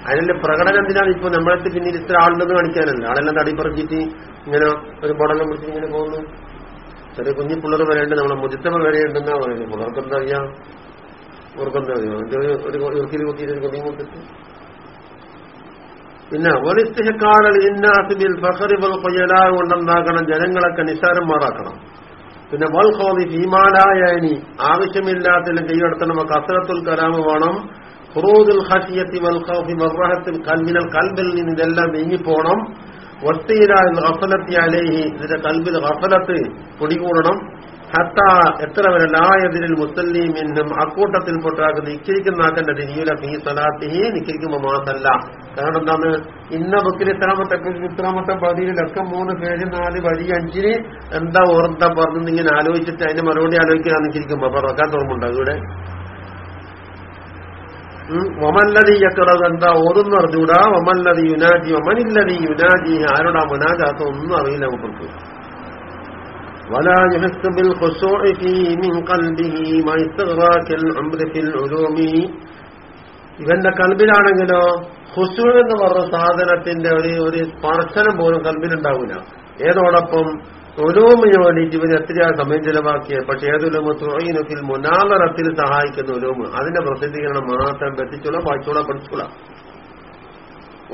Speaker 1: അതിന്റെ പ്രകടനം എന്തിനാണ് ഇപ്പൊ നമ്മളടുത്ത് പിന്നീട് ഇത്ര ആളുണ്ടെന്ന് കാണിക്കാനല്ല? ആളെല്ലാം തടി പറഞ്ഞിട്ട് ഇങ്ങനെ ഒരു പടലം പിടിച്ചിട്ട് ഇങ്ങനെ പോകുന്നു. ചെറിയ കുഞ്ഞു പിള്ളേർ വരെയുണ്ട് നമ്മളെ മുതിത്തമ വരെയുണ്ടെന്നാ പറയുന്നത്. പിള്ളേർക്ക് എന്താ അറിയാം? ഇവർക്കെന്താ അറിയാം? അതിന്റെ ഒരു ഇറുക്കിൽ കുത്തിയിട്ട് ഒരു കൊടിയും കൊടുത്തിട്ട് പിന്നെ ഒലിസ്തിഹക്കാളൽ ഇന്നാസിബിൽ ബഹറിബൽ കൊയ്യലാ കൊണ്ടെന്താക്കണം ജനങ്ങളൊക്കെ നിസ്സാരന്മാരാക്കണം പിന്നെ വൽ ഖോദി ഭീമാലായനി ആവശ്യമില്ലാത്തതിലും കൈയടത്തണം കസരത്തുൽ കലാമ് വേണം. ഹുറൂദുൽ ഹസിയത്തി വൽ ഖൗഫി വറഹത്തിൽ കൽബിനൽ കൽബിൽ നിന്ന് ഇതെല്ലാം നീങ്ങിപ്പോണം. വസ്തീരാൽ ഗഫലത്തി അലേഹി. ഇതിന്റെ കൽബിൽ ഹസലത്ത് പൊടികൂടണം ഹത്ത എത്ര വരെ ലായതിരിൽ മുസല്ലീം എന്നും അക്കൂട്ടത്തിൽപ്പെട്ടാകുന്ന നിക്കരിക്കുന്നാക്കന്റെ തിരിയൂല ഫീ സലാത്തിഹി നിക്കരിക്കുമ്പോ മാത്രല്ല കാരണം എന്താണ്? ഇന്ന ബുക്കിൽ ഇത്രാമത്തെ ഇത്രാമത്തെ പതിയിൽ ലക്കം മൂന്ന് പേജ് നാല് വരി അഞ്ചിന് എന്താ ഓർത്ത പറഞ്ഞു ഇങ്ങനെ ആലോചിച്ചിട്ട് അതിന്റെ മറുപടി ആലോചിക്കാൻ നിൽക്കിരിക്കുമ്പോ അപ്പൊ റക്കാൻ ഓർമ്മ ഇവിടെ? ഒമല്ലതി യക്കറത് എന്താ? ഓതുന്നു അറിഞ്ഞൂടാ വമല്ലതി യുനാജി വമനില്ലതി യുനാജി. ആരോടാ മുനാജാത്ത? ഒന്നും അറിയില്ല നമുക്ക്. ولا يحس بالخشوع فيه من قلبه ما استغراك العمر في العلوم ഇവന്റെ കൽബിലാണെങ്കിലോ ഹുസു എന്ന് പറഞ്ഞ സാധനത്തിന്റെ ഒരു ഒരു സ്പർശനം പോലും കൽബിലുണ്ടാവില്ല ഏതോടൊപ്പം ഒലൂമിന് വേണ്ടിയിട്ട് ഇവന് എത്രയാ സമയം ചെലവാക്കിയ പക്ഷെ ഏതൊലുമ തൊഴിനുക്കിൽ മുനാലറത്തിൽ സഹായിക്കുന്ന ഒലൂമ് അതിന്റെ പ്രസിദ്ധീകരണം മാത്രം എത്തിച്ചോളാം വായിച്ചോളാം പഠിച്ചോളാം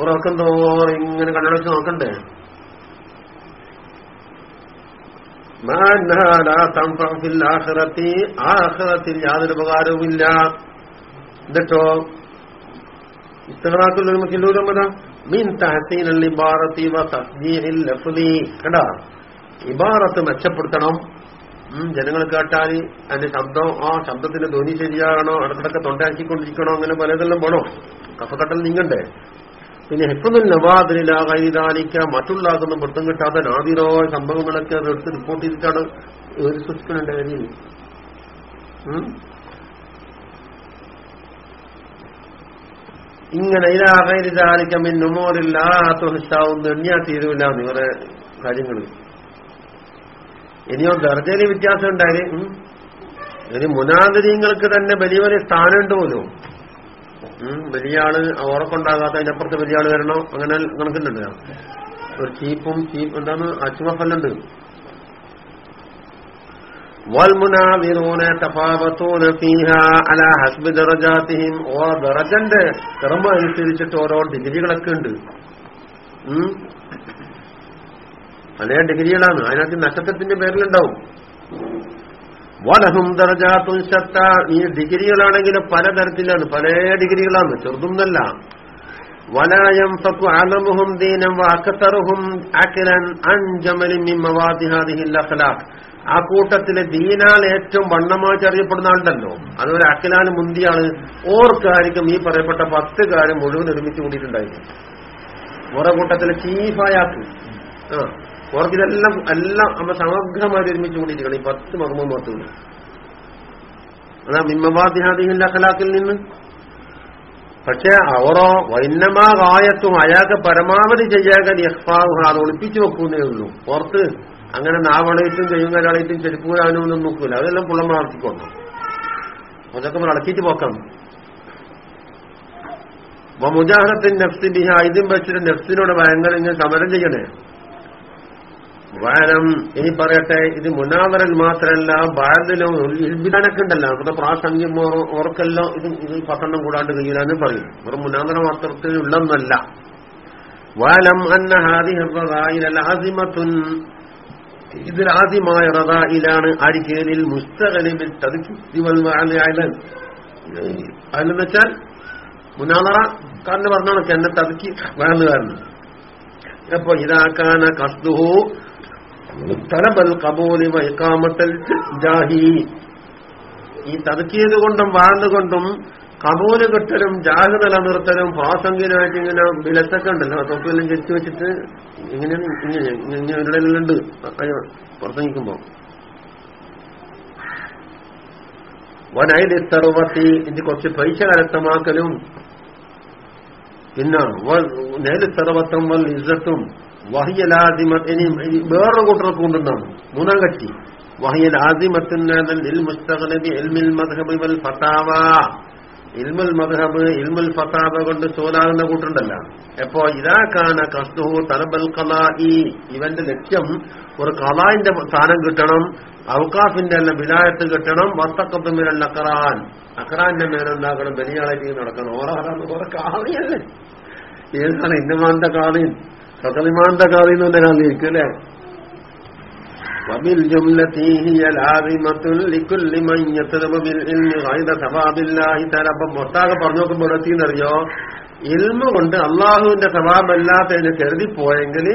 Speaker 1: ഉറക്കം തോറും ഇങ്ങനെ കണ്ണടച്ച് നോക്കണ്ടേ ആഹ്റത്തിൽ യാതൊരു ഉപകാരവുമില്ല. എന്നിട്ടോ? തഹസീൻ ഇബാറത്തി മെച്ചപ്പെടുത്തണം. ജനങ്ങൾ കേട്ടാൽ അതിന്റെ ശബ്ദം ആ ശബ്ദത്തിന്റെ ധ്വനി ശരിയാകണോ? ഇടക്കിടക്ക് തൊണ്ടാക്കിക്കൊണ്ടിരിക്കണോ അങ്ങനെ പലതെല്ലാം പോണോ കഫക്കട്ടൽ നീങ്ങണ്ടേ? പിന്നെ നവാദില കൈതാലിക്ക മറ്റുള്ളാക്കുന്ന വൃത്തം കിട്ടാത്ത നാദിരോ സംഭവങ്ങളൊക്കെ അത് എടുത്ത് റിപ്പോർട്ട് ചെയ്തിട്ടാണ് ഒരു സൂക്ഷിക്കുന്നുണ്ട് കാര്യം? ഇങ്ങനെ ഇതാകൈതാലിക്കമ്മിൻ നുമോറില്ലാത്ത എണ്ണിയാ തീരുമില്ല നിങ്ങളുടെ കാര്യങ്ങൾ ഇനിയോ ദർജയിൽ വ്യത്യാസം ഉണ്ടായി ഇനി മുനാന്തരീങ്ങൾക്ക് തന്നെ വലിയ വലിയ സ്ഥാനമുണ്ട് പോലും. വലിയ ആള് ഉറപ്പുണ്ടാകാത്ത അതിനപ്പുറത്ത് വലിയ ആള് വരണോ അങ്ങനെ കണക്കുന്നുണ്ട് ഒരു ചീപ്പും ചീപ്പ് എന്താണ് അച്ചുമഫല്ലുണ്ട് والمناظرون يتفاوتون فيها على حسب درجاتهم ഓ ദറജന്റെ ക്രമ അനുസരിച്ചിട്ട് ഓരോ ഡിഗ്രികളൊക്കെ ഉണ്ട് ഉം. പല ഡിഗ്രികളാണ് അതിനകത്ത് നക്ഷത്രത്തിന്റെ പേരിലുണ്ടാവും വലഹും ദർജാത്തും ശത്ത. ഈ ഡിഗ്രികളാണെങ്കിലും പലതരത്തിലാണ് പല ഡിഗ്രികളാണ് ചെറുതൊന്നല്ല വലായം ഫക്കു അലമുഹും ദീനം വാക്കത്തറുഹും അഖിലൻ അഞ്ചമലിൻ മിമ്മവാദിഹാദിഹിൽ അഖലാഖ് ആ കൂട്ടത്തിലെ ദീനാൽ ഏറ്റവും വണ്ണമായി അറിയപ്പെടുന്ന ആളുണ്ടല്ലോ. അതൊരു അഖിലാൽ മുന്തിയാണ്. ഓർക്കായിരിക്കും ഈ പറയപ്പെട്ട പത്ത് കാര്യം മുഴുവൻ നിർമ്മിച്ചു കൂടിയിട്ടുണ്ടായിരുന്നു ഓരോ കൂട്ടത്തിലെ ചീഫായാക്ക് ആ. ഓർക്കിതെല്ലാം എല്ലാം നമ്മൾ സമഗ്രമായി ഒരുമിച്ച് കൂടിയിരിക്കണം. ഈ പത്ത് മർമ്മം മാത്രമില്ല അതാ മിമ്മവാദിഹാദിഹിന്റെ അഖലാക്കിൽ നിന്ന്. പക്ഷെ അവറോ വൈന്നമാ കായത്തും അയാൾക്ക് പരമാവധി ചെയ്യാൻ യഹ്ഫാഹു അത് ഒളിപ്പിച്ചു വെക്കുന്നേ ഉള്ളൂ. പുറത്ത് അങ്ങനെ നാവളയിട്ടും കയ്യുങ്ങലാളയിട്ടും ചെരുപ്പൂരാനും ഒന്നും നോക്കൂല. അതെല്ലാം പുള്ളം വളർത്തിക്കൊണ്ട് അതൊക്കെ അടക്കിയിട്ട് പോക്കാം. മുജാഹത്തിന്റെ നെഫ്സിന്റെ ബിഹ ഇതും വെച്ചിട്ട് നെഫ്സിനോട് ഭയങ്കര ഇങ്ങനെ സമരം ചെയ്യണേ. കാരണം ഇനി പറയട്ടെ ഇത് മുനാവരൻ മാത്രമല്ല ഭാരതിലും ഉണ്ടല്ലോ നമ്മുടെ പ്രാസംഗ്യം ഓർക്കെല്ലാം ഇത് ഇത് പത്തെണ്ണം കൂടാണ്ട് കഴിയില്ലെന്ന് പറയും. വെറും മുനാവറ മാത്രത്തിൽ ഉള്ളതൊന്നല്ല വാലം അന്ന ഹാദിഹ ലാസിമത്തുൻ. ഇത് ആദ്യമായ റദായിലാണ് അരികേലിൽ മുസ്തകലിമിൽ അതിലെന്ന് വെച്ചാൽ മുനാമറ കാരണം പറഞ്ഞാണ് എന്നെ തതുക്കി വേണമെന്ന് അപ്പൊ ഇതാക്കാന കസ്തുഹു തലബൽ കബൂലി വൈക്കാമത്തൽ ജാഹി ഈ തതുക്കിയത് കൊണ്ടും വാഴ്ന്നുകൊണ്ടും കബൂൽ കെട്ടലും ജാഹ് നിലനിർത്തലും പ്രാസംഗികമായിട്ട് ഇങ്ങനെ വിലത്തൊക്കെ ഉണ്ടല്ലോ. തൊക്കെല്ലാം ചെരിച്ചു വെച്ചിട്ട് ഇങ്ങനെ ഇങ്ങനെ ഇങ്ങനെ ഇടലുണ്ട് പ്രസംഗിക്കുമ്പോ വനൈലിത്തറുപത്തി സർവത്തി ഇത് കുറച്ച് പൈസ കരസ്ഥമാക്കലും. പിന്നെ നേരിത്തറുപത്തും വൽ ഇസത്തും വഹിയലാദിമ ഇനി വേറൊരു കൂട്ടർക്ക് കൊണ്ടുണ്ടാണ് മൂന്നാം കക്ഷി. ഇൽമുൽ ഫതാബ കൊണ്ട് ചോലാകുന്ന കൂട്ടുണ്ടല്ല എപ്പോ ഇതാ കാണ കസ്തുഹു തലബൽ കലായി ഇവന്റെ ലക്ഷ്യം ഒരു കലായിന്റെ സ്ഥാനം കിട്ടണം ഔക്കാഫിന്റെ അല്ല വിലായത്ത് കിട്ടണം വസ്തക്കത്തുമില്ല അക്കറാൻ അക്കറാന്റെ മേലെന്താക്കണം? ബലിയാളെ നടക്കണം. ഓരോ ഓരോ കാളിയല്ലേ? ഏതാണ് ഇന്നമാന്റെ കാളിയും സകലിമാന്റെ കാളി എന്ന് പറഞ്ഞ കാളിയിരിക്കും അല്ലേ وبالجملة هي لازمة لكل من يطلب بالعلم غير ثواب الله تعالى അപ്പം മൊട്ടാകെ പറഞ്ഞു നോക്കുമ്പോൾ എത്തിയെന്നറിയോ ഇൽമ കൊണ്ട് അള്ളാഹുവിന്റെ സവാബല്ലാത്തതിനെ കരുതിപ്പോയെങ്കിൽ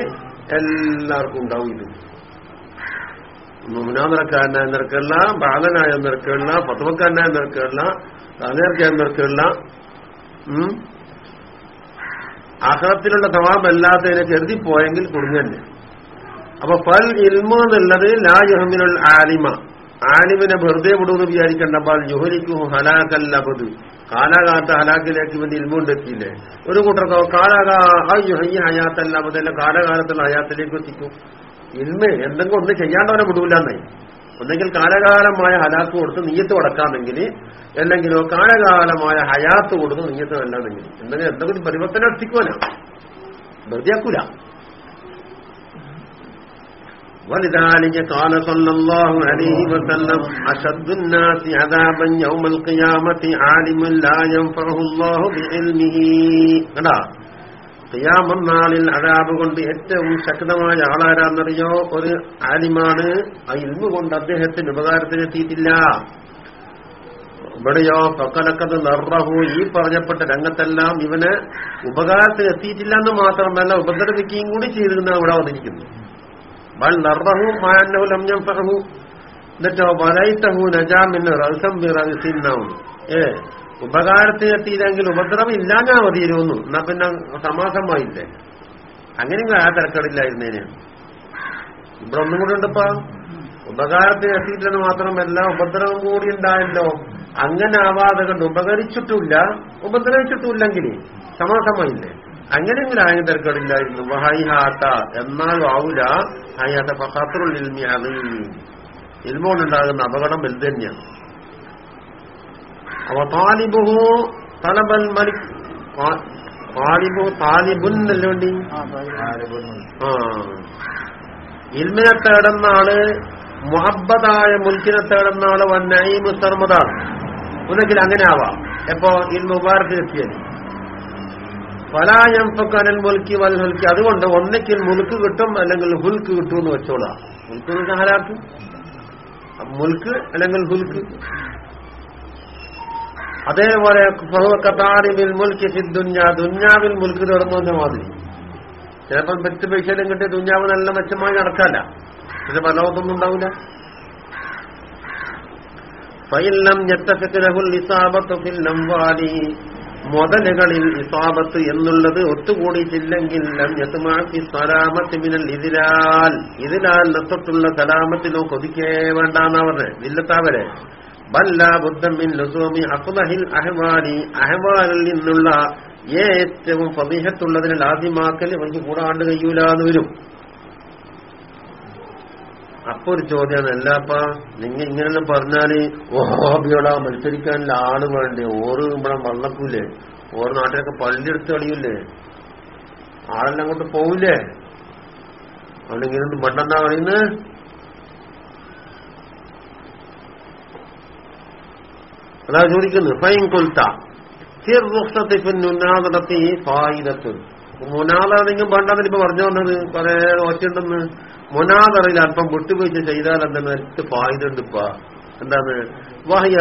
Speaker 1: എല്ലാവർക്കും ഉണ്ടാവും ഇത് മുനാമറക്കാരനായ നിരക്കുള്ള ബാലനായ നിരക്കുള്ള പത്തുമക്കാരനായ നിരക്കുള്ള തലേർക്കായ നിരക്കുള്ള ആഹ്ലത്തിലുള്ള കരുതി പോയെങ്കിൽ കുടുങ്ങന്നെ അപ്പൊ പൽ ഇൽമു എന്നുള്ളത് ലാ ജഹമിനുൾ ആലിമ. ആലിമിനെ വെറുതെ വിടുമെന്ന് വിചാരിക്കണ്ടപ്പോൾ ജോലിക്കു ഹലാക്കല്ലബത് കാലാകാത്ത ഹലാക്കിലേക്ക് ഇവന്റെ ഇൽമുണ്ടെത്തിയില്ലേ ഒരു കൂട്ടർക്കോ കാലാകാ ഈ അല്ല കാലകാലത്തുള്ള ഹയാത്തിലേക്ക് എത്തിക്കും. ഇൽമ എന്തെങ്കിലും ഒന്ന് ചെയ്യാണ്ടവനെ വിടൂലെന്നായി. ഒന്നെങ്കിൽ കാലകാലമായ ഹലാത്ത് കൊടുത്ത് നീയത്ത് അടക്കാമെങ്കിൽ അല്ലെങ്കിലോ കാലകാലമായ ഹയാത്ത് കൊടുത്ത് നീയത്ത് അല്ലാന്നെങ്കിൽ എന്തെങ്കിലും എന്തെങ്കിലും പരിവർത്തനം എത്തിക്കുവാനാ വെറുതെയാക്കൂല ولذلك قال صلى الله عليه وسلم أشد الناس عذابا يوم القيامة عالم لا ينفعه الله بعلمه കണ്ടാ ഖിയാമം നാളിൽ അഴാബ് കൊണ്ട് ഏറ്റവും ശക്തമായ ആളാരാന്നറിയോ? ഒരു ആലിമാണ്. ആ ഇൽമു കൊണ്ട് അദ്ദേഹത്തിന് ഉപകാരത്തിനെത്തിയിട്ടില്ല ഇവിടെയോ പക്കലക്കത് നർറഹു ഈ പറഞ്ഞപ്പെട്ട രംഗത്തെല്ലാം ഇവന് ഉപകാരത്തിന് എത്തിയിട്ടില്ല എന്ന് മാത്രമല്ല ഉപദ്രവിക്കുകയും കൂടി ചെയ്തിരുന്ന ഇവിടെ വന്നിരിക്കുന്നു. ബൽ നർറഹു മാനഹു ലം യൻഫഹു എന്നിട്ടോ വലൈത്തഹു നജാമിന് ബിറസിന്നാവും ഏ ഉപകാരത്തിന് എത്തിയില്ലെങ്കിൽ ഉപദ്രവം ഇല്ലാഞ്ഞാ മതിയിരുന്നു എന്നാ പിന്നെ സമാസമായില്ലേ അങ്ങനെ ആ തിരക്കടില്ലായിരുന്നേനെ. ഇവിടെ ഒന്നും കൂടെ ഉണ്ടപ്പാ. ഉപകാരത്തിന് മാത്രം മാത്രമല്ല ഉപദ്രവം കൂടി ഉണ്ടായല്ലോ. അങ്ങനെ ആവാതെ കണ്ട് ഉപകരിച്ചിട്ടില്ല ഉപദ്രവിച്ചിട്ടില്ലെങ്കിൽ സമാസമായില്ലേ അങ്ങനെയെങ്കിലും ആയ തിരക്കടില്ലായിരുന്നു. വഹൈഹാത്ത. എന്നാലും ആവൂല. ഹയാത്ത ഫഹാത്തുൽ ഇൽമി അത്. ഇൽമോണ്ടുണ്ടാകുന്ന അപകടം വലുത് തന്നെയാണ്. അപ്പൊ താലിബുഹു തലബൽ മലിക് താലിബു താലിബുൻ അല്ലേ വേണ്ടി? ആ ഇൽമിനെ തേടുന്ന ആൾ മുഹബത്തായ മുൽക്കിനെ തേടുന്ന ആൾ വന്നീമു സർമതാണ് ഒന്നെങ്കിൽ അങ്ങനെ ആവാം എപ്പോ? ഇൽ ഫലായം ഫക്കനൽ മുൽക്കി വൽ ഹുൽക്കി. അതുകൊണ്ട് ഒന്നെങ്കിൽ മുൽക്ക് കിട്ടും അല്ലെങ്കിൽ ഹുൽക്ക് കിട്ടും എന്ന് വെച്ചോളാം. മുൽക്ക് ഹലാക്ക്? മുൽക്ക് അല്ലെങ്കിൽ ഹുൽക്ക്. അതേപോലെ ദുന്യാവിൽ മുൽക്ക് തുടങ്ങുന്ന മാതിരി. ചിലപ്പോൾ വെച്ച് പൈസയിലും കിട്ടി ദുഞ്ഞാവ് നല്ല മെച്ചമായി നടക്കാല്ല. പക്ഷെ പലവത്തൊന്നും ഉണ്ടാവില്ല. ഫൈലം ഞെത്തഫിറഹുൽ ഇസാബത്ത് ഫില്ലം വാലി മൊതലുകളിൽ ഇസാബത്ത് എന്നുള്ളത് ഒത്തുകൂടിയിട്ടില്ലെങ്കിൽ സലാമത്ത് മിനൽ ഇതിലാൽ. ഇതിലാൽ തൊട്ടുള്ള സലാമത്തിനോ കൊതിക്കേ വേണ്ടാന്നാ പറഞ്ഞത് ഇല്ലത്താവരെ അഹ്വാലിൽ നിന്നുള്ള ഏറ്റവും ഫതീഹത്തുള്ളതിനെ ലാദ്യമാക്കൽ ഇവർക്ക് കൂടാണ്ട് കഴിയൂലാന്ന് വരും. അപ്പൊ ഒരു ചോദ്യമാണ് അല്ലാപ്പ നിങ്ങൾ ഇങ്ങനെല്ലാം പറഞ്ഞാൽ ഓഹോബിയോടാ മത്സരിക്കാനുള്ള ആൾ വേണ്ടേ? ഓറ് ഇവിടെ വള്ളക്കൂലേ ഓരോ നാട്ടിലൊക്കെ പള്ളിയെടുത്ത് കളിയൂലേ ആളെല്ലാം കൊണ്ട് പോവില്ലേ? അവിടെ ഇങ്ങനെ മണ്ടെന്നാ പറയുന്നത്? അതാ ചോദിക്കുന്നത്. ഫൈൻ കൊൽത്ത. നടത്തി ഫായിദത്ത് മുനാദാണെങ്കിൽ വേണ്ടെന്ന് ഇപ്പൊ പറഞ്ഞു വന്നത്. കുറെ ഉണ്ടെന്ന് മുനാദറിയില്ല അല്പം വിട്ടുവീഴ്ച ചെയ്താൽ എന്താ ഫായിദ ഉണ്ട് ഇപ്പൊ. എന്താണ്? വാഹിയ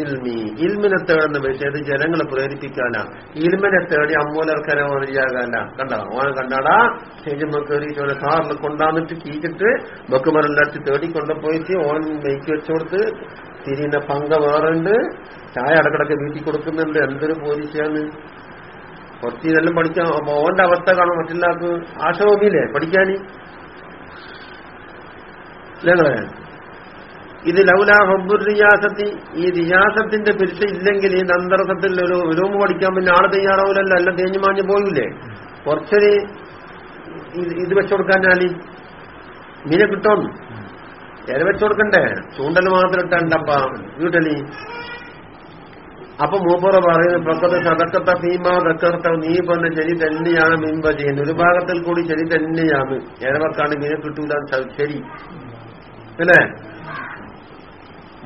Speaker 1: ഇൽമി. ഇൽമിനെ തേടുന്ന വിഷയത്തിൽ ജനങ്ങളെ പ്രേരിപ്പിക്കാന. ഇൽമിനെ തേടി അമ്മൂലർക്കനെ മതിയാകാന കണ്ട? ഓനെ കണ്ടാടാ? ശരിക്കും കയറിയിട്ട് ഓനെ കാറിൽ കൊണ്ടാന്നിട്ട് കീച്ചിട്ട് ബക്കുമറല്ലാച്ച് തേടി കൊണ്ടുപോയിട്ട് ഓൻ മെയ്ക്ക് വെച്ചുകൊടുത്ത് തിരിയുന്ന പങ്ക വേറുണ്ട്. ചായ അടക്കടക്ക് വീട്ടിൽ കൊടുക്കുന്നുണ്ട്. എന്തൊരു പോലീസാണ് കുറച്ച് ഇതെല്ലാം പഠിക്കാൻ ഓന്റെ അവസ്ഥ കാണാൻ മറ്റുള്ളവർക്ക് ആശോഭിയില്ലേ പഠിക്കാന്? ഞങ്ങളെ ഇത് ലൗല ഹബ്ബുർ റിയാസത്തി. ഈ റിയാസത്തിന്റെ പിരിച്ച ഇല്ലെങ്കിൽ ഈ നന്തരസത്തിൽ ഒരു റൂം പഠിക്കാൻ പിന്നെ ആൾ തയ്യാറാവില്ലല്ലോ എല്ലാം തേഞ്ഞു മാഞ്ഞു പോയില്ലേ? കുറച്ചൊരു ഇത് വെച്ചുകൊടുക്കാനാലി മീനെ കിട്ടും. ഇര വെച്ചുകൊടുക്കണ്ടേ? ചൂണ്ടൽ മാത്രം ഇട്ടണ്ടപ്പ വീട്ടലി. അപ്പൊ മൂപ്പറ പറയുന്നത് പ്രസത് സതക്കത്ത ഭീമ ദക്കർത്ത നീ പറഞ്ഞ ശരി തന്നെയാണ് മീൻപ ചെയ്യുന്നത്. ഒരു ഭാഗത്തിൽ കൂടി ശരി തന്നെയാണ്. ഇരവക്കാണ് മീനെ കിട്ടൂല ശരി. അല്ലേ?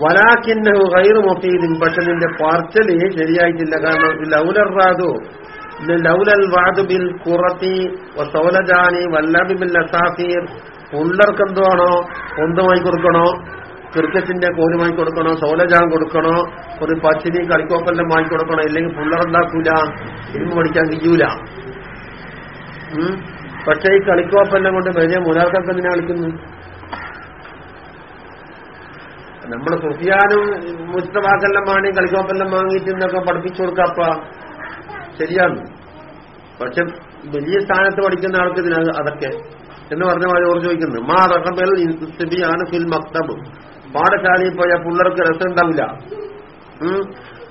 Speaker 1: വലാക്കിന്നഹു മുഫീദിൻ. പക്ഷെ നിന്റെ പാർച്ചൽ ശരിയായിട്ടില്ല. കാരണം ലൗലറാദു ലൗലൽ വാദു ബിൽ കുറത്തി സൗലജാനി വല്ലബി ബിൽ അസാഫീർ പുള്ളർക്ക് എന്തുവാണോ കൊടുക്കണോ? ക്രിക്കറ്റിന്റെ കോലുമായി കൊടുക്കണോ? സൗലജാൻ കൊടുക്കണോ? ഒരു പച്ചിനി കളിക്കോക്കെല്ലാം വാങ്ങി കൊടുക്കണോ? ഇല്ലെങ്കിൽ പുള്ളറുണ്ടാക്കൂല ഇരുമ്പ് പഠിക്കാൻ കഴിയൂല. പക്ഷേ ഈ കളിക്കോപ്പെല്ലാം കൊണ്ട് വലിയ മുലാർക്കൊക്കെ കളിക്കുന്നു നമ്മുടെ സുഫിയാനും മുസ്തഫാക്കെല്ലാം വാങ്ങി കളിക്കോപ്പെല്ലാം വാങ്ങിയിട്ട് എന്നൊക്കെ പഠിപ്പിച്ചു കൊടുക്കാപ്പ. ശരിയാണ്. പക്ഷെ വലിയ സ്ഥാനത്ത് പഠിക്കുന്ന ആൾക്ക് ഇതിന് അതൊക്കെ. എന്ന് പറഞ്ഞ മാതിരി ഓർ ചോദിക്കുന്നു. മാ റഹബൽ ആണ് ഫിൽ മക്തബ്. പാഠശാലയിൽ പോയാൽ പിള്ളേർക്ക് രസം ഉണ്ടാവില്ല.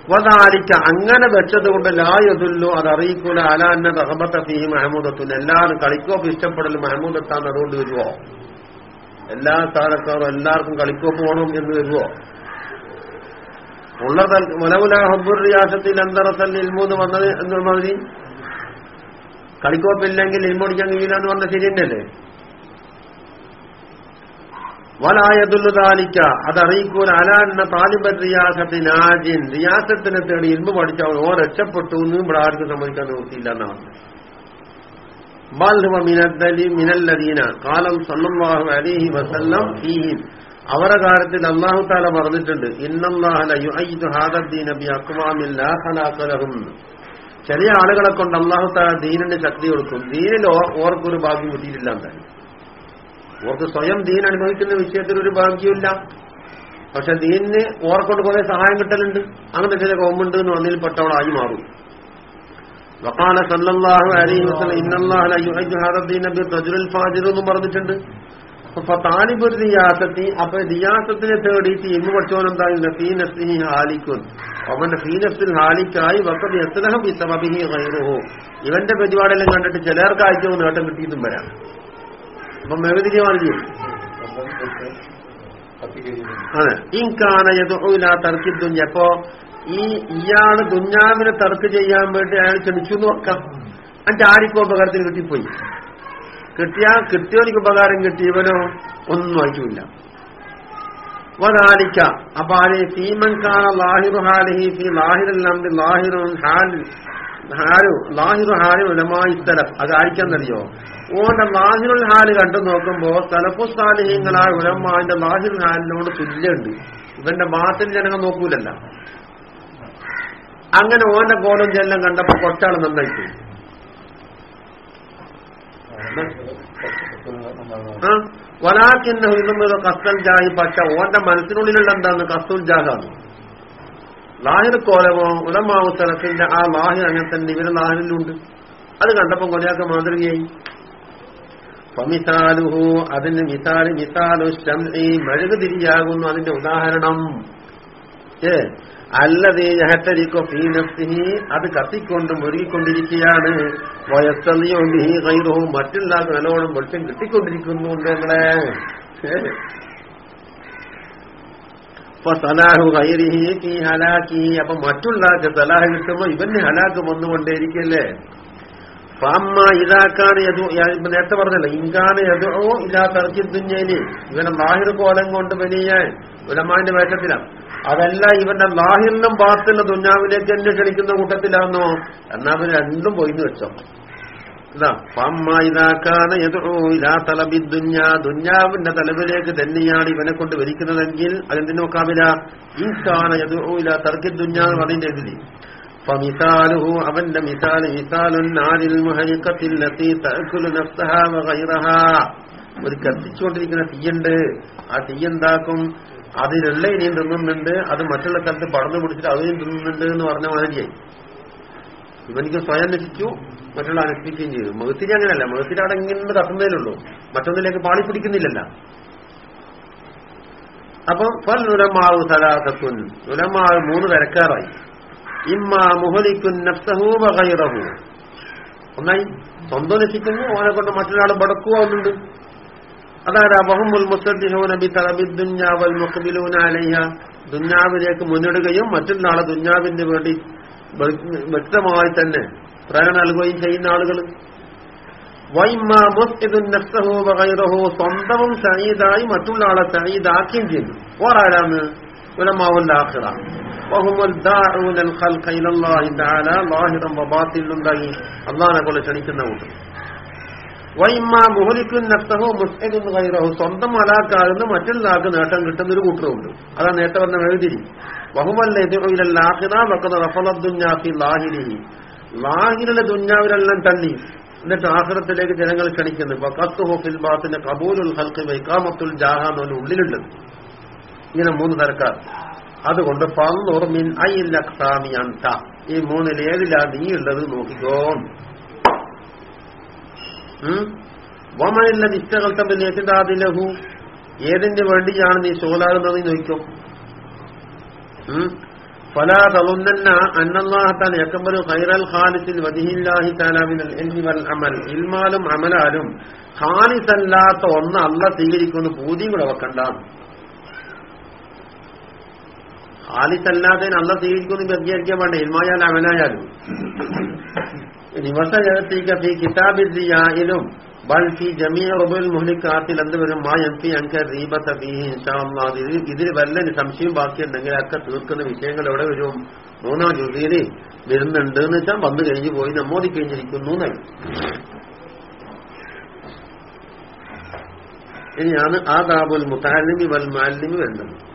Speaker 1: വതാലിക്ക അങ്ങനെ വെച്ചത് കൊണ്ട് ലായതുല്ലോ അത് അറിയിക്കൂല. അല അന്ന റഹബത്ത ഫീ മഹമൂദത്തുൻ. എല്ലാവരും കളിക്കോപ്പ് ഇഷ്ടപ്പെടൽ മഹമൂദത്താന്ന് അതുകൊണ്ട് വരുവോ? എല്ലാ സ്ഥാനക്കാരും എല്ലാവർക്കും കളിക്കോപ്പ് വേണം എന്ന് വരുമോ ഉള്ള മുലമുല ഹബ്ബുർ റിയാസത്തിൽ എന്തറസൽ ഇൽമൂന്ന് വന്നത് എന്ന് മതി കളിക്കോപ്പില്ലെങ്കിൽ ഇൽമോടിക്കാൻ കഴിയില്ല എന്ന് പറഞ്ഞ ശരി തന്നെയല്ലേ? വലായതുല്ലുതാലിക്ക അതറിയിക്കൂല. അലാന്ന താലിബൻ റിയാസത്തിന് ആജിൻ റിയാസത്തിനെ തേടി ഇൽമു പഠിച്ച ഓ രക്ഷപ്പെട്ടു എന്ന് ഇവിടെ ആർക്കും സമ്മതിക്കാൻ നോക്കിയില്ല എന്നാണ്. ബൽ ഹുവ മിനല്ലദീന കാലം സല്ലല്ലാഹു അലൈഹി വസല്ലം ഫീഹിം അവരെ കാര്യത്തിൽ അള്ളാഹു താല പറഞ്ഞിട്ടുണ്ട് ഇന്നല്ലാഹല ചില ആളുകളെ കൊണ്ട് അള്ളാഹു താല ദീനിന് ശക്തി കൊടുക്കും. ദീനിൽ ഓർക്ക് ഓർക്കൊരു ഭാഗ്യം കിട്ടിയിട്ടില്ല എന്തായാലും. ഓർക്ക് സ്വയം ദീൻ അനുഭവിക്കുന്ന വിഷയത്തിൽ ഒരു ഭാഗ്യമില്ല പക്ഷെ ദീനിന് ഓർക്കൊണ്ട് കുറെ സഹായം കിട്ടലുണ്ട്. അങ്ങനെ ചില കോമുണ്ട് എന്ന് വന്നതിൽപ്പെട്ടവളായി മാറും. വക്കാല സല്ലല്ലാഹു അലൈഹി വസല്ലം ഇന്നല്ലാഹു ല യുഹജ്ജു ഹാദ നബി റജുൽ ഫാജിർ എന്നും പറഞ്ഞിട്ടുണ്ട്. അപ്പൊ താലിബുൽ റിയാസത്തി അപ്പൊ റിയാസത്തിനെ തേടിയിട്ട് ഇന്ന് പഠിച്ചവനെന്താ ഫീ നഫ്സിഹി ഹാലിക്കുൻ അവന്റെ ഫീനസിൽ ഹാലിക്കായി വക്കത് എത്രഹം ഈ സബബിഹി ഗൈറുഹു ഇവന്റെ പരിപാടിയെല്ലാം കണ്ടിട്ട് ചിലർക്ക് ആയിട്ടോ നേട്ടം കിട്ടിയിട്ടും വരാം. അപ്പൊ ചെയ്യും. അതെ. ഇൻകാന യദുല തർക്കി ദുഞ്ഞ അപ്പോ ഈ ഇയാൾ ദുഞ്ഞാവിനെ തർക്ക് ചെയ്യാൻ വേണ്ടി അയാൾ ക്ഷണിച്ചു എന്ന് നോക്കാം അന്റെ ആർക്കും ഉപകാരത്തിന് കിട്ടിപ്പോയി. കിട്ടിയാ കിട്ടിയവനിക്ക് ഉപകാരം കിട്ടി ഇവനോ ഒന്നും വായിക്കില്ല വദാലിക്ക അപ്പൊ ആര്? സീമൻ കാന ലാഹിറു ഹാലിഹി ഫി ലാഹിറെല്ലാം ലാഹിറു ഹാലി ഹാരു ലാഹിറു ഹാലി ഉലമായി സ്ഥലം അത് ആയിരിക്കാന്നറിയോ ഓന്റെ ലാഹിറുൽ ഹാൽ കണ്ടു നോക്കുമ്പോ സലഫു സാലിഹ്യങ്ങളായ ഉലമാന്റെ ലാഹിറുൽ ഹാലിനോട് തുല്യമുണ്ട്. ഇവന്റെ മാത്രം ജനങ്ങൾ നോക്കൂലല്ല. അങ്ങനെ ഓന്റെ കോലം ചെല്ലം കണ്ടപ്പോ കുറച്ചാൾ നന്നായിട്ട്. വലാക്കിന്റെ ഇതുമ്പോൾ കസ്തൽ ജാഹി പക്ഷ ഓന്റെ മനസ്സിനുള്ളിലുള്ള എന്താണ് കസ്തുൽ ജാഹാണ്. ലാഹിർ കോലമോ ഉലമാവ് സ്ഥലത്തിന്റെ ആ ലാഹിർ അങ്ങനെ തന്നെ ഇവർ ലാഹിറിലുണ്ട്. അത് കണ്ടപ്പോ കൊലയാക്ക മാതൃകയായി. ഫമിസാലുഹു അതിന് മിസാൽ മിസാലു ശംഇ മെഴുകു തിരിയാകുന്നു അതിന്റെ ഉദാഹരണം. ഏ? അല്ലതേ നഫ്സിഹി അത് കത്തിക്കൊണ്ടും ഒരുങ്ങിക്കൊണ്ടിരിക്കുകയാണ്. വയസ്സലിയോ ബിഹി കൈറവും മറ്റുള്ള നല്ലോണം വെളിച്ചം കിട്ടിക്കൊണ്ടിരിക്കുന്നുണ്ട് ഞങ്ങളെ സലാഹു ഗൈരിഹി ഫീ ഹലാക്കി അപ്പൊ മറ്റുള്ള സലാഹ് കിട്ടുമ്പോ ഇവന് ഹലാക്ക് വന്നുകൊണ്ടേയിരിക്കല്ലേ? അമ്മ ഇതാക്കാണ് ഇപ്പൊ നേരത്തെ പറഞ്ഞല്ലോ ഇങ്കാണ് യദോ ഇല്ലാ തർക്കി ദുഞ്ഞേന് ഇവനെ ബാഹിർ കോലം കൊണ്ട് വലിയ ഉലമാന്റെ വേഷത്തിലാണ് അതല്ല ഇവന്റെ ലാഹിറിനും ബാത്തിനും ദുഞ്ഞാവിലേക്ക് തന്നെ ക്ഷണിക്കുന്ന കൂട്ടത്തിലാണോ? എന്നാ അവർ രണ്ടും പോയിന്ന് വെച്ചോ. ദുഞ്ഞാവിന്റെ തലവിലേക്ക് തന്നെയാണ് ഇവനെ കൊണ്ട് വരിക്കുന്നതെങ്കിൽ അതെന്തിനു തർക്കി പറഞ്ഞതിന്റെ എതിരി ഫമിസാലുഹു അവന്റെ മിസാൽ മിസാലുൻ നാരിൽ മുഹരിക്കത്തില്ലത്തി തഅക്കുലു നഫ്സഹ വഗൈറഹാ ഒരു കത്തിച്ചുകൊണ്ടിരിക്കുന്ന തീയുണ്ട്. ആ തീയെന്താക്കും അതിലുള്ള ഇനിയും തിന്നുന്നുണ്ട് അത് മറ്റുള്ള സ്ഥലത്ത് പടന്നു പിടിച്ചിട്ട് അതിനും തിന്നുന്നുണ്ട് എന്ന് പറഞ്ഞ മാതിരിയായി. ഇവനിക്ക് സ്വയം നശിച്ചു മറ്റുള്ള അനുഷ്ഠിക്കുകയും ചെയ്തു. മഹത്തിരി അങ്ങനെയല്ല. മഹത്തിരി അവിടെ ഇങ്ങനെ മറ്റൊന്നിലേക്ക് പാളി പിടിക്കുന്നില്ലല്ല. അപ്പൊ ഫൽ നുലമാവ് സലാസത്തുൻ. നുലമാവ് മൂന്ന് തരക്കാറായി. ഇമ്മാ മുഹലിക്കുൻ നഫ്സഹു വഗൈറഹു ഒന്നായി സ്വന്തം നശിക്കുന്നു ഓനെ കൊണ്ട് മറ്റൊരാൾ ബടക്കുവാന്നുണ്ട് അതാരാ? ബഹുമുൽ മുസദ്ദിഹൂന ബി തലബി ദുഞ്ഞാ വൽ മുഖബിലൂന ദുഞ്ഞാവിലേക്ക് മുന്നിടുകയും മറ്റുള്ള ആളെ ദുഞ്ഞാവിന് വേണ്ടി വ്യക്തമായി തന്നെ പ്രേരണ നൽകുകയും ചെയ്യുന്ന ആളുകൾ. സ്വന്തവും സഈദായി മറ്റുള്ള ആളെ സഈദാക്കുകയും ചെയ്യുന്നു. ഓരാരാണ്? ഉലമാവുൽ ആഖിറ. അള്ളാഹിനെ കൊണ്ട് ക്ഷണിക്കുന്ന കൂട്ടർ. വൈമ മുഹലിക്കുൻ നഫ്സഹു മുസ്ഇദുൻ ഗൈറഹു. സ്വന്തം അലാക്കാകുന്ന മറ്റുള്ള ആൾക്ക് നേട്ടം കിട്ടുന്ന ഒരു കൂട്ടറുണ്ട്. അതാ നേട്ടം പറഞ്ഞ വേദിരി ലാഹിറിലെ ദുഞ്ഞാവിലെല്ലാം തള്ളി. എന്നിട്ട് ആഹ്റത്തിലേക്ക് ജനങ്ങൾ ക്ഷണിക്കുന്നു. ഫിൽ ബാത്തിന്റെ കബൂലുൽ ഹൽക്ക് വൈക്കാമത്തുൽ ജാഹ എന്നൊരു ഉള്ളിലുണ്ട്. ഇങ്ങനെ മൂന്ന് തരക്കാർ. അതുകൊണ്ട് പന്നൂർ മിൻ ഐ ലക്സാമി അന്ത ഈ മൂന്നിൽ ഏതിലാ നീ ഉള്ളത് നോക്കിക്കോ. വമനല്ല നിശ്ചകൽത്തമ്പ് നേറ്റിടാതിലഹു ഏതിന്റെ വേണ്ടിയാണ് നീ ശുഗലാകുന്നത് ചോദിക്കും. ഫലാ തളുന്നന്ന അന്നല്ലാഹത്താൻ യക്കമ്പരു ഖൈറൽ ഖാലിസിൽ വധിഹില്ലാഹി താലാമിനൽ എൽമി വൽ അമൽ. ഇൽമാലും അമലാലും ഖാലിസല്ലാത്ത ഒന്ന് അല്ല സ്വീകരിക്കുമെന്ന് പൂതിയും കൂടെ വെക്കണ്ട. ഖാലിസല്ലാത്തതിന് അല്ല സ്വീകരിക്കുമെന്ന് വ്യതികരിക്കാൻ വേണ്ട. ഇൽമായാലും അമലായാലും. നിവസ കിതാബിലും ബൽഫി ജമീ റുബുൽ മുഹ്ലിക്കാത്തിൽ എന്ത് വരും മാ എം പി അങ്ക റീബത്ത ഇതിൽ വല്ല സംശയം ബാക്കിയുണ്ടെങ്കിൽ ഒക്കെ തീർക്കുന്ന വിഷയങ്ങൾ എവിടെ വരും മൂന്നാം ജുദിയിൽ വരുന്നുണ്ട് എന്ന് വെച്ചാൽ വന്നു കഴിഞ്ഞു പോയി നമ്മോദി കഴിഞ്ഞിരിക്കുന്നു എന്നായി ഇനിയാണ് ആദാബുൽ മുത്താലിമി വൽ മാലിമി വരുന്നത്.